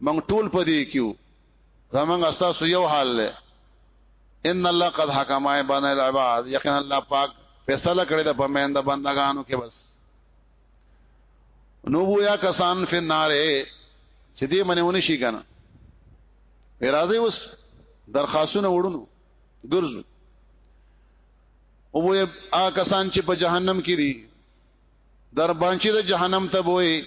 موږ ټول پدې کیو زمونږ استاسو یو حال له ان الله قد حکم بین العباد یقینا الله پاک فیصله کړی د پمند بندگانو کې بس نو بویا کسان فی النار چې دې منه ونی شي کنه راځي اوس درخواستونه وړونو ګرځو او وې آ کسان چې په جهنم کې دي در باندې د جهنم ته وې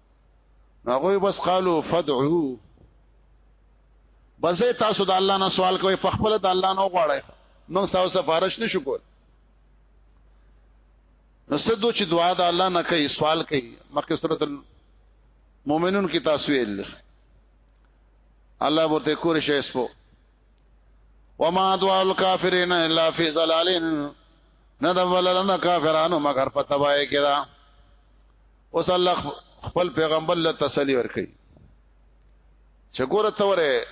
هغه بس قالو فدعو بس تاسو د الله نه سوال کوئ په خپل د الله نه غواړئ نو تاسو سفارش نشو کول نو سدو چې دعا د الله نه کوي سوال کوي مکه سورۃ المؤمنون کې تاسو یې الله ورته کور شي اسپو وما دعاء الكافرين الا في ضلال ندول لنا کافرانو مگر په تبای کې دا اوس الله خپل پیغمبر له تسلی ورکړي چې ګوره توره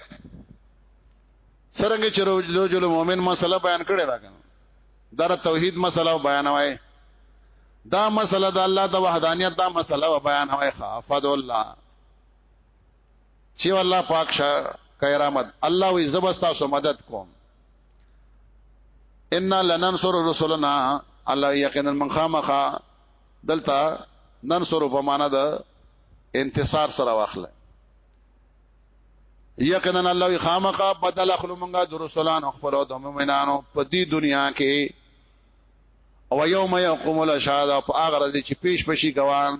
سرنګ چې روجل مؤمن مسله بیان کړي دا کنه دا توحید مسله بیان وای دا مسله د الله د وحدانیت دا مسله بیان وای خافد الله چې الله پاک شه کرامت الله وي زبستا سو مدد کوم ان لننصر رسلنا الله یقینا من خامخا دلتا ننصر په معنا د انتصار سره واخله یقینا الله خامخا بدل اخلو مونږه د رسولان خپل او د مؤمنانو په دې دنیا کې او یوم یقوم الاشهاد او هغه ورځ چې پیش پشي ګوان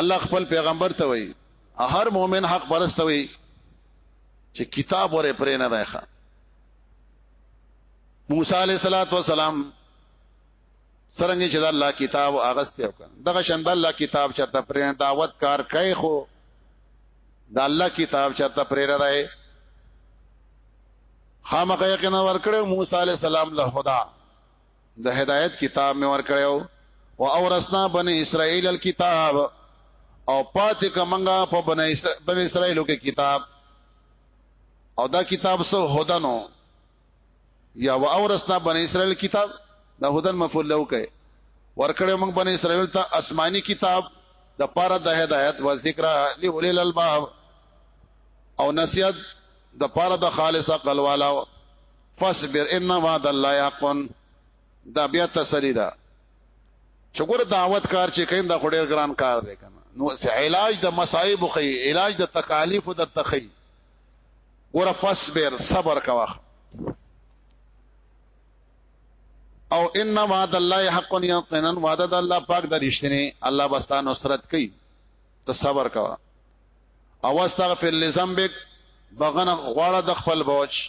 الله خپل پیغمبر ته وایي هر مؤمن حق پرست وي چې کتاب ورې پرې نه دی ښه موسی علیہ الصلوۃ والسلام سرنګ چې د الله کتاب اغسته وکړ دغه شند الله کتاب چرته پرې دعوت کار کوي خو د الله کتاب چرته پرې را دی خامخ یقین ورکړو موسی علی السلام له خدا د هدایت کتاب مې ورکړیو او اورسنا بنی اسرائیل الكتاب او پاتې کمنګا په بنی اسرائیل بنی اسرائیلو کې کتاب او دا کتاب سو هدنو یا و اورسنا بنی اسرائیل کتاب دا هدن مفعول له کوي ورکړیو موږ بنی اسرائیل ته آسماني کتاب د پاره د هدایت و ذکر لولل الباب او نصیحت د پاره د خالصه قلوالاو فاصبر ان وعد الله حق دا بیا تسلی ده چې ګور دعوت کار چې کین دا خډیر ګران کار دی کنه نو علاج د مصايب خو علاج د تکالیف د تخی ګور فاصبر صبر کوا او ان وعد الله حق یقینا وعد الله پاک د رښتینی الله بستا نصرت کوي ته صبر کوا او استغفر لذنبک بغنه غواړه د خپل بوج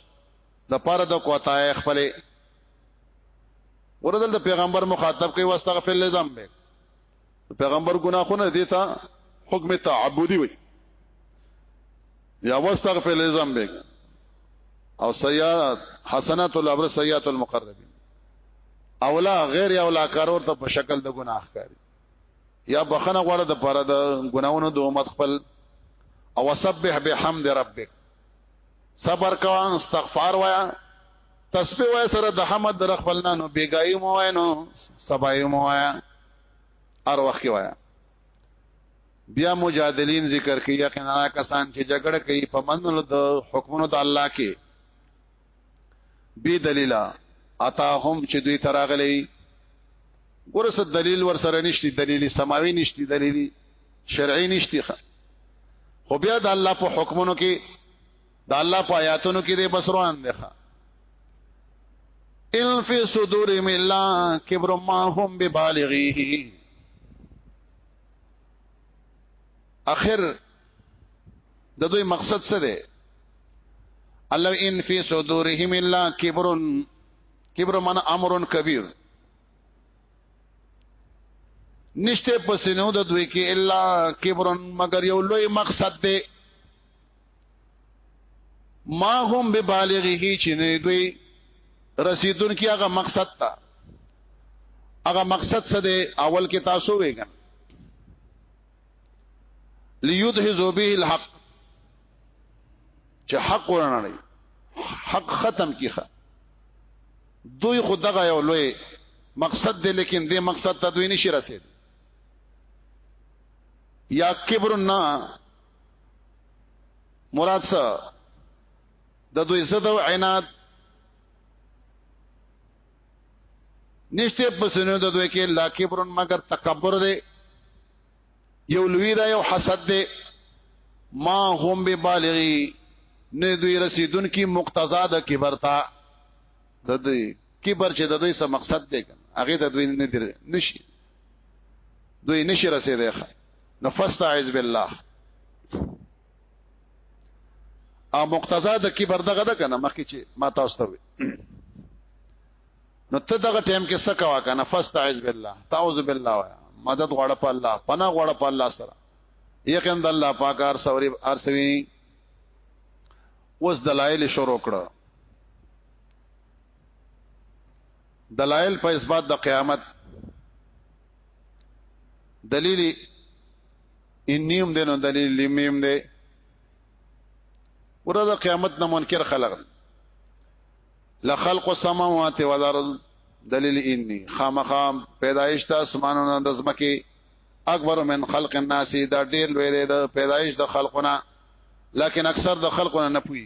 د پاره د کوتاه خپل ورته د پیغمبر مخاطب کوي واستغفر لذنب پیغمبر ګناهونه دي ته حکم تعبدي وي یا واستغفر لذنب او سیئات حسنات الابر سیئات المقربین اولا غیر اولا کار ورته په شکل د ګناه کوي یا بخنه غوړه د پاره د ګناونو د امت خپل او سبح بحمد ربک صبر کوا استغفار وایا تسبیح وای سره د حمد در خپل نانو بیګای مو وای نو سبای مو وای ار وخت وای بیا مجادلین ذکر کوي یقینا کسان چې جګړه کوي په منلو د حکمونو د الله کې بی دلیلا اتاهم چې دوی تراغلی ورس دلیل ور سره نشتی دلیل سماوی نشتی دلیل شرعی نشتی خو بیا د الله په حکمونو کې د الله په آیاتونو کې د بسروان دی ان فی صدور ملا کبر ما هم ببالغیه اخر د دوی مقصد څه دی الله ان فی صدورهم الا کبر کبر من امر کبیر نشته پسینو د دوی کې الا کبر مگر یو لوی مقصد دی ما هم به بالغه چې نه دوی رسیدون کې هغه مقصد تا هغه مقصد څه دی اول کې تاسو وېګن ليدهزو به الحق چې حق ورنړي حق ختم کیخه دوی خو دغه یو لوی مقصد دی لیکن دې مقصد ته دوی نشي رسید یا کبرنا مراد څه د دوی زده او عناد نشته په سينو د دوی کې لا کبرن مگر تکبر دی یو لوی دا یو حسد دی ما هم به بالغی نه دوی رسیدون کی مقتضا د کبر تا د دوی کبر چې د دوی سم مقصد دی هغه د دوی نه دی نشي دوی نشي رسیدای نفستعذ بالله او مقتضا د کبر دغه ده کنه مخکې چې ما تاسو ته وي نو ته دغه ټیم کې څه کوا کنه فاستعذ بالله تعوذ بالله وایا مدد غواړه په الله پناه غواړه په الله سره یقین د الله پاک هر سوري هر سوي اوس دلایل شروع کړه دلایل په اثبات د قیامت دلیلی انیم دینو دلیل لیمیم دی ورځ قیامت نه منکر خلق لخلق السماوات والارض دلیل انی خامخام پیدایش د اسمانونو د زمکه اکبر من خلق الناس دا ډیر لوی دی د پیدایش د خلقونه لکن اکثر د خلقونه نه پوي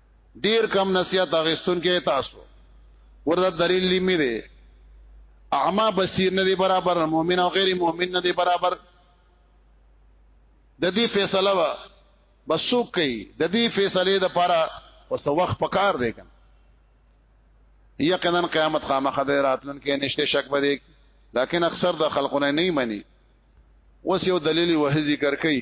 ډیر کم نصیحت اغستون کې تاسو ورته دلیل لیمه دی اعما بصیر نه دی برابر مؤمن او غیر مؤمن نه دی برابر د دې فیصله وا بسوک کوي د دې فیصله د پاره اوس وخت پکار دی کنه یقینا قیامت خامخه د راتلون کې نشته شک بده لکن اکثر د خلقونه نه مني اوس یو دلیل وه ذکر کوي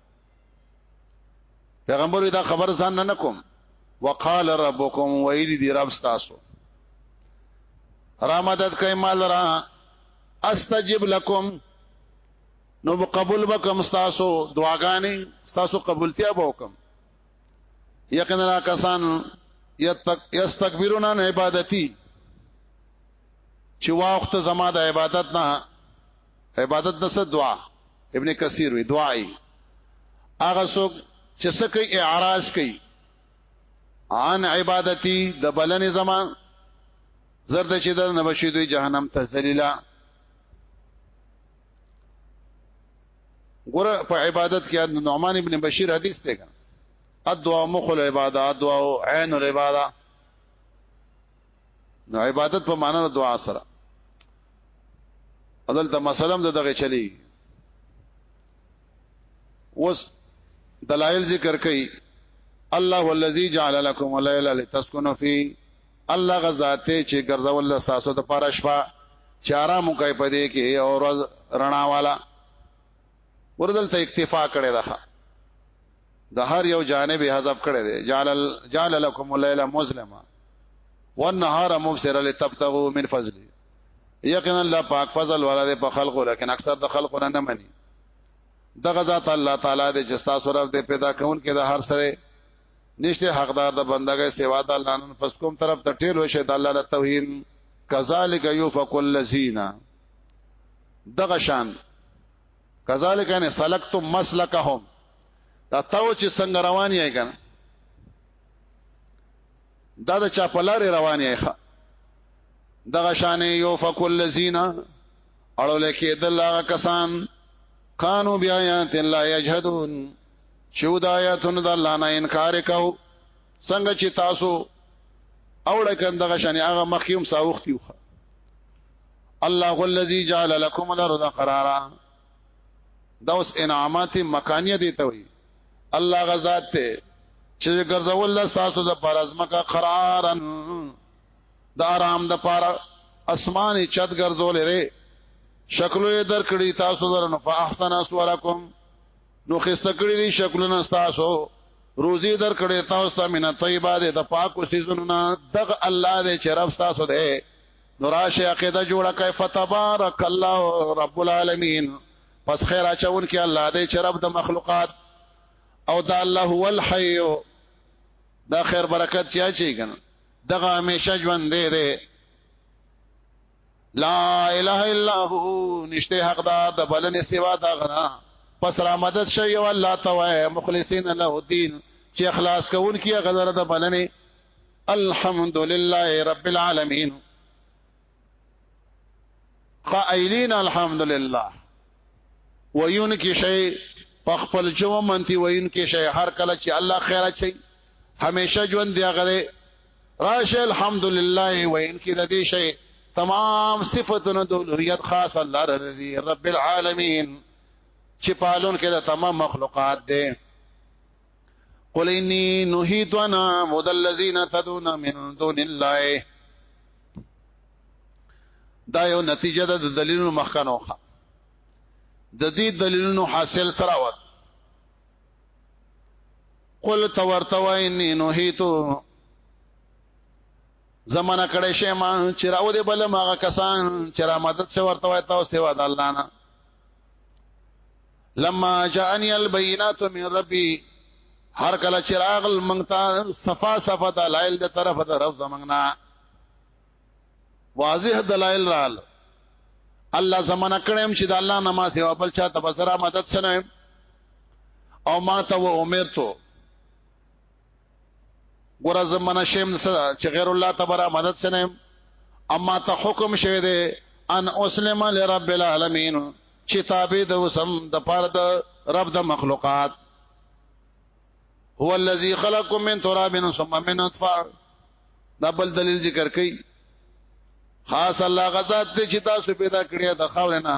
پیغمبر دا خبر ځان نه کوم وقال ربكم ويل دي رب تاسو را مدد کوي مال را استجب لكم نو قبول وکم تاسو دعاګانې تاسو قبولتیا به وکم یقینا کسان یستكبرون عن عبادتي چې واخت زما د عبادت نه عبادت نس دعا ابن کثیر وی دعای هغه څوک چې سکه اعراض کوي عن عبادتي د بلنې زمان زرد چې د نبشي دوی جهنم ته ذلیلا ګور په عبادت کې د نعمان ابن بشیر حدیث ته الدعاء مخ العباده الدعاء عین العباده نو عبادت په معنا د دعا سره بدل ته مثلا دغه چلی وس دلائل ذکر کئ الله الذي جعل لكم الليل لتسكنوا فيه الله غزاته چې ګرځول له تاسو د پاره شپه چې آرام کوي په دې کې او رڼا والا وردل ته اکتفا کړي ده د هر یو جانب حذف کړي دي جعل جعل لكم الليل مظلما والنهار مبصرا لتبتغوا من فضله یقینا الله پاک فضل ولاده په خلقو لیکن اکثر د خلقو نه نه مني دغه ذات الله تعالی دې چې تاسو رب دې پیدا کون کې د هر سره نشته حقدار د بندګۍ سیوا د الله نن پس کوم طرف ته ټیل وشه د الله له توهین کذالک یوفق الذین دغه شان کذالک ان سلکتم مسلکهم دا تاو چې څنګه روان یې کنه دا د چا په لارې روان یې ښه دغه شانې یو فکل الذین اړو لکه دل هغه کسان قانو بیا آیات الله یجحدون چې د آیاتونو د الله نه انکار وکاو څنګه چې تاسو اوړه کندغه شانې هغه مخیوم ساوختیو الله الذي جعل لكم الارض قرارا دا اوس انعامات مکانیه دي ته وي الله غزاد ته چې ګرځول الله تاسو د پرزمکا قرارن د آرام د پاره اسماني چت ګرځولې ده شکلو یې درکړي تاسو درنه په احسن اسوارکم نو خسته کړی دي شکلونه تاسو روزي درکړي تاسو ته مینه طیبه ده د پاکو سيزونو نه دغه الله دې چې رب تاسو ده نوراشه عقیده جوړه کوي فتبارک الله رب العالمین پس خیر اچون کې الله دې چې رب د مخلوقات او دا الله هو الحي دا خیر برکت چا چی کنه دغه همیشه ژوند دی دی لا اله الا هو نشته حقدار د بلنې سوا دا غنا پس را مدد شي او الله توای مخلصین له الدين چې اخلاص کوون کیه غزر د بلنې الحمد لله رب العالمين قائلين الحمد لله ويون کې شي په خپل جو منتي ويون کې شي هر کله چې الله خیره چي هميشه ژوند دی غره راشه الحمد لله ويون کې د دې شي تمام صفاتونه د اولویت خاص الله رضی رب العالمین چې پالون کې د تمام مخلوقات دی قل انی نهیت ان اعبد الذین تدعون من دون الله دا یو نتیجه ده د دلیلونو مخکنو د دې دلیلونو حاصل سره وت قل تورتو انی نهیت زمانہ کړه شی ما چې راو دې بل ما کسان چې را مدد سے ورته وای تاسو سیوا د الله نه لما جاءني البينات من ربي هر کله چراغ منتا صفا صفا دلائل د طرف د رب زمنګنا واضح دلائل رال الله زمانہ کړم چې د الله نما سیوا بل چا ته بسرا مدد سنم او ما ته و امرتو ګور زمنه شیم چې غیر الله تبارک مدد سنم اما ته حکم شوه دی ان اسلم لرب العالمین چې تابع د وسم د پاره د رب د مخلوقات هو الذی خلقکم من تراب ثم من نطفه دا بل دلیل ذکر کړي خاص الله غزاد چې تاسو پیدا کړی د خاورنا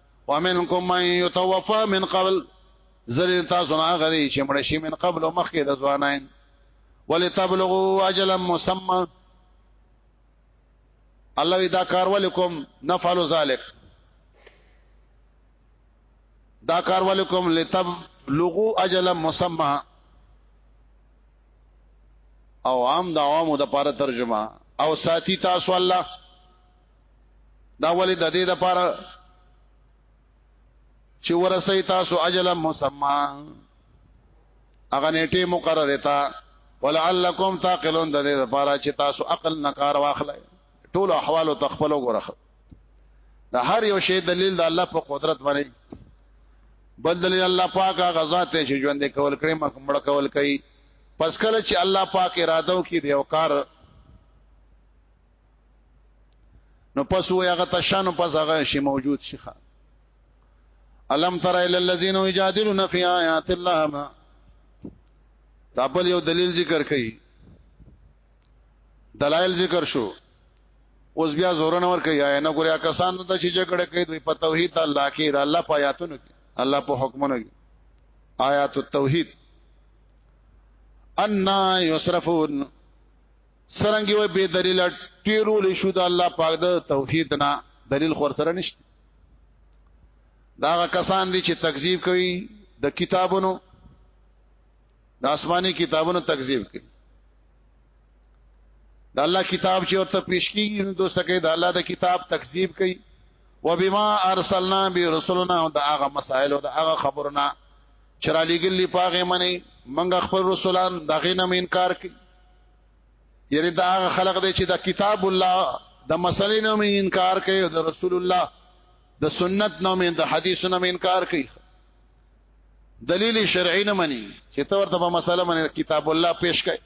ومنکم من یتوفا من قبل زری تاسو نه غدي چې مړ شي من قبل مخکې د ځوانان ولتبلغوا اجلا مسمى الله دا کار ولکم نفعل ذلک دا کار ولکم لتب لغو اجل مسمى او عام د عوامو د پاره ترجمه او ساتي تاسو الله دا ولې د دې لپاره چې ورسې تاسو اجل مسما اغه نیټه مقرره تا ولعلکم تعقلون د دې لپاره چې تاسو عقل نه کار واخلئ ټول احوال او تخپل وګورخه د هر یو شی دلیل د الله په قدرت باندې بل دلیل الله پاک هغه ذات چې ژوند کول کړي مړ کول کوي پس کله چې الله پاک اراده وکړي یو کار نو پس وی هغه تشانو پس هغه شی موجود شيخه الم تر الى الذين يجادلون في آيات الله ما دا بل یو دلیل ذکر کړي دلایل ذکر شو اوس بیا زور نه ور کوي یا نه ګوریا کسان ته چې جګړه کوي دوی په توحید الله کې د الله په آیاتونو کې الله په حکمونو کې آیات التوحید ان یصرفون سرنګي وي به دلیل ټیرول شو د الله پاک د توحید نه دلیل خور سره نشته دا کسان دي چې تکذیب کوي د کتابونو د آسماني کتابونو تکذیب کوي د الله کتاب چې ورته پیش کیږي نو دوسته کې د الله د کتاب تکذیب کوي وبما ارسلنا برسلنا دا هغه مسائل او دا هغه خبرنا چرالېګلې پاغه منی منګ خپل رسولان دغه نه انکار کوي یری دا هغه خلق دی چې د کتاب الله د مسلې نه مې انکار کوي د رسول الله د سنت نه مې د حدیث نه مې انکار کوي دلیل شرعي نه مني چې تور ته په مسله باندې کتاب الله پیش کړي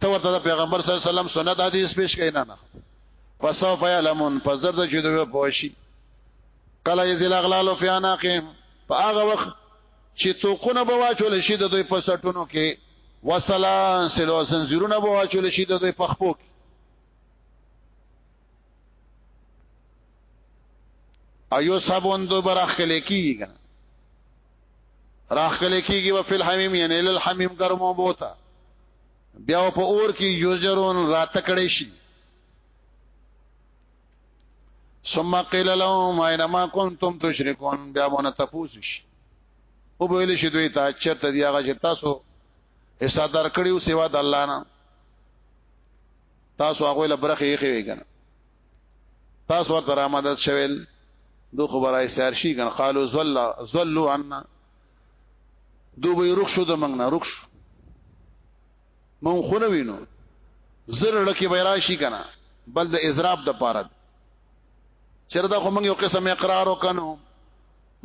تور ته پیغمبر صلی الله علیه وسلم سنت حدیث پیش کړي نه نه فسوف یعلمون فزر د جدوی پوشي کله یذل اغلال فی اناقهم په هغه وخت چې توقونه به واچول شي د دوی په سټونو کې وسلا سلو زنجیرونه به واچول شي د دوی په خپو کې ایو سبون دو برخ کلی کیږي کنه راخ کلی کیږي و فل حمیم یعنی ال حمیم ګرمو بوتا بیا په اور کې یوزرون رات کړي شي ثم قيل لهم اينما كنتم تشركون بیا مونږ تاسو شي او ویل شي دوی ته چرته دی هغه چې تاسو حصہ دار کړیو سیوا د الله نه تاسو هغه له برخه یې خوي کنه تاسو ورته را مدد شویل دو خبره سار شي کنه قالو زل زلوا عنا دوی رخصو د منګ نه رخصو مونږ خو نه وینو زر لکه بیراشي کنه بل د اضراب د پاره چردا خو موږ یو قسم اقرار وکنو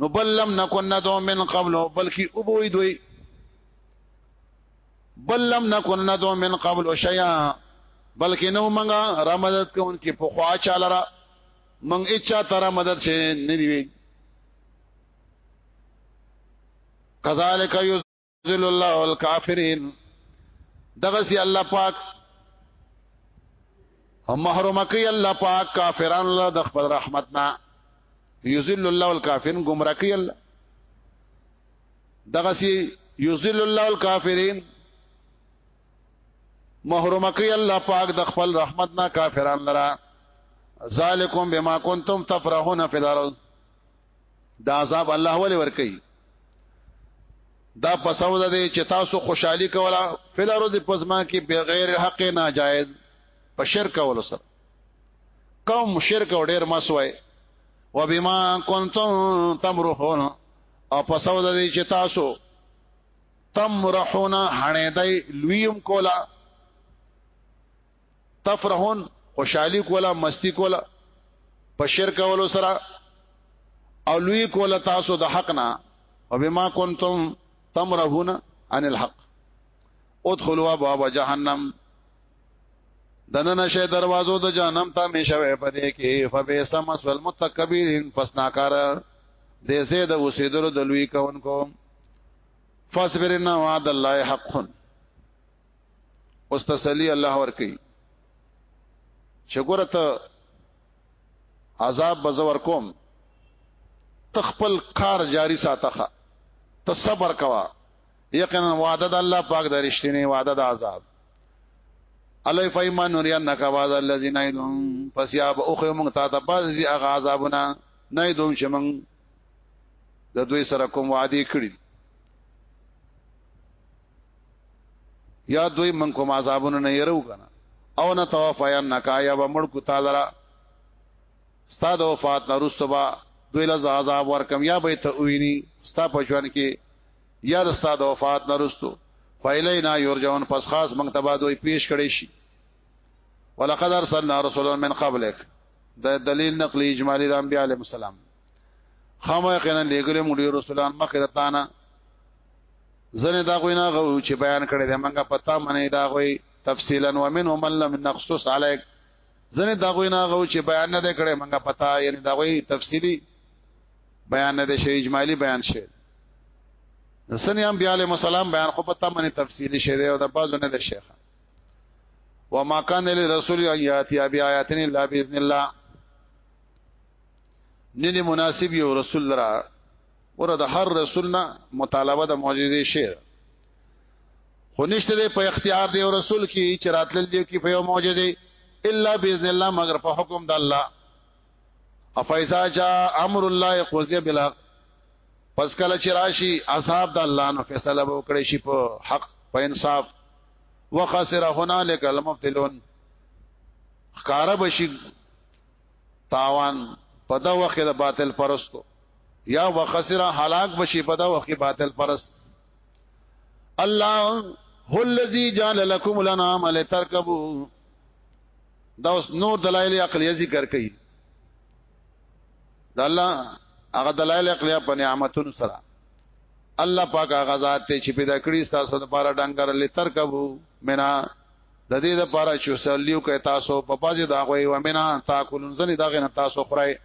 نو بل لم نکن ندو من قبل بلکی او بوئی دوی بل لم نکن ندو من قبل شیئا بلکی نو منگا را مدد کون کی پخوا چالا را منگ اچا ترا مدد شے ندیوی کذالک یو ذل الله الکافرین دغه سي الله پاک او محروم کوي الله پاک کافرانو له د خپل رحمتنا یذل الله الکافرین گمراه کوي الله دغه سي یذل الله الکافرین محروم کوي الله پاک د خپل رحمتنا کافرانو لره ذالکم بما کنتم تفرحون فی الارض دا عذاب الله ولې ور کوي دا پسو ده چې تاسو خوشحالي کولا فل ارض پزما کې بغیر حق ناجائز په شرک اول سره قوم شرک او ډیر مسوي وبما كنتم تمرحون او پسو ده چې تاسو تمرحون هنه دای لویم کولا تفرحون خوشحالي کوله مستی کوله په شرک ولو سره او لوی کوله تاسو د حق نه او بما کنتم تمرهون عن الحق ادخلوا ابواب جهنم دنن شه دروازو د جهنم ته مشوي پدې کې فبئس مثوى المتکبرین پس ناکار دې زید اوسیدلو د لوی کونکو فاصبرنا وعد الله حقن اوس تسلی الله ور کوي شګوره ته عذاب بزور کوم تخپل کار جاری ساتخه ته صبر کوا یقینا وعده د الله پاک د رښتینی وعده د عذاب الی فایما نورینک واذ الذین ایدون پس یا به اوخه مونږ ته ته پس دی هغه عذابونه نه دوم چې مونږ د دوی سره کوم وعده کړی یا دوی من کوم عذابونه نه يرو کنه او نه توفیا نکا یا بمړ کو تعالی ستا د وفات نرسته با دوی له عذاب ورکم یا به ته ویني ستا په ژوند کې یا د ستا د وفات نرسته فایلینا یرجون پس خاص مونږ تبا دوی پیش کړي شي ولقد ارسلنا رسولا من قبلک د دلیل نقلی اجمالی د انبیاء علیهم السلام خامه یقینا لګلې موږ ډیر رسولان مخه رتانا زنه دا غوینا غو چې بیان کړي د منګه پتا منې دا غوي تفصیلا ومنهم لم نقصص عليك زنه دا غوینا غو چې بیان نه کړي منګه پتا یعنی دا غوي تفصیلی بیان نه شي اجمالی بیان شي سنی هم بیا علیہ السلام بیان خو پتا منې تفصیلی شه دی او د بازو نه د شیخ وما كان للرسول ان ياتي بآياتنا الا باذن الله نه دی مناسب یو رسول را ور د هر رسول نه مطالبه د معجزې شی خو نشته دی په اختیار دی او رسول کې چې راتلل دی کې په یو معجزه الا باذن الله مگر په حکم د الله افایسا جا امر الله قضیه بالحق پس کله چې راشي اصحاب د الله نو فیصله وکړي شي په حق په انصاف وخسر هنالک المبتلون خکاره بشي تاوان په دا وخت د باطل پرستو یا وخسر هلاک بشي په دا وخت باطل پرست الله هو الذي جعل لكم الانعام لتركبوا دا اوس نور دلایل عقلی ذکر کړي دا الله هغه دلایل عقلی په نعمتونو سره الله پاک هغه ذات چې پیدا کړی تاسو لپاره ډنګر لترکبو منا د دې لپاره چې سلیو کې تاسو په پازي دا غوي ومنه تاکلون زنی داغه نه تاسو خړای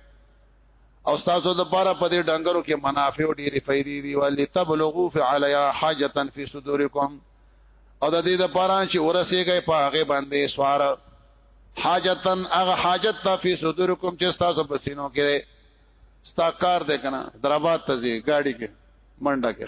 او تاسو د لپاره په دې ډنګرو کې منافع او ډېری فائدې دي ولې تبلغو فی علیا حاجتا فی صدورکم او د دې لپاره چې ورسېږي په هغه باندې سوار حاجتا هغه حاجت تا فی صدورکم چې تاسو په سینو کې ستا کار دې کنه دربات تزي گاڑی کې منډه کې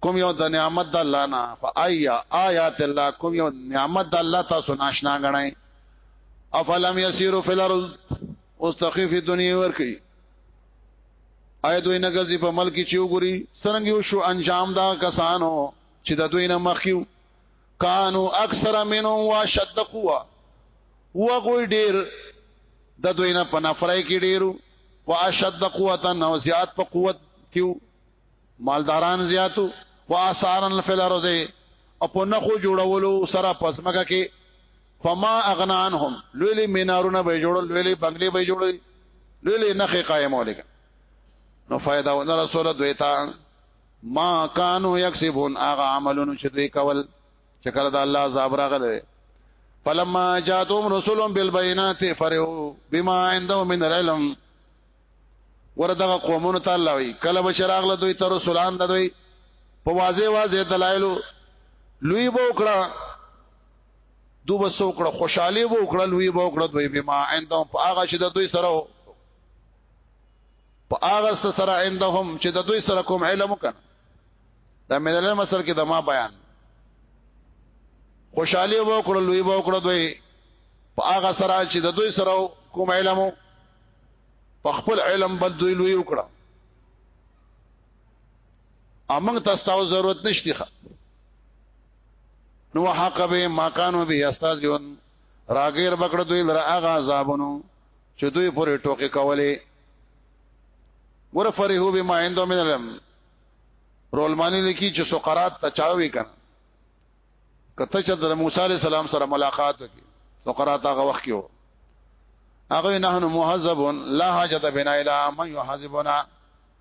کوم یو د نعمت د الله نه فایا آیات الله کوم یو نعمت د الله تاسو ناشنا غنئ افلم یسیرو فی الارض اوس تخفیف دنیا ورکی آیا دوی نه ګرځي په ملک چې وګوري څنګه یو شو انجام دا کسانو چې د دوی نه مخیو کانو اکثر منهم واشد قوا هو غوی ډیر د دوی نه په نفرای کې ډیرو واشد قوتا نو زیات په قوت کیو مالداران زیاتو واسارن فی الارض او په نخو جوړولو سره پسمګه کې فما اغنانهم لولي مینارونه به جوړول لولي بنگلي به جوړول لولي نخې قائمول نو فائدہ ون رسول دوی تا ما کانو یکسبون اغه عملونو چې دوی کول چې کله د الله عذاب راغله فلما جاتهم رسولهم بالبينات فرحوا بما عندهم من العلم وردغه قومونو ته الله وی کله بشراغ له دوی تر رسولان د دوی په واځي واځي دلایلو لوی بوکړه دو بس وکړه خوشحالي وو کړه لوی وو کړه دوی بما عندهم په هغه چې د دوی سره په هغه سره عندهم چې د دوی سره کوم علم وکړه دا مې دلته مسر کې د ما بیان خوشحالي وو کړه لوی وو کړه دوی په هغه سره چې د دوی سره کوم علم وو په خپل علم بد دوی لوی وکړه امنګ تاسو ته ضرورت نشتی ښه نو حق به ما کانو به استاد جون راګیر بکړه دوی لره هغه عذابونو چې دوی پورې ټوکې کولې ورفرهو بما عندهم من العلم رولمانی لیکي چې سقراط ته چاوي کړ کته چې د موسی عليه السلام سره ملاقات وکړي نو قرات هغه وخت کې هغه نحنو مهذب لا حاجت بنا الى من يحذبنا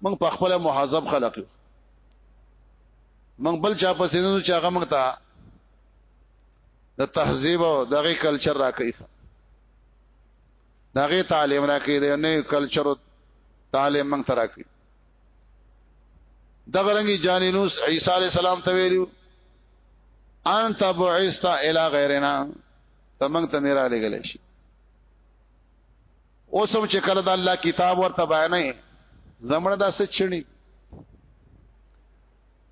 من په خپل مهذب خلق من بل چا پسې نو چې هغه موږ ته د تهذیب او دغه کلچر را کوي دغه تعلیم را کوي د نه کلچر تعلیم موږ ته را کوي دغه رنګي جانینوس عیسی علی السلام ته ویلو انت بعثت الى غیرنا تمنګ ته نه را لګل شي اوسم چې کله د الله کتاب ورته بیانې زمړه دا څه چړنی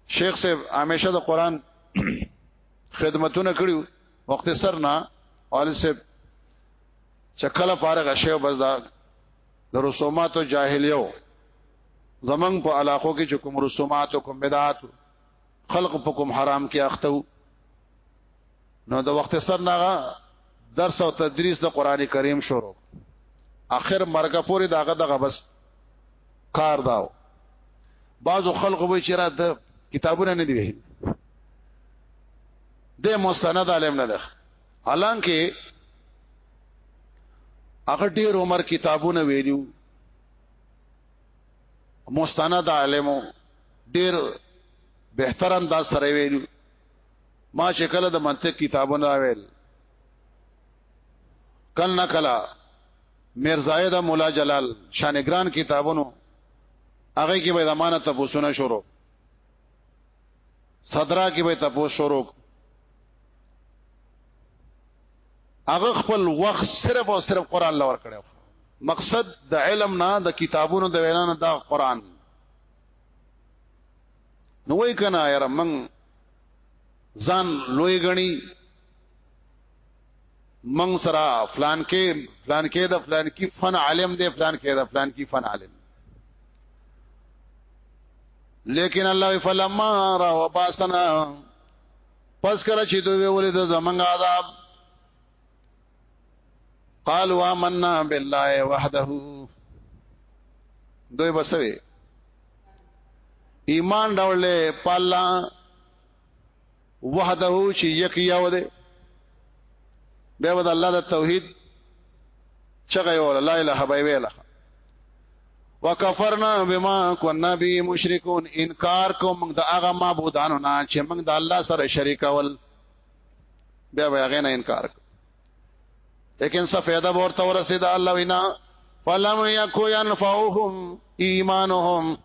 شیخ صاحب همیشه د قران خدمتونه کړیو مختصر نه اول صاحب چکل فارغ شیو بس دا د رسومات او جاهلیو زمنګ په علاقو کې چې کوم رسومات او کوم بدعات خلق په کوم حرام کې اختو نو د وخت سر ناغه درس او تدریس د قران کریم شروع اخر مرګه پوری داغه دغه بس کار داو بعضو خلق وی چې را د کتابونه نه دی ویل د مستند عالم نه ده حالانکه هغه ډیر عمر کتابونه ویلو مستند عالمو ډیر بهتر انداز سره ویلو ما چې کله د منطق کتابونه ویل کله نه کله مرزاید مولا جلال شانګران کتابونو هغه کې به زمانه تاسو نه شروع صدرا کې به تاسو شروع هغه خپل وخت صرف او صرف قران لور کړو مقصد د علم نه د کتابونو د وینا نه دا قران نو وای کنه یار من ځان لوی غني من سرا فلان کې فلان کې د فلان کې فن عالم دی فلان کې د فلان کې فن عالم لیکن الله فلما را وباسنا پس کله چې دوی ولې د زمنګ عذاب قالوا آمنا بالله وحده دوی بسوي ایمان راولې پالا وحده چې یک یو دی بیا ود الله د توحید چغه یو لا اله الا الله وکفرنا بما كنا به مشركون انکار کو موږ د هغه معبودانو نه چې موږ د الله سره شریک ول بیا بیا غنه انکار لیکن څه فائدہ ورته ورسید الله وینا فلم یکو ينفعهم ایمانهم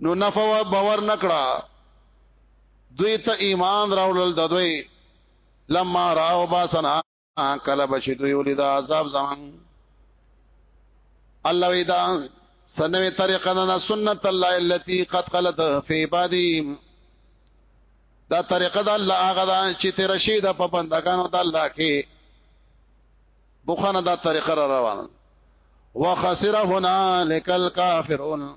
نو نفع باور نکړه دوی ته ایمان راوړل د دوی لما راو باسن ان کله بچ دوی ولید عذاب زمان الله ودا سنوي طریقه نه سنت الله التي قد قلت في عبادي دا طریقه د الله هغه دا چې تیر شي د په بندگانو د الله کې بوخانه دا طریقه را روانه وخسر هنالک الكافرون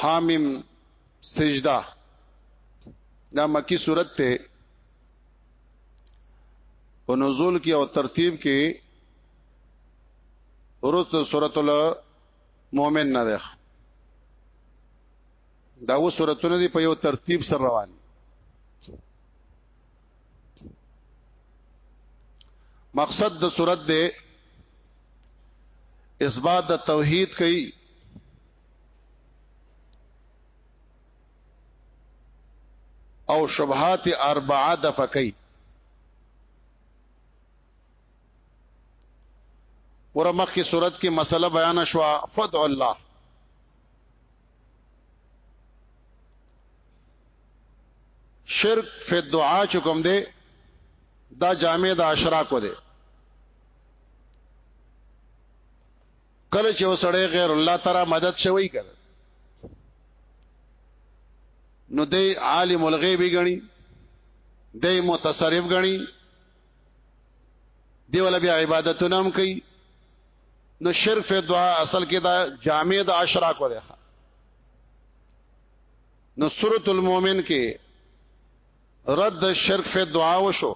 حامیم سجده دا مکی صورت ته په نزول کې او ترتیب کې ورست سورۃ المؤمن نه ده دا و سورتونه دی په یو ترتیب سره روان مقصد د صورت دی اثبات د توحید کوي او شبهات اربعه د فقہی ور مخ کی صورت کې مسله بیان شوا فدع الله شرک فی الدعاء چکم دی دا جامع د اشراکو دی کله چې وسړی غیر الله تعالی مدد شوی کړه نو دی عالم الغیب غنی دی متصرف غنی دی ول بیا عبادتونه هم کوي نو شرف دعا اصل کې دا جامع د اشراق وده نو سورۃ المؤمن کې رد شرک فی دعا وشو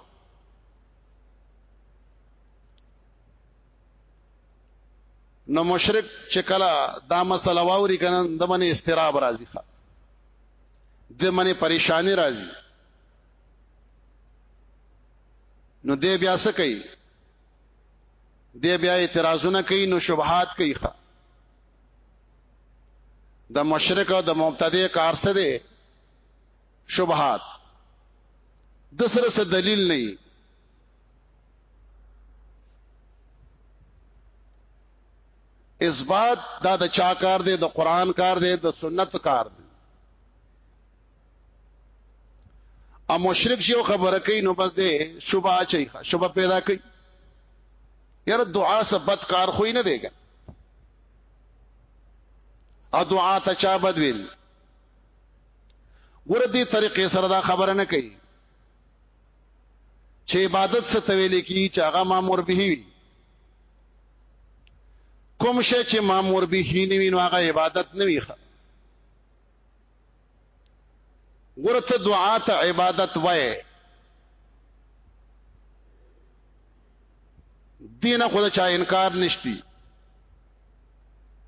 نو مشرک چې کله دا مسله واوري کنه د باندې استراب راځي ښه د باندې پریشانی راځي نو دې بیا څه کوي دې بیا اعتراضونه کوي نو شبهات کوي ښه د مشرک او د مبتدی کار څه دی شبهات د سره څه دلیل نه اثبات دا د چا کار دی د قران کار دی د سنت کار دی ا مشرک شي خبره کوي نو بس دې شوبه اچي شوبه پیدا کوي یاره دعا سبت کار خو نه دیګا ا دعا ته چا بد ویل ور دې طریقې سره دا خبره نه کوي چې عبادت څه تویل کی چې هغه مامور به وي کوم شی چې مامور به نه وي نو هغه عبادت نه وي ورته دعا ته عبادت وای دین خو چا انکار نشتی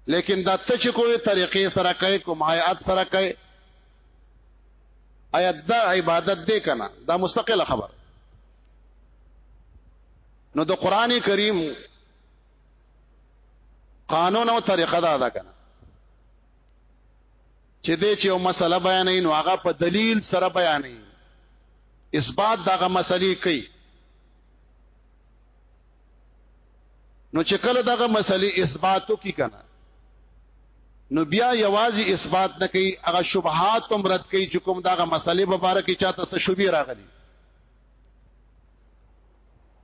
لیکن دا ته چې کوې طریقې سره کوي کوم آیات سره کوي آیا دا عبادت دی کنه دا مستقله خبر نو د قران کریم قانون او طریقه دا ده کنه چې دې چې یو مسله بیانې نو هغه په دلیل سره بیانې اثبات دغه مسلې کوي نو چې کله دغه مسلې اثباتو کی کنه نو بیا یوازې اثبات نه کوي هغه شبهات هم رد کوي چې کوم دغه مسلې په اړه کې چاته څه شوبې راغلي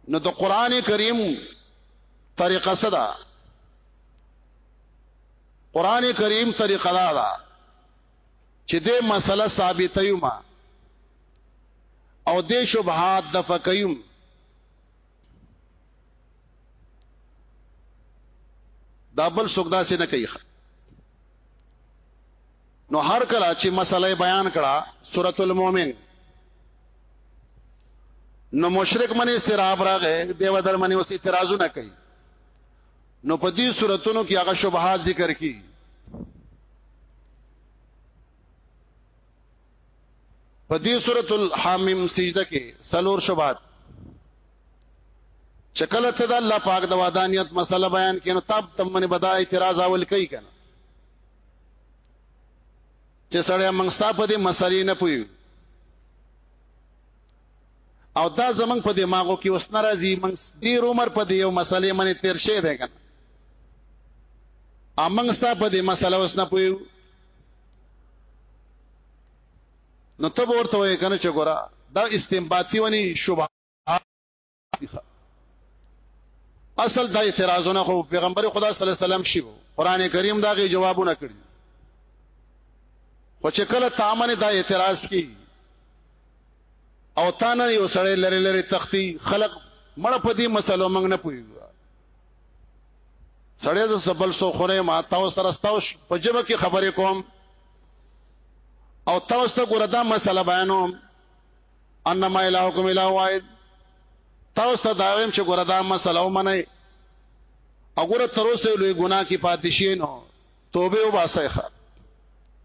نو د قران کریم طریقه صدا قران کریم طریقه دا ده چې دې مسله ثابته یوما او دې شبهات د فقیم دا بل څوک دا څه نه کوي نو هر کله چې مسله بیان کړه سورۃ المؤمن نو مشرک منی استراب راغې دیو در منی اوس اعتراضونه کوي نو په دې صورتونو کې هغه شبهات ذکر کړي په دې سورۃ الحامیم سجده کې سلور شبات چکل ته د الله پاک د وادانیت مسله بیان کینو تاب تمنه بدا اعتراض اول کوي کنه چې سړی منګستا په دې مسلې نه پوي او دا زمنګ په دماغو کې اوس ناراضي من ډیر عمر په دې یو مسلې منې تیر شي دی کنه امنګ ستا په دې مسله اوس نه پوي نو ته ورته وې کنه چې ګورا دا استنباطي ونی شوبه اصل دا اعتراضونه خو پیغمبر خدا صلی الله علیه وسلم شی قرآن کریم دا غي جوابونه کړی خو چې کله تامن دا اعتراض کی او تانه یو سړی لری لری تختی خلق مړ په دې مسلو موږ نه پویږو سړی ز سبل سو خوره ما تاسو سره تاسو په جبه کې خبرې کوم او تاسو ته ګوردا مسله بیانوم انما الهکم اله واحد تاسو ته دا ویم چې ګوره دا مسله ومنئ وګوره تر اوسه لوی ګناه کې پاتې شئ نو توبه وباسئ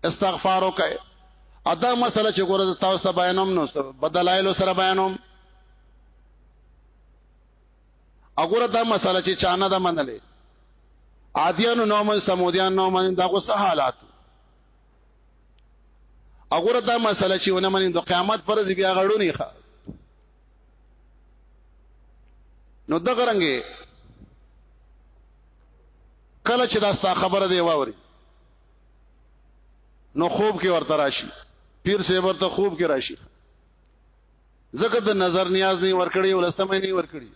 استغفار وکړئ ادا مسله چې ګوره تاسو ته بیانوم نو بدلایلو سره بیانوم وګوره دا مسله چې چانه ده منلې عادیانو نو من سمودیان نو من دا غوسه حالات وګوره دا مسله چې ونه منې د قیامت پر ځای بیا غړونی ښه نو دغه رنګه کله چې دا ستا خبره دی واوري نو خوب کې ورته راشي پیر سه ورته خوب کې راشي زکه د نظر نیاز نه ورکړي ولسمه نه ورکړي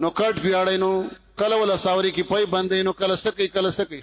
نو کټ پیاړې نو کله ولا ساوري کې پي بندې نو کله سکه کله سکه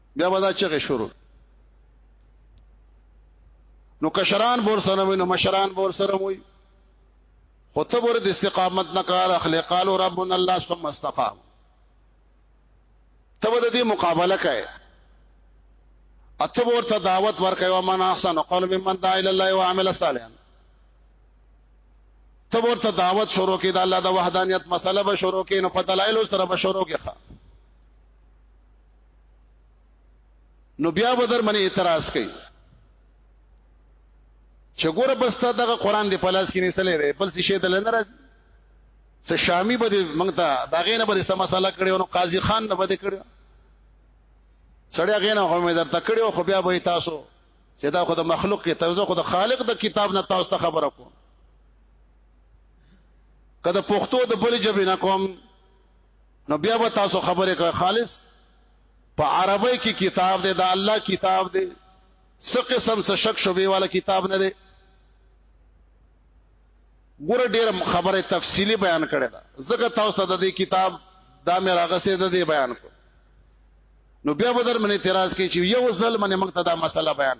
بیا به دا چغې شروع نو کشران بور سره وي نو مشران بور سره وي خو ته ورته استقامت نه کار اخلي قالو ربنا الله ثم استقام ته د دې مقابله کوي اته ورته دعوت ورکوي او من احسن قول ممن دعا الى الله وعمل صالحا ته ورته دعوت شروع کړي د الله د وحدانيت مسله به شروع کړي نو په دلایل سره به شروع کړي نو بیا به در منی اعتراض کوي چې ګوره بس ته دغه قران دی پلاس کې نسلې دی بل څه شی دل نه راځي څه شامی به موږ ته دا غینه به سم مسله کړي او قاضي خان نه بده کړي سړی غینه هم در تکړه او خو بیا به تاسو چې دا خو د مخلوق کې توزه خو د خالق د کتاب نه تاسو ته خبره کوم کله پښتو د بل جبې نه کوم نو بیا به تاسو خبره کوي خالص په عربی کې کتاب دی دا الله کتاب دی څه قسم څه شک شوبې والا کتاب نه دی ګوره ډیر خبره تفصیلی بیان کړی دا زکه تاسو ته د دې کتاب دا مې راغسته د دې بیان کو نو بیا به در من اعتراض کوي چې یو ځل من موږ ته دا مسله بیان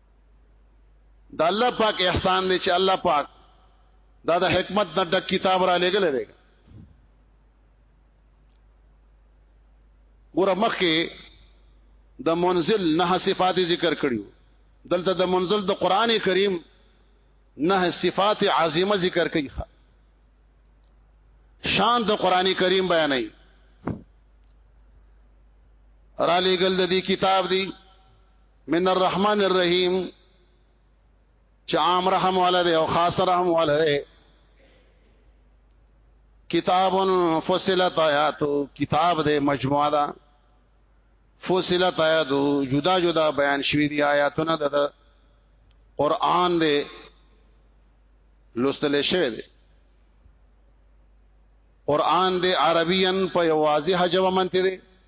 دا الله پاک احسان دی چې الله پاک دا د حکمت د ډک کتاب را لګل دی ګوره مخکې د منزل نه صفات ذکر کړیو دلته د منزل د قران کریم نه صفات عظیمه ذکر کوي شان د قران کریم بیانوي را لګل د دې کتاب دی من الرحمن الرحیم چې عام رحم والا دی او خاص رحم والا دی کتاب فصلت آیاتو کتاب دې مجموعه ده فصلت آیاتو جدا جدا بیان شوی دی آیاتونه د قران دې لوستل شوی دی قران دې عربین په واضح جواب منته دی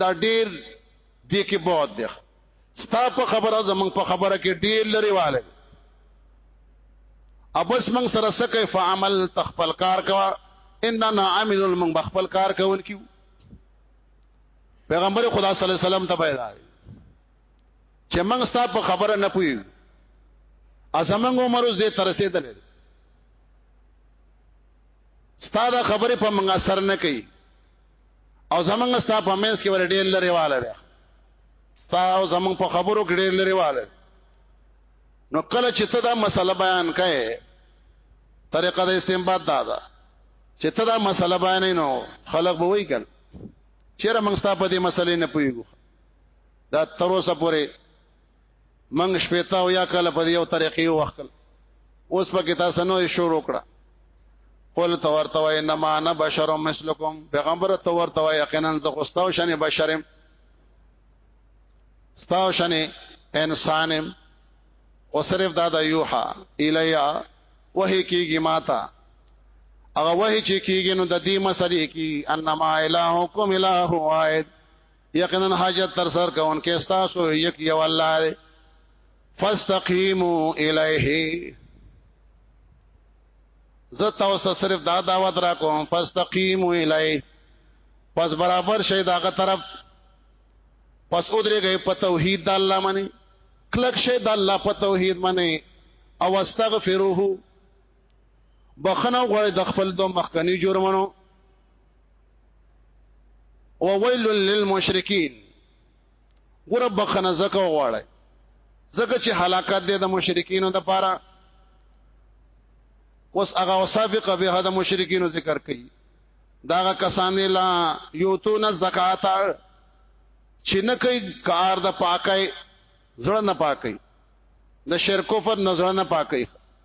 دا ډیر دی کې بہت دی ستا په خبره زمنګ په خبره کې ډیر لري والي ابس من سره سکه فعمل تخپل کار کوا اننا عامل من بخپل کار کول کیو پیغمبر خدا صلی الله علیه وسلم ته پیدا چې موږ ستا په خبره نه پوي ازمنګ عمر اوس دې ترسه دل ستا دا خبره په موږ اثر نه کوي او زمنګ ستا په مېس کې ور ډېر لري واله ده ستا او زمنګ په خبرو کې ډېر لري واله نو کله چې ته دا مسله بیان کړې طریقه د استنباط دا ده چې ته دا مسله بیان نو خلک به وایي کړه چیرې موږ ستا په دې مسلې نه پوهیږو دا تر اوسه پورې منګ شپېتا او یا کله په یو طریقې وکړ اوس په کې تاسو نو شروع کړه قل تورتو انما انا بشر مثلکم پیغمبر تورتو یقینا ز خوستاو شنه بشرم ستاو شنه انسانم او صرف دا د یوحا الیا وحی کیږي ماتا هغه وحی چې کیږي نو د دې مسلې کې انما الہکم الہ واحد یقینا حاجت تر سر کوونکې تاسو یک یو الله دی فاستقیموا الیه زه تاسو صرف دا دعوت را کوم فاستقیموا الیه پس برابر شي داغه طرف پس ودرېږي په توحید د الله باندې کلک شي د الله په توحید باندې او استغفروه بخنه غوړې د خپل دوه مخکنی جرمونو او ویل للمشرکین ګور بخنه زکه غوړې زکه چې هلاکت دې د مشرکینو د پاره اوس هغه وسابقه به د مشرکینو ذکر کړي داغه کسان لا یوتون الزکات چې نه کوي کار د پاکي زړه نه پاکي د شرک کفر نظر نه پاکي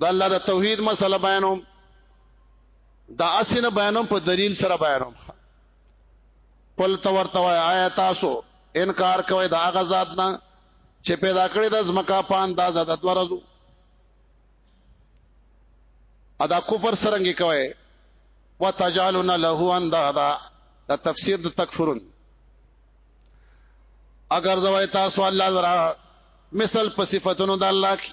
د الله د توحید مسله بیانوم دا اسنه بیانوم په دلیل سره بیانوم قل تورته وای آیا تاسو انکار کوي دا غزاد نه چې پیدا کړی د زمکا په انداز د دورزو ادا کفر سرنګي کوي وتجالون له اندادا دا تفسیر د تکفرون اگر زوای تاسو الله درا مثل په صفاتونو د الله کې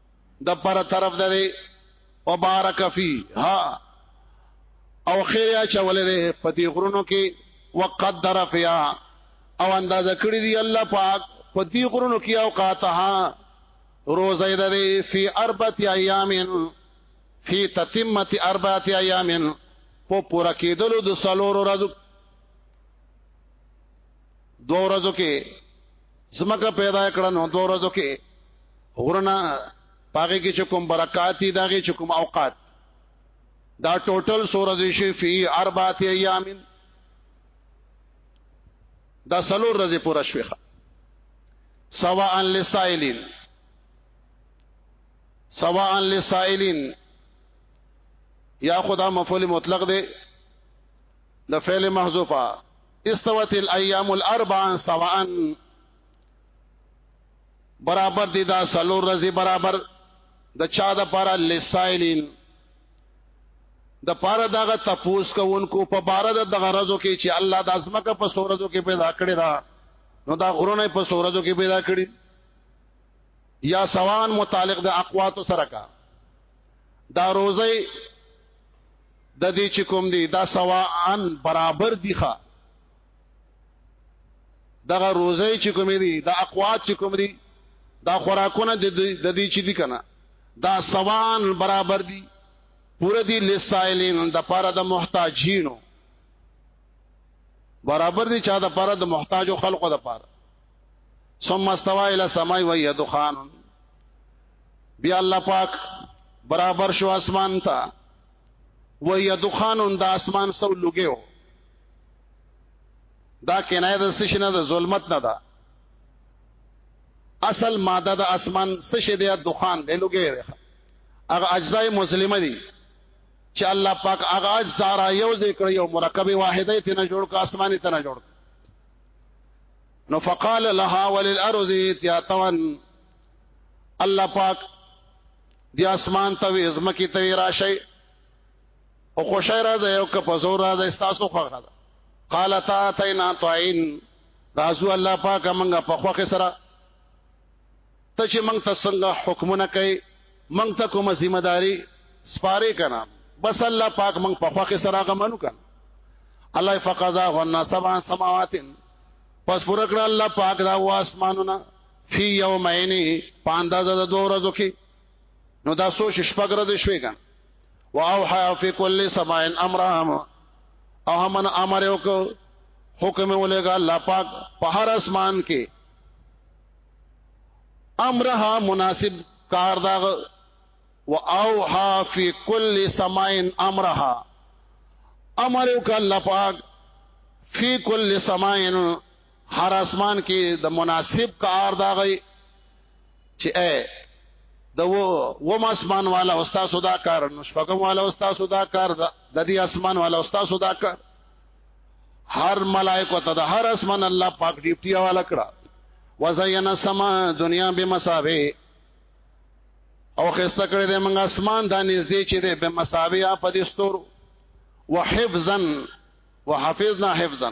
د پر طرف ده دی وبارک فی ها او خیر یا چولې ده په دې غرونو کې وقدر فیا او اندازه کړی دی الله پاک په دې غرونو کې او قاتها روزه ده دی فی اربعه ایام فی تتمه اربعه ایام په پورا کېدلو د سلور ورځو دو ورځو کې زمکه پیدا کړه نو دوه ورځو کې غرنا پاګه کې چې کوم برکات دي داګه چې کوم اوقات دا ټوټل سورځي شي فی اربعه ایام دا سلور ورځې پورا شوخه سواء للسائلین سواء للسائلین یا خدا مفعول مطلق دی د فعل محذوفه استوت الايام الاربع سواء برابر دي دا سلور رزي برابر د چا د پاره لسائلین د پاره دغه تپوس کوونکو په بار د دغه رزو کې چې الله د ازمکه په سورزو کې پیدا کړی دا نو دا غرونه په سورزو کې پیدا کړی یا سوان متعلق د اقوات سره کا دا روزي د دې چې کوم دی دا سواءن برابر دي ښا دغه روزه چې کوم دی د اقوات چې کوم دی دا خوراکونه د دې چې دي کنه دا سواءن برابر دي پوره دي لسائلین د پاره د محتاجینو برابر دي چا د پاره د محتاجو خلقو د پاره ثم استوى الى السماء وهي دخان بیا الله پاک برابر شو اسمان ته و یدخانون د اسمان سو لګیو دا کنایه د سش نه د ظلمت نه ده اصل ماده د اسمان سش دی دخان دی لګی دی هغه اجزاء مسلمه دي چې الله پاک هغه اجزاء را یو ذکر یو مرکب واحده ته نه جوړ کا اسماني ته نه جوړ نو فقال لها وللارض تیاتون الله پاک دی اسمان ته وي زمکه ته راشي او خوشای راځي او که په زور راځي تاسو خوخه قال تا تینا تعین رازو الله پاک منګه په خوخه سره ته چې منګ ته څنګه حکمونه کوي منګ ته کومه ذمہ داری سپاره کنا بس الله پاک منګ په خوخه سره غمنو کنا الله فقضا غنا سبع سماوات پس پورکړه الله پاک دا واسمانونه فی یومین په اندازه د دوه ورځو کې نو دا سوچ شپږ ورځې شوې کان واوحى فی کل سماء امرهم او همن امر یو کو حکم ولګا الله پاک په هر اسمان کې امرها مناسب کار دا و اوها فی کل سماء امرها امر یو ک الله پاک فی کل سماء هر اسمان کې د مناسب کار دا غي چې اے د و و ما اسمان والا استاد صدا کار نشفقم والا استاد صدا کار د دې اسمان والا استاد صدا کار هر ملائکه ته د هر اسمان الله پاک ډیپټي والا کړه وزینا سما دنیا به مساوي او خسته کړی د موږ اسمان د نږدې چې د به مساوي په دې ستورو وحفظا وحفظنا حفظا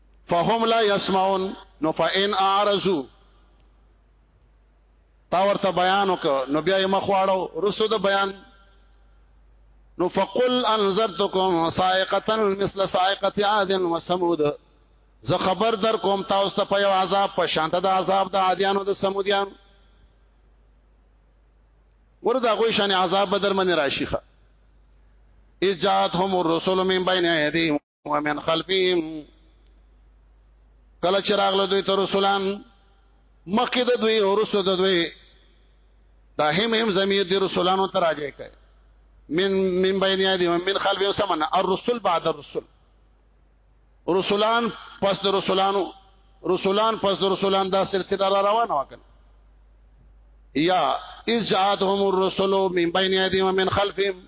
فهم لا يسمعون نو فإن اعرضوا تا ورته بیان وک نو بیا یې مخواړو رسو د بیان نو فقل انذرتكم صاعقه مثل صاعقه عاد وثمود زه خبر در کوم تاسو ته په یو عذاب په شانته د عذاب د عادیانو د سمودیان وردا غوي شان عذاب بدر من راشيخه اجات هم الرسول من بين ايديهم ومن خلفهم کله چې راغله دوی ته رسولان مخکې د دوی ورسره د دوی دا هم هم زمير دي رسولانو ته راځي کوي من من بین یادی من خلف سمن الرسل بعد الرسل رسولان پس د رسولانو رسولان پس د رسولان دا سلسله را روانه وکړه یا اجاتهم الرسل من بین یادی ومن خلفهم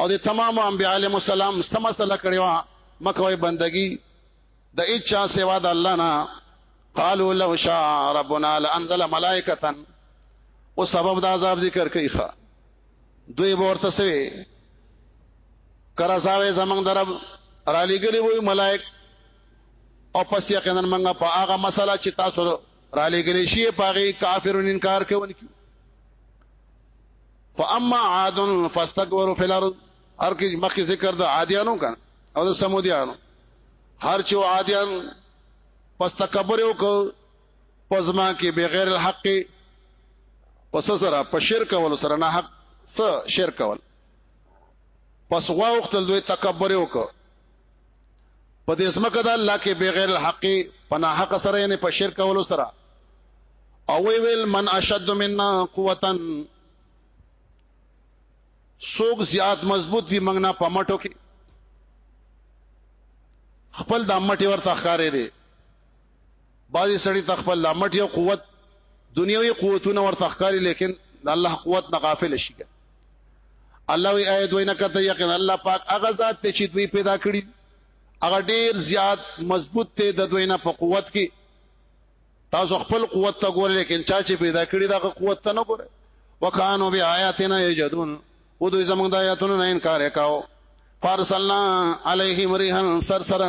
او د تمام انبیاء علیهم السلام سم مسله کړی و مکوې بندگی د اچا سوا د الله نه قالو لو شاء ربنا لانزل ملائکه او سبب د عذاب ذکر کوي ښا دوی ورته سوي کرا ساوي زمنګ درب را لګري وي ملائک او پس یقینا موږ په هغه مسله چې تاسو را لګل شي پاغي کافرون انکار کوي فاما عاد فاستكبروا في الارض هر کی مخکې ذکر د عادیانو کړه او د سمودیانو هر چې عادیان پس تکبر یو کو پزما کې بغیر الحق پس سره په شرک ول سره نه حق س شرک ول پس غوا وختل دوی تکبر یو کو په دې سمکه دا الله کې بغیر الحق پناه حق سره یې په شرک کولو سره او وی ویل من اشد منا قوتا سوق زیات مضبوط دی منګنا پمټو کې خپل د امټي ورته ښکارې دي بعضی سړی تخپل لامټ یو قوت دنیوي قوتونه ورته ښکاری لیکن د الله قوت نه غافل شي الله وی آیت وینا کته یقین الله پاک هغه ذات ته چې دوی پیدا کړی هغه ډیر زیات مضبوط ته د دوی نه په قوت کې تاسو خپل قوت ته ګورئ لیکن چا چې پیدا کړی دا قوت ته نه ګورئ وکانو بیا آیاتنا یجدون و دوی زمونږ د آیاتونو نه انکار وکاو فارسلنا علیهم ریحا سرسرا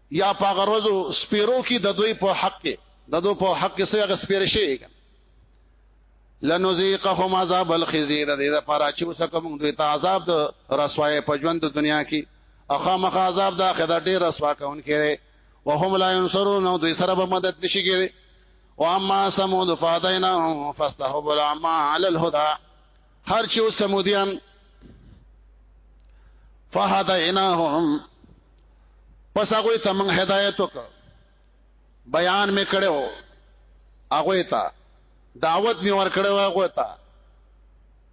یا په هغه ورځو سپیرو کې د دوی په حق کې د دوی په حق کې څه هغه سپیر شي لنذيقهم عذاب الخزي د دې لپاره چې اوس کوم دوی ته عذاب د رسوای په ژوند د دنیا کې اخا مخ عذاب د اخر ډېر رسوا کون کړي وهم لا ينصرون او دوی سره به مدد نشي کېږي واما سمود فادینا فاستحب العمى على الهدى هر چې سمودیان فهدیناهم پس هغه ته موږ هدایت وک بیان می کړو هغه ته دعوت می ور کړو هغه ته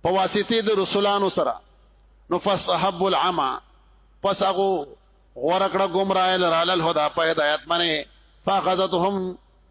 په واسطه د رسولانو سره نو فصحب العمى پس هغه ورکړه گمراه لرال الهدى په هدایت باندې فاخذتهم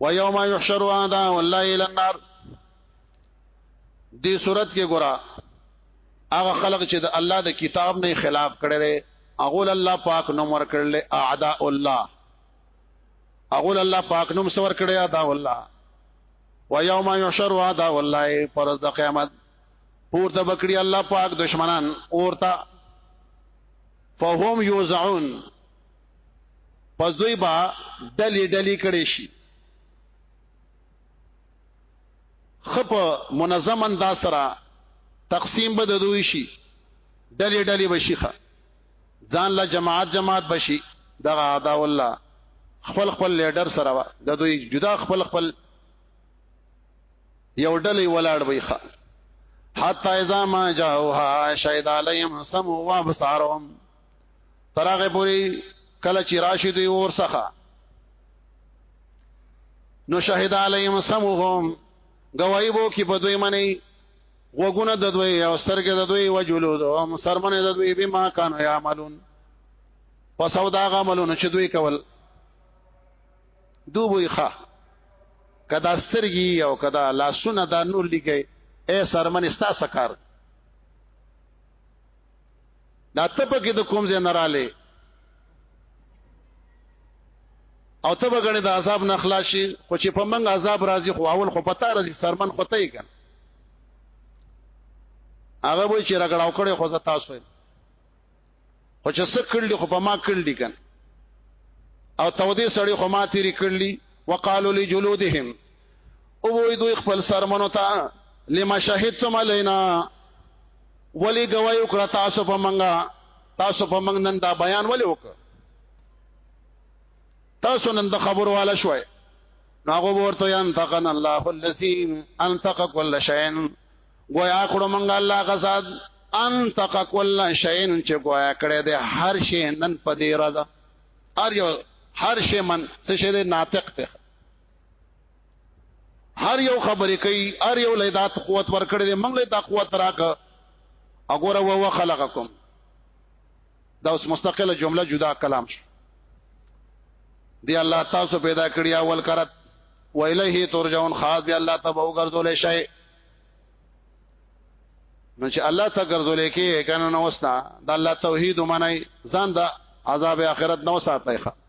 و یوم یحشر اعداء الله الى النار دې صورت کې ګورا هغه خلق چې د الله د کتاب نه خلاف کړي اغول الله پاک نوم ور کړل اعداء الله اغول الله پاک نوم سور کړی ادا والله و یوم یحشر ادا والله پر د قیامت پورته بکړي الله پاک دشمنان اورتا فهم یوزعون پس دوی با ډلې ډلې کړي شي خپ منظم انداز سره تقسیم به د دوی شي ډلې ډلې بشيخه ځان لا جماعت جماعت بشي دغه ادا والله خپل خپل لیډر سره د دوی جدا خپل خپل یو ډلې ولاړ وي ښه حتا اذا ما جاءوها شهد عليهم سموا وابصارهم ترغه پوری کله چې راشد اور سخه نو شهد علیهم سمهم گواہی بو کی په دوی منی وګونه د دوی او سترګې د دوی وجلود او سرمنه د دوی به ما کانو یعملون پس او دا غملون چې دوی کول دوی ښه کدا سترګي او کدا لاسونه دا نور لګي اے سرمن استا سکار دا ته پکې د کوم ځای نه رااله او ته بغړې د عذاب نه خلاصي خو چې په منګ عذاب راځي خو اول خو پتا راځي سرمن پته یې کړ هغه وای چې رګړاو کړي خو زه تاسو یې خو چې څه کړل خو په ما کړل دي کن او تو دې سړی خو ما تیری کړلی وقالو لجلودهم او وې دوی خپل سرمنو ته لما شهدتم علينا ولی گواہی وکړه تاسو په منګه تاسو په منګ نن دا بیان ولی وکړه تاسو نن د خبر والا شوي ناغو ورته یان تقن الله الذی انتق كل شيء گویا کړو منګه الله غزاد انتق كل شيء چې گویا کړه د هر شی نن په دې راځه هر یو هر شی من څه شی د ناطق ته هر یو خبرې کوي هر یو له ذات قوت ورکړي دي موږ له تا قوت راک اګوره وو خلقکم دا اوس مستقله جمله جدا کلام شو دی الله تاسو پیدا کړی اول کرت و الیه ترجون خاص دی الله تبع وګرځول شي نو چې الله ته ګرځولې کې کنه نو وستا د الله توحید ومني ځان د عذاب آخرت نو ساتي ښه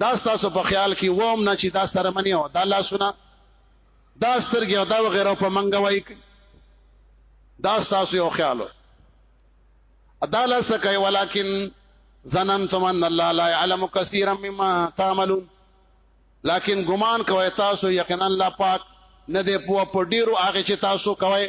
دا تاسو په خیال کې ووم نه چې دا سره منی او دا لاسونه دا سترګې او دا وغیرہ په منګه وای دا تاسو یو خیالو اداله سکه ولکن ظننتم ان الله لا يعلم كثيرا مما تعملون لكن ګمان کوي تاسو یقینا الله پاک نه دی په ډیرو هغه چې تاسو کوي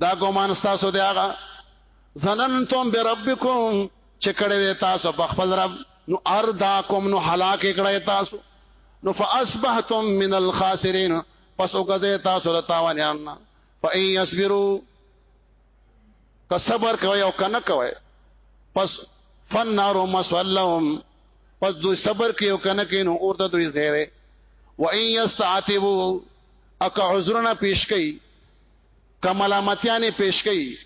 دا ګومان تاسو دی هغه ظننتم بربکم چې کړه دې تاسو په خپل رب نو ارداکم نو هلاک کړه تاسو نو فاصبحتم من الخاسرین پس وګځه تاسو له تاوانیان نه فای یصبروا که صبر کوي او کنه کوي پس فن نارو مسولهم پس دوی صبر کوي او کنه کوي نو اور ته دوی زهره و ان یستعتبوا او که عذرونه پیش کوي که ملامتیانې پیش کوي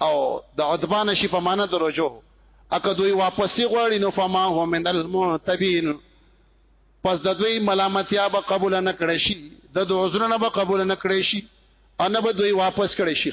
او د عدبان شي په معنا د رجوع اکه دوی واپسی غواړي نو فما هو من المعتبین پس د دوی ملامتیا به قبول نه کړي شي د دوی عذرونه به قبول نه کړي شي ان به دوی واپس کړي شي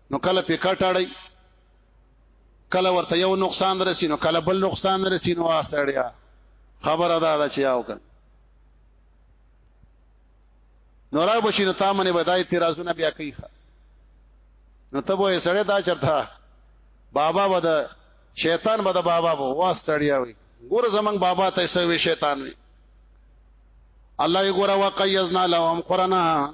نو کله په کټړی کله ورته یو نقصان رسی نو کله بل نقصان رسی نو اسړیا خبره دا ده چې یاو کړه نو را بشي نو تا منه بدای اعتراضونه بیا کوي نو ته به سړی دا چرته بابا بده شیطان بده بابا بو واس سړیا وي ګور زمنګ بابا ته سوي شیطان وي الله یې ګور واقعیزنا لهم قرانا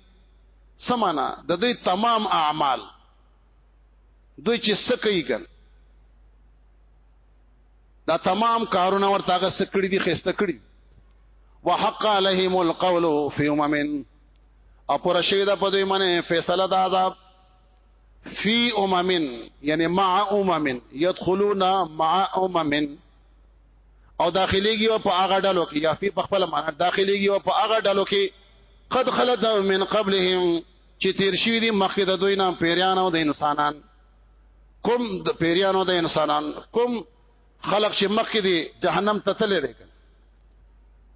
سمانا د دوی تمام اعمال دوی چې سکه کن دا تمام کارونه ورته هغه سکړي دي خسته کړي وحق عليهم القول في امم او پر شوی دا په دوی باندې فیصله د عذاب فی امم یعنی مع امم يدخلون مع امم او داخليږي او په هغه ډلو کې یا فی په خپل معنا داخليږي او په هغه ډلو کې قد خلت من قبلهم چې تیر شوی دي مخکې د دوی نام پیریان او د انسانان کوم د پیریان او د انسانان کوم خلق چې مخکې دي جهنم ته تللی دی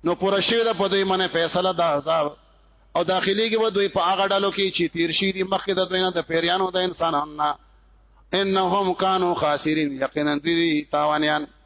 نو پوره شوی ده په دوی باندې فیصله د عذاب او داخليږي و دوی په هغه ډلو کې چې تیر شي دي مخکې د دوی نه د پیریانو د انسانانو نه انهم کانوا خاسرین یقینا دوی تاوانیان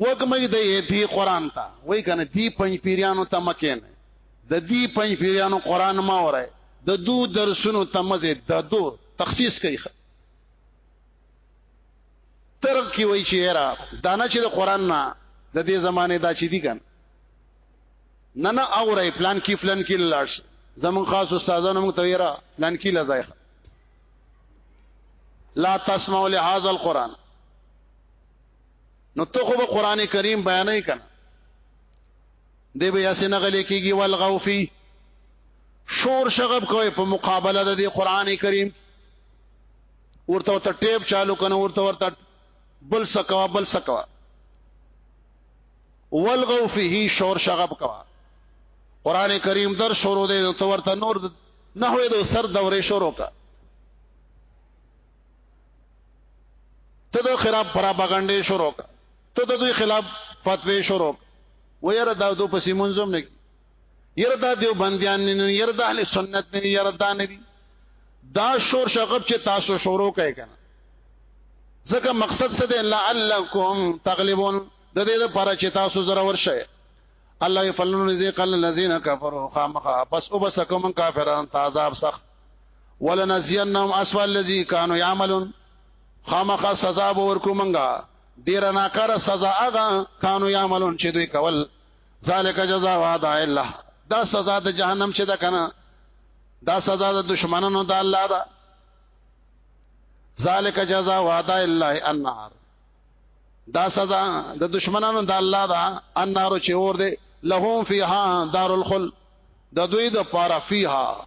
وګمې د دې قران ته وای کنه دی پنځ پیرانو ته مکین د دې پنځ پیرانو قران ما وره د دو درسونو ته مزه د دو تخصیص کوي ترک کی وای چې را دانه چې د قران نه د دې زمانه دا چې دي کنه نه نه اورې پلان کې فلان کې لاړ زمون خاص استادانو موږ ته ویرا پلان کې لزایخ لا تسمعوا لهذا القران نو ته خو به قران کریم بیانې کړه دی به یاسین غلې کیږي والغوفی شور شغب کوي په مقابله د قران کریم ورته ته ټیپ چالو کنه ورته ورته بل سکوا بل سکوا والغو فيه شور شغب کوا قران کریم در شروع دی ته ورته نور نه وې د سر دورې شروع کا ته د خراب پراپاګاندا شروع ته د دوی خلاف فتوی شروع و یره دا دو پسې منظم نه یره دا دیو بندیان نه یره د اهل سنت نه یره دا نه دي دا شور شغب چې تاسو شروع کړئ کنه ځکه مقصد څه دی لعلکم تغلبون د دې لپاره چې تاسو زره ورشه الله يفلن ذي قل الذين كفروا خامخا بس وبسكم کافرون تعذاب سخت ولنزینهم اسوء الذی کانوا یعملون خامخا سزا به ورکو منګه ډیر ناکاره سزا هغه کانوا یعملون چې دوی کول ذالک جزاء وعد الله دا سزا د جهنم چې دا کنه دا سزا د دشمنانو د الله دا ذالک جزاء وعد الله النار دا سزا د دشمنانو د الله دا النار چې اور دی لهم فیها دار الخلد د دوی د پاره فیها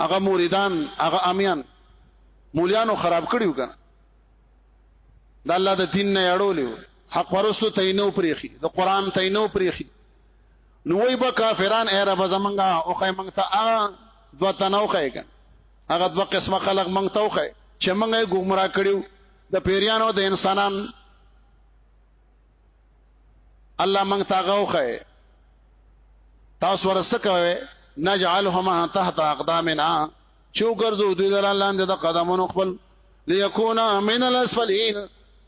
هغه مریدان هغه امیان مولیانو خراب کړیو کنه د الله د دین نه اړولیو حق پرستو تینو پریخي د قران تینو پریخي نو وای به کافران اے رب زمنګا او خای مونږ ته ا دو تنو خایګه هغه دو قسمه خلق مونږ ته خای چې مونږه ګمرا کړیو د پیریانو د انسانان الله مونږ تا غوخه تاسو ورسکوي نجعلهما تحت اقدامنا چو ګرځو دوی لرا لاندې د قدمونو خپل ليكونا من الاسفلين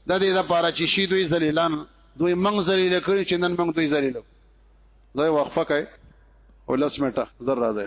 د دې لپاره چې شي دوی ذلیلان دوی موږ ذلیل کړی چې نن موږ دوی ذلیل دوی وقفه کوي ولس میټه زر راځي